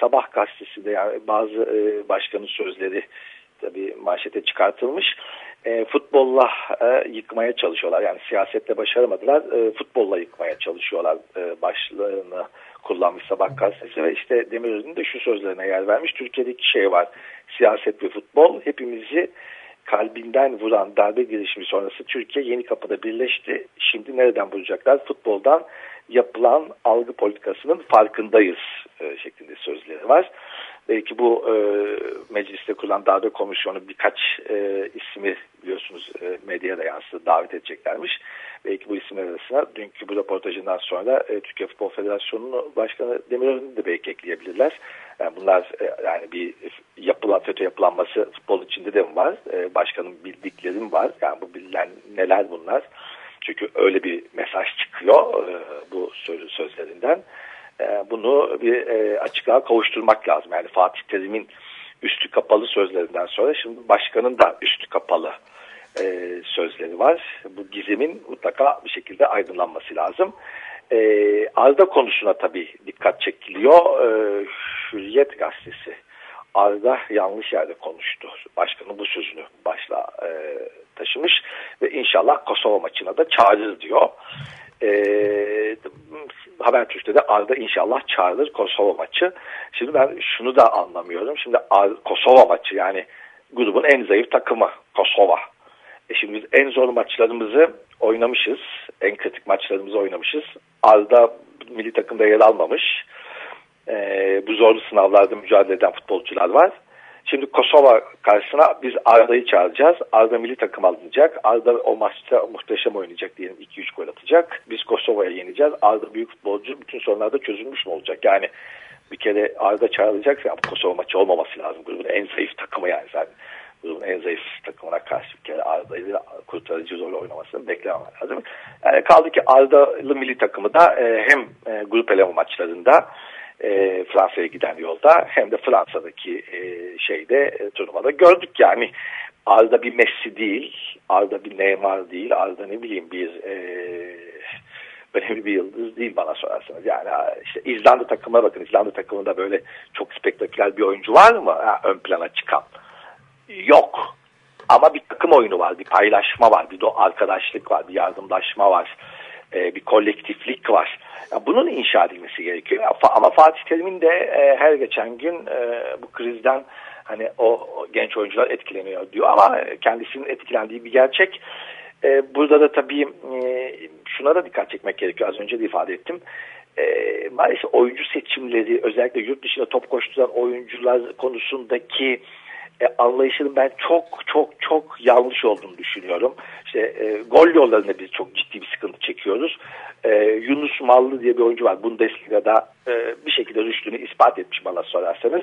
sabah gazetesinde yani bazı e, başkanın sözleri tabii manşete çıkartılmış. E, futbolla e, yıkmaya çalışıyorlar. Yani siyasetle başaramadılar. E, futbolla yıkmaya çalışıyorlar e, başlığını kullanmış Sabah gazetesi ve işte Demiröz'ün de şu sözlerine yer vermiş. Türkiye'deki şey var. Siyaset ve futbol hepimizi kalbinden vuran darbe girişimi sonrası Türkiye yeni kapıda birleşti. Şimdi nereden bulacaklar? Futboldan yapılan algı politikasının farkındayız e, şeklinde sözleri var. Belki bu e, mecliste kurulan darbe komisyonu birkaç e, ismi biliyorsunuz e, medyaya yansıdı davet edeceklermiş. Belki bu isimler arasına dünkü bu röportajından sonra e, Türkiye Futbol Federasyonu Başkanı Demirören'i de belki ekleyebilirler. Yani bunlar e, yani bir yapılan FETÖ yapılanması futbol içinde de mi var? E, başkanın bildiklerim var. Yani bu bilinen neler bunlar? Çünkü öyle bir mesaj çıkıyor e, bu sözlerinden. E, bunu bir e, açıklığa kavuşturmak lazım. Yani Fatih Terim'in üstü kapalı sözlerinden sonra şimdi başkanın da üstü kapalı e, sözleri var. Bu gizemin mutlaka bir şekilde aydınlanması lazım. E, Arda konusuna tabii dikkat çekiliyor. E, Hürriyet gazetesi Arda yanlış yerde konuştu. Başkanın bu sözünü başla taşımış ve inşallah Kosova maçına da çağırır diyor. E, Habertürk'te de Arda inşallah çağırır Kosova maçı. Şimdi ben şunu da anlamıyorum. Şimdi Kosova maçı yani grubun en zayıf takımı Kosova. E şimdi biz en zor maçlarımızı oynamışız. En kritik maçlarımızı oynamışız. Arda milli takımda yer almamış. E, bu zorlu sınavlarda mücadele eden futbolcular var. Şimdi Kosova karşısına biz Arda'yı çağıracağız. Arda milli takım alınacak. Arda o maçta muhteşem oynayacak diyelim 2-3 gol atacak. Biz Kosova'ya yeneceğiz. Arda büyük futbolcu. Bütün sorunlar da çözülmüş mü olacak? Yani bir kere Arda çağrılacaksa Kosova maçı olmaması lazım. Grubun en zayıf takımı yani zaten. Grubun en zayıf takımına karşı bir kere Arda'yı kurtarıcı rol oynamasını beklemem lazım. Yani kaldı ki Arda'lı milli takımı da e, hem e, grup eleme maçlarında e, Fransa'ya giden yolda hem de Fransa'daki e, şeyde e, turnuvada gördük yani Arda bir Messi değil, Arda bir Neymar değil, Arda ne bileyim bir e, önemli bir yıldız değil bana sorarsanız. Yani işte İzlanda takımına bakın. İzlanda takımında böyle çok spektaküler bir oyuncu var mı ha, ön plana çıkan? Yok. Ama bir takım oyunu var, bir paylaşma var, bir arkadaşlık var, bir yardımlaşma var, e, bir kolektiflik var. Bunun inşa edilmesi gerekiyor. Ama Fatih Terim'in de e, her geçen gün e, bu krizden hani o, genç oyuncular etkileniyor diyor ama kendisinin etkilendiği bir gerçek. Burada da tabii şuna da dikkat çekmek gerekiyor. Az önce de ifade ettim. Maalesef oyuncu seçimleri özellikle yurt dışında top koşturan oyuncular konusundaki e, anlayışının ben çok çok çok yanlış olduğunu düşünüyorum. İşte e, gol yollarında biz çok ciddi bir sıkıntı çekiyoruz. E, Yunus Mallı diye bir oyuncu var. Bundesliga'da e, bir şekilde rüştünü ispat etmiş bana sorarsanız.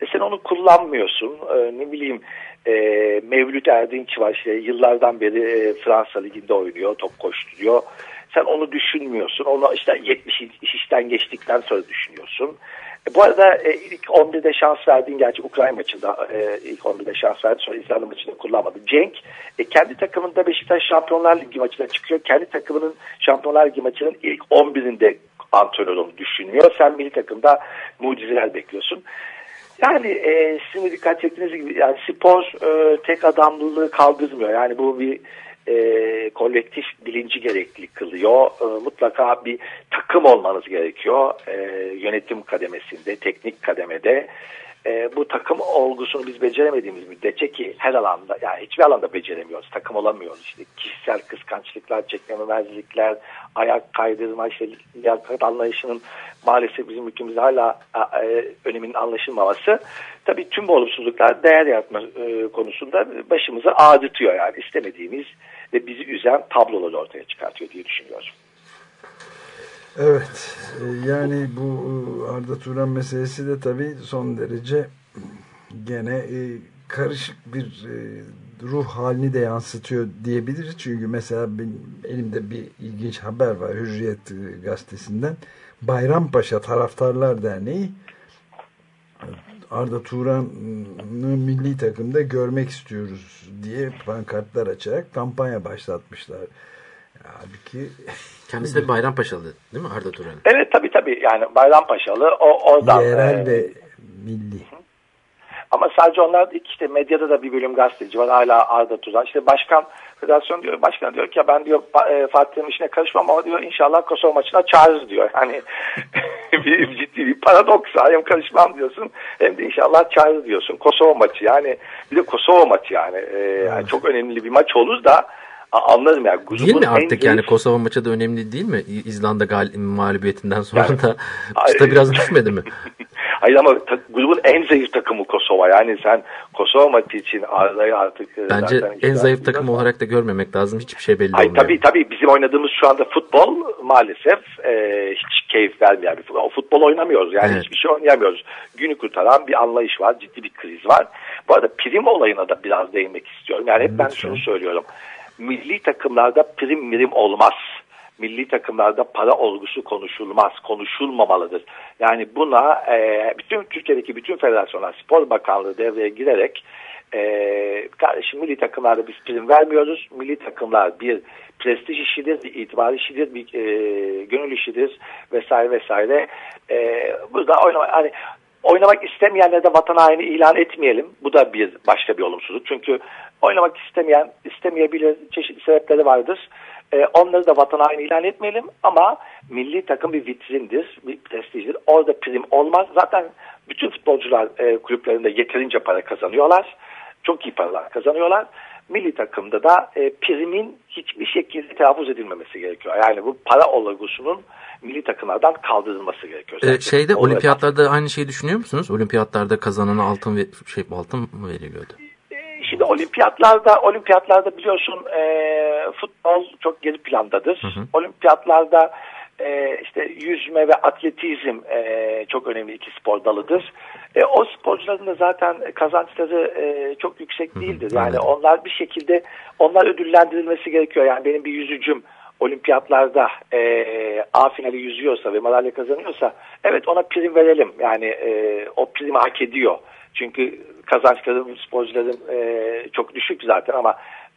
E, sen onu kullanmıyorsun. E, ne bileyim e, Mevlüt Erdinç var. İşte, yıllardan beri e, Fransa Ligi'nde oynuyor. Top koşturuyor. Sen onu düşünmüyorsun. Onu işte 70 işten geçtikten sonra düşünüyorsun. E, bu arada e, ilk 11'de şans verdiğin gerçi Ukrayna maçında e, ilk 11'de şans verdi sonra İzlanda maçında kullanmadı. Cenk e, kendi takımında Beşiktaş Şampiyonlar Ligi maçına çıkıyor. Kendi takımının Şampiyonlar Ligi maçının ilk 11'inde antrenör onu düşünüyor. Sen milli takımda mucizeler bekliyorsun. Yani e, sizin dikkat çektiğiniz gibi yani spor e, tek adamlılığı kaldırmıyor. Yani bu bir e, kolektif bilinci gerekli kılıyor. E, mutlaka bir takım olmanız gerekiyor. E, yönetim kademesinde, teknik kademede e, bu takım olgusunu biz beceremediğimiz müddetçe ki her alanda yani hiçbir alanda beceremiyoruz. Takım olamıyoruz. İşte kişisel kıskançlıklar, çekmemezlikler, ayak kaydırma, işte liyakat anlayışının maalesef bizim ülkemizde hala e, öneminin anlaşılmaması. Tabii tüm bu olumsuzluklar değer yaratma e, konusunda başımızı ağrıtıyor yani istemediğimiz ve bizi üzen tabloları ortaya çıkartıyor diye düşünüyorum. Evet e, yani bu e, Arda Turan meselesi de tabii son derece gene e, karışık bir ruh halini de yansıtıyor diyebiliriz. Çünkü mesela benim elimde bir ilginç haber var Hürriyet gazetesinden. Bayrampaşa Taraftarlar Derneği Arda Turan'ı milli takımda görmek istiyoruz diye pankartlar açarak kampanya başlatmışlar. Halbuki Kendisi de Bayrampaşalı değil mi Arda Turan? Evet tabii tabii yani Bayrampaşalı o oradan. Yerel e, ve milli. Ama sadece onlar işte medyada da bir bölüm gazeteci var hala Arda Turan. İşte başkan federasyon diyor başkan diyor ki ya ben diyor e, Fatih'in işine karışmam ama diyor inşallah Kosova maçına çağırırız diyor. Yani bir ciddi bir paradoks. Hem karışmam diyorsun hem de inşallah çağırırız diyorsun. Kosova maçı yani bir de Kosova maçı yani, e, yani çok önemli bir maç olur da anladım yani. Grubun değil mi artık yani Kosova maçı da önemli değil mi? İzlanda mağlubiyetinden sonra yani, da çıta biraz düşmedi mi? Hayır ama grubun en zayıf takımı Kosova. Yani sen Kosova maçı için Arda'yı artık... E, Bence en zayıf takım da... olarak da görmemek lazım. Hiçbir şey belli Hayır, olmuyor. Tabii tabii bizim oynadığımız şu anda futbol maalesef e, hiç keyif vermeyen bir futbol. Futbol oynamıyoruz yani evet. hiçbir şey oynayamıyoruz. Günü kurtaran bir anlayış var. Ciddi bir kriz var. Bu arada prim olayına da biraz değinmek istiyorum. Yani hep ben şunu söylüyorum milli takımlarda prim mirim olmaz. Milli takımlarda para olgusu konuşulmaz, konuşulmamalıdır. Yani buna e, bütün Türkiye'deki bütün federasyonlar, spor bakanlığı devreye girerek e, kardeşim milli takımlarda biz prim vermiyoruz. Milli takımlar bir prestij işidir, bir itibar işidir, bir e, gönül işidir vesaire vesaire. E, burada oynama, hani oynamak istemeyenlere de vatan haini ilan etmeyelim. Bu da bir başka bir olumsuzluk. Çünkü oynamak istemeyen, istemeyebilir çeşitli sebepleri vardır. Ee, onları da vatan haini ilan etmeyelim ama milli takım bir vitrindir, bir prestijdir. Orada prim olmaz. Zaten bütün futbolcular e, kulüplerinde yeterince para kazanıyorlar. Çok iyi paralar kazanıyorlar. Milli takımda da e, primin hiçbir şekilde telaffuz edilmemesi gerekiyor. Yani bu para olgusunun milli takımlardan kaldırılması gerekiyor. Ee, şeyde olimpiyatlarda aynı şeyi düşünüyor musunuz? Olimpiyatlarda kazanana altın ve şey altın mı veriliyordu? Şimdi olimpiyatlarda olimpiyatlarda biliyorsun e, futbol çok geri plandadır. Hı hı. Olimpiyatlarda e, işte yüzme ve atletizm e, çok önemli iki spor dalıdır. E, o sporcuların da zaten kazançları e, çok yüksek değildir. Yani onlar bir şekilde onlar ödüllendirilmesi gerekiyor. Yani benim bir yüzücüm olimpiyatlarda e, A finali yüzüyorsa ve madalya kazanıyorsa evet ona prim verelim. Yani e, o primi hak ediyor. Çünkü kazançları sporcuların e, çok düşük zaten ama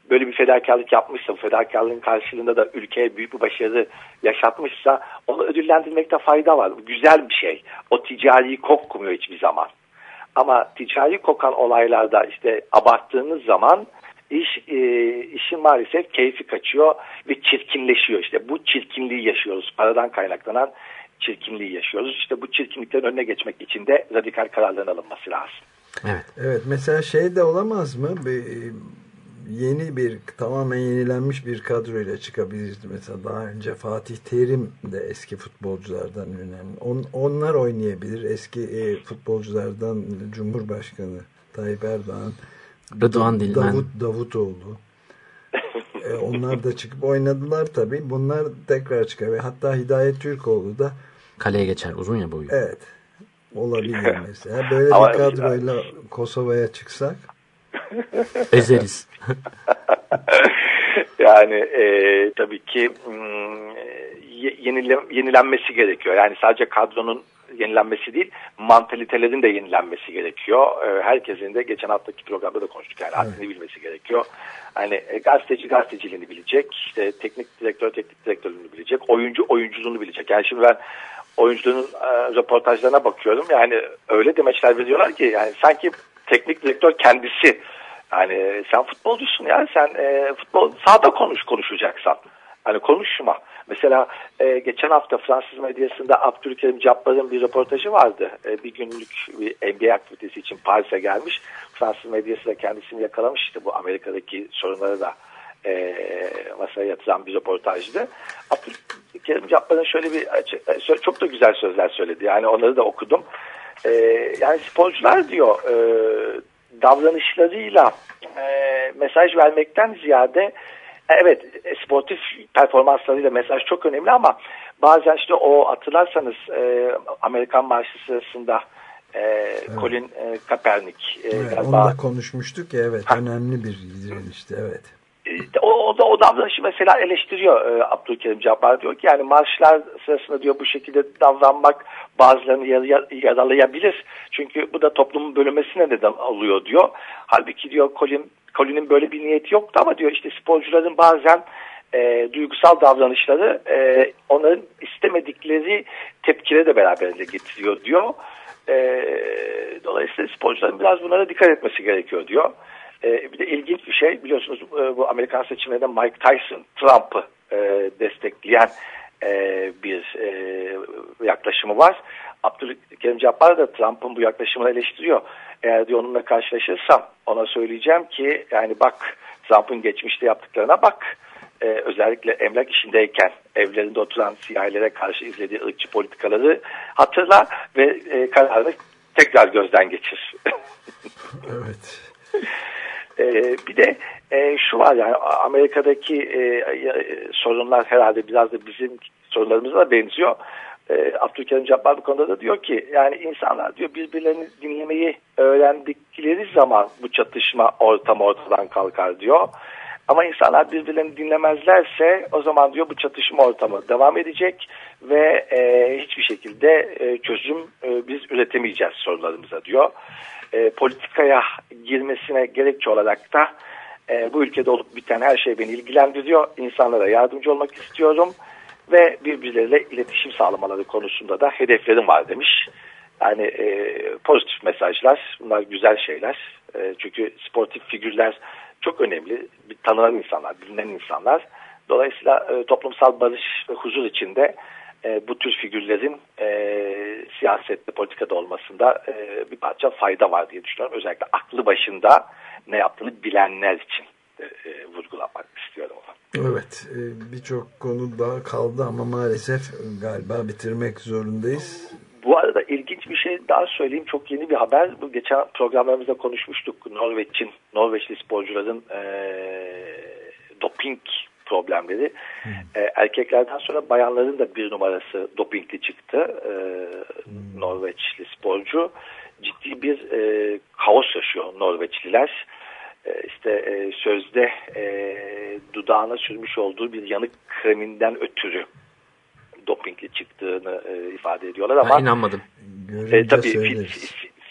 böyle bir fedakarlık yapmışsa, bu fedakarlığın karşılığında da ülkeye büyük bir başarı yaşatmışsa onu ödüllendirmekte fayda var. Güzel bir şey. O ticari kokmuyor hiçbir zaman. Ama ticari kokan olaylarda işte abarttığınız zaman iş e, işin maalesef keyfi kaçıyor ve çirkinleşiyor. İşte bu çirkinliği yaşıyoruz. Paradan kaynaklanan çirkinliği yaşıyoruz. İşte bu çirkinliklerin önüne geçmek için de radikal kararların alınması lazım. Evet. Evet mesela şey de olamaz mı? Bir, yeni bir tamamen yenilenmiş bir kadroyla çıkabilirdi. Mesela daha önce Fatih Terim de eski futbolculardan önemli. On, onlar oynayabilir. Eski e, futbolculardan Cumhurbaşkanı Tayyip Erdoğan Rıdvan Dilmen. Davut Davutoğlu. e, onlar da çıkıp oynadılar tabii. Bunlar tekrar çıkar. Hatta Hidayet Türkoğlu da kaleye geçer. Uzun ya boyu. Evet. Olabilir mesela. Böyle bir kadroyla Kosova'ya çıksak ezeriz. yani e, tabii ki hmm, yenile, yenilenmesi gerekiyor. Yani sadece kadronun yenilenmesi değil, mantalitelerin de yenilenmesi gerekiyor. Ee, herkesin de geçen haftaki programda da konuştuk yani haddini bilmesi gerekiyor. Hani e, gazeteci gazeteciliğini bilecek, işte teknik direktör teknik direktörlüğünü bilecek, oyuncu oyunculuğunu bilecek. Yani şimdi ben oyuncunun e, röportajlarına bakıyorum. Yani öyle demeçler veriyorlar ki yani sanki teknik direktör kendisi yani sen futbolcusun yani sen e, futbol sahada konuş konuşacaksan. Hani konuşma. Mesela e, geçen hafta Fransız medyasında Abdülkerim Cabbar'ın bir röportajı vardı. E, bir günlük bir NBA aktivitesi için Paris'e gelmiş. Fransız medyası da kendisini yakalamıştı bu Amerika'daki sorunları da e, masaya yatıran bir röportajdı. Abdülkerim Cabbar'ın şöyle bir e, çok da güzel sözler söyledi. Yani onları da okudum. E, yani sporcular diyor e, davranışlarıyla e, mesaj vermekten ziyade e, evet sportif performanslarıyla mesaj çok önemli ama bazen işte o hatırlarsanız e, Amerikan marşı sırasında e, evet. Colin e, Kaepernick e, evet, galiba, onu da konuşmuştuk ya evet ha. önemli bir direnişti evet. İşte o, o da o davranışı mesela eleştiriyor e, Abdülkerim Cabbar diyor ki yani marşlar sırasında diyor bu şekilde davranmak bazılarını yar, yaralayabilir. Çünkü bu da toplumun bölünmesine neden oluyor diyor. Halbuki diyor Colin, Colin'in böyle bir niyeti yoktu ama diyor işte sporcuların bazen e, duygusal davranışları e, onların istemedikleri tepkile de beraberinde getiriyor diyor. E, dolayısıyla sporcuların biraz bunlara dikkat etmesi gerekiyor diyor. E, bir de ilginç bir şey biliyorsunuz e, bu Amerikan seçimlerinde Mike Tyson Trump'ı e, destekleyen bir yaklaşımı var. Abdülkerim Cabbar da Trump'ın bu yaklaşımını eleştiriyor. Eğer diyor onunla karşılaşırsam ona söyleyeceğim ki yani bak Trump'ın geçmişte yaptıklarına bak. Ee, özellikle emlak işindeyken evlerinde oturan siyahilere karşı izlediği ırkçı politikaları hatırla ve e, kararını tekrar gözden geçir. evet. Ee, bir de e, şu var yani Amerika'daki e, sorunlar herhalde biraz da bizim sorunlarımıza benziyor. E, Abdülkerim Cabbar bu konuda da diyor ki yani insanlar diyor birbirlerini dinlemeyi öğrendikleri zaman bu çatışma ortam ortadan kalkar diyor. Ama insanlar birbirlerini dinlemezlerse o zaman diyor bu çatışma ortamı devam edecek ve e, hiçbir şekilde e, çözüm e, biz üretemeyeceğiz sorularımıza diyor e, politikaya girmesine gerekçe olarak da e, bu ülkede olup biten her şey beni ilgilendiriyor. İnsanlara yardımcı olmak istiyorum ve birbirleriyle iletişim sağlamaları konusunda da hedeflerim var demiş. Yani e, pozitif mesajlar, bunlar güzel şeyler. E, çünkü sportif figürler çok önemli. Bir tanınan insanlar, bilinen insanlar. Dolayısıyla e, toplumsal barış ve huzur içinde e, bu tür figürlerin e, siyasette, politikada olmasında e, bir parça fayda var diye düşünüyorum. Özellikle aklı başında ne yaptığını bilenler için e, e, vurgulamak istiyorum. Evet, e, birçok konu daha kaldı ama maalesef galiba bitirmek zorundayız. Bu arada ilginç bir şey daha söyleyeyim. Çok yeni bir haber. Bu geçen programlarımızda konuşmuştuk. Norveç'in, Norveçli sporcuların e, doping problemleri. Hmm. E, erkeklerden sonra bayanların da bir numarası dopingli çıktı. E, hmm. Norveçli sporcu. Ciddi bir e, kaos yaşıyor Norveçliler. E, işte e, sözde e, dudağına sürmüş olduğu bir yanık kreminden ötürü dopingli çıktığını e, ifade ediyorlar ama ben inanmadım. E, tabii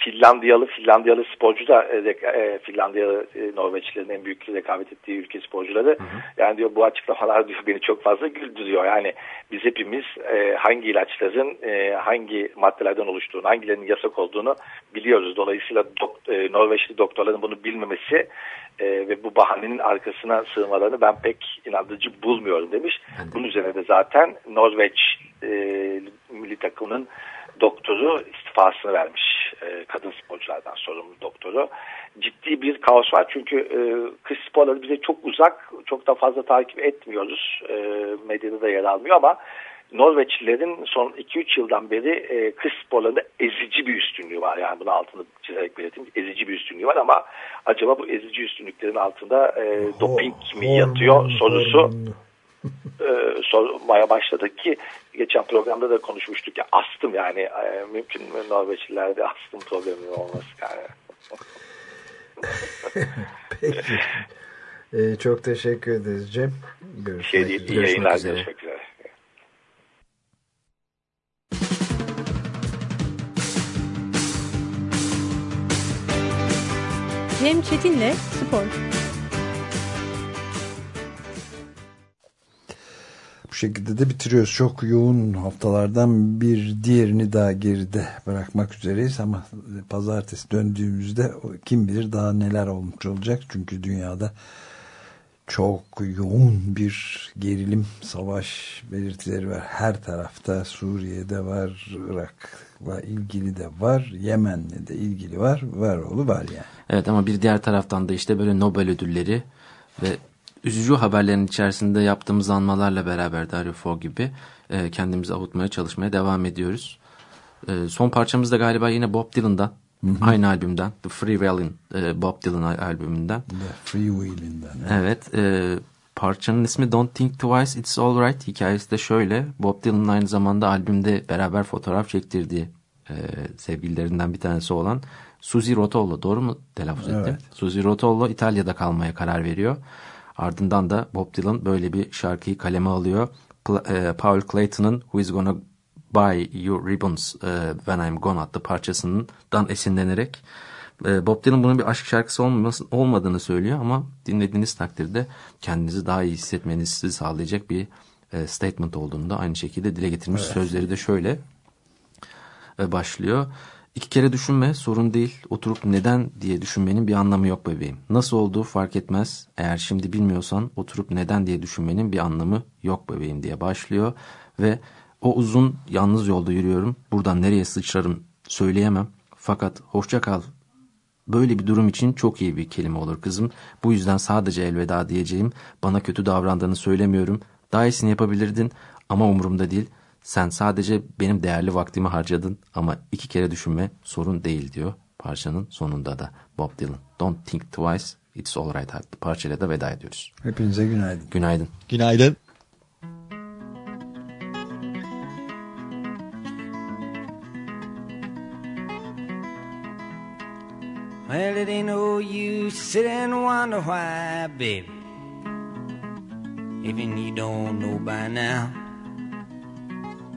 Finlandiyalı Finlandiyalı sporcu da e, e, Finlandiyalı e, Norveçlilerin en büyük rekabet ettiği ülke sporcuları hı hı. yani diyor bu açıklamalar diyor beni çok fazla güldürüyor. Yani biz hepimiz e, hangi ilaçların e, hangi maddelerden oluştuğunu, hangilerinin yasak olduğunu biliyoruz. Dolayısıyla dok, e, Norveçli doktorların bunu bilmemesi e, ve bu bahanenin arkasına sığmalarını ben pek inandırıcı bulmuyorum demiş. Hı Bunun üzerine de zaten Norveç e, milli takımının doktoru istifasını vermiş. E, kadın sporculardan sorumlu doktoru. Ciddi bir kaos var çünkü e, kış sporları bize çok uzak, çok da fazla takip etmiyoruz. E, medyada da yer almıyor ama Norveçlilerin son 2-3 yıldan beri e, kış sporlarında ezici bir üstünlüğü var. Yani bunu altını çizerek belirteyim. Ezici bir üstünlüğü var ama acaba bu ezici üstünlüklerin altında e, doping mi yatıyor sorusu e, sormaya başladık ki geçen programda da konuşmuştuk ya astım yani e, mümkün mü Norveçlilerde astım problemi olması yani. Peki. Ee, çok teşekkür ederiz Cem. Görüşmek şey değil, üzere. yayınlar üzere. görüşmek üzere. Cem Çetin'le Spor. Şekilde de bitiriyoruz. Çok yoğun haftalardan bir diğerini daha geride bırakmak üzereyiz ama pazartesi döndüğümüzde kim bilir daha neler olmuş olacak. Çünkü dünyada çok yoğun bir gerilim, savaş belirtileri var. Her tarafta Suriye'de var, Irak'la ilgili de var, Yemen'le de ilgili var, var oğlu var yani. Evet ama bir diğer taraftan da işte böyle Nobel ödülleri ve üzücü haberlerin içerisinde yaptığımız anmalarla beraber Dario Fo gibi e, kendimizi avutmaya çalışmaya devam ediyoruz. E, son parçamız da galiba yine Bob Dylan'dan. Hı hı. Aynı albümden. The Free Willin e, Bob Dylan albümünden. The Free Will'inden. Evet. evet e, parçanın ismi Don't Think Twice It's Alright. Hikayesi de şöyle. Bob Dylan'ın aynı zamanda albümde beraber fotoğraf çektirdiği e, sevgililerinden bir tanesi olan Suzy Rotolo. Doğru mu telaffuz ettim? Evet. Suzy Rotolo İtalya'da kalmaya karar veriyor. Ardından da Bob Dylan böyle bir şarkıyı kaleme alıyor. E, Paul Clayton'ın Who Is Gonna Buy Your Ribbons uh, When I'm Gone adlı parçasından esinlenerek e, Bob Dylan bunun bir aşk şarkısı olmadığını söylüyor ama dinlediğiniz takdirde kendinizi daha iyi hissetmenizi sağlayacak bir e, statement olduğunu da aynı şekilde dile getirmiş. Evet. Sözleri de şöyle e, başlıyor. İki kere düşünme sorun değil. Oturup neden diye düşünmenin bir anlamı yok bebeğim. Nasıl olduğu fark etmez. Eğer şimdi bilmiyorsan oturup neden diye düşünmenin bir anlamı yok bebeğim diye başlıyor. Ve o uzun yalnız yolda yürüyorum. Buradan nereye sıçrarım söyleyemem. Fakat hoşça kal. Böyle bir durum için çok iyi bir kelime olur kızım. Bu yüzden sadece elveda diyeceğim. Bana kötü davrandığını söylemiyorum. Daha iyisini yapabilirdin ama umurumda değil. Sen sadece benim değerli vaktimi harcadın ama iki kere düşünme sorun değil diyor parçanın sonunda da Bob Dylan. Don't think twice, it's alright adlı parçayla da veda ediyoruz. Hepinize günaydın. Günaydın. Günaydın. Well, it ain't no use sit and wonder why, baby. Even you don't know by now.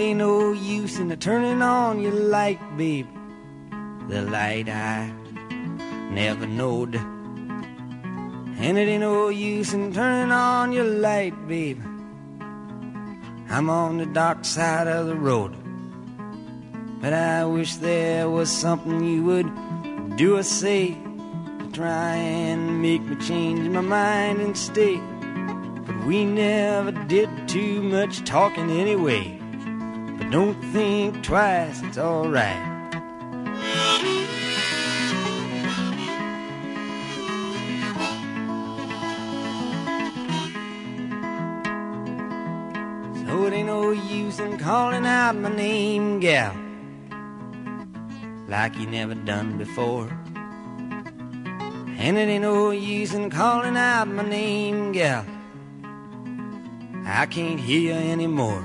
Ain't no use in the turning on your light, babe. The light I never knowed and it ain't no use in turning on your light, babe. I'm on the dark side of the road. But I wish there was something you would do or say to try and make me change my mind and stay. But we never did too much talking anyway. Don't think twice, it's alright. So it ain't no use in calling out my name, gal, like you never done before. And it ain't no use in calling out my name, gal. I can't hear you anymore.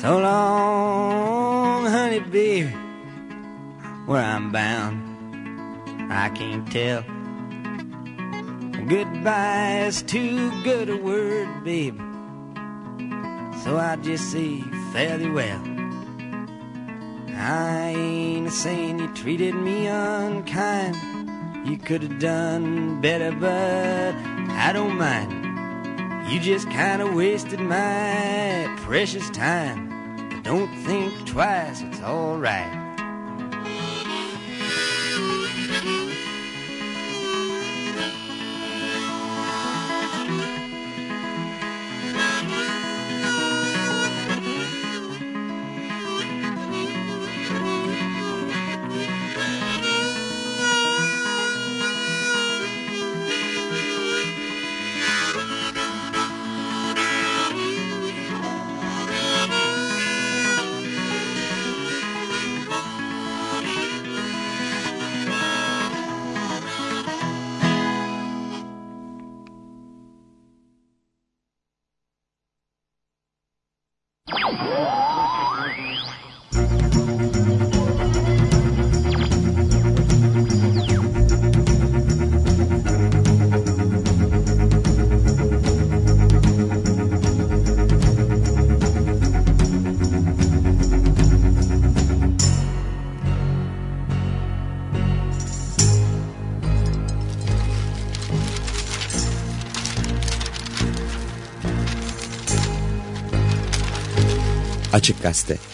So long, honey, baby, where I'm bound, I can't tell. Goodbye is too good a word, baby. So I just say fairly well. I ain't a saying you treated me unkind. You could have done better, but I don't mind. You just kind of wasted my precious time. But don't think twice, it's alright. Açık Gazete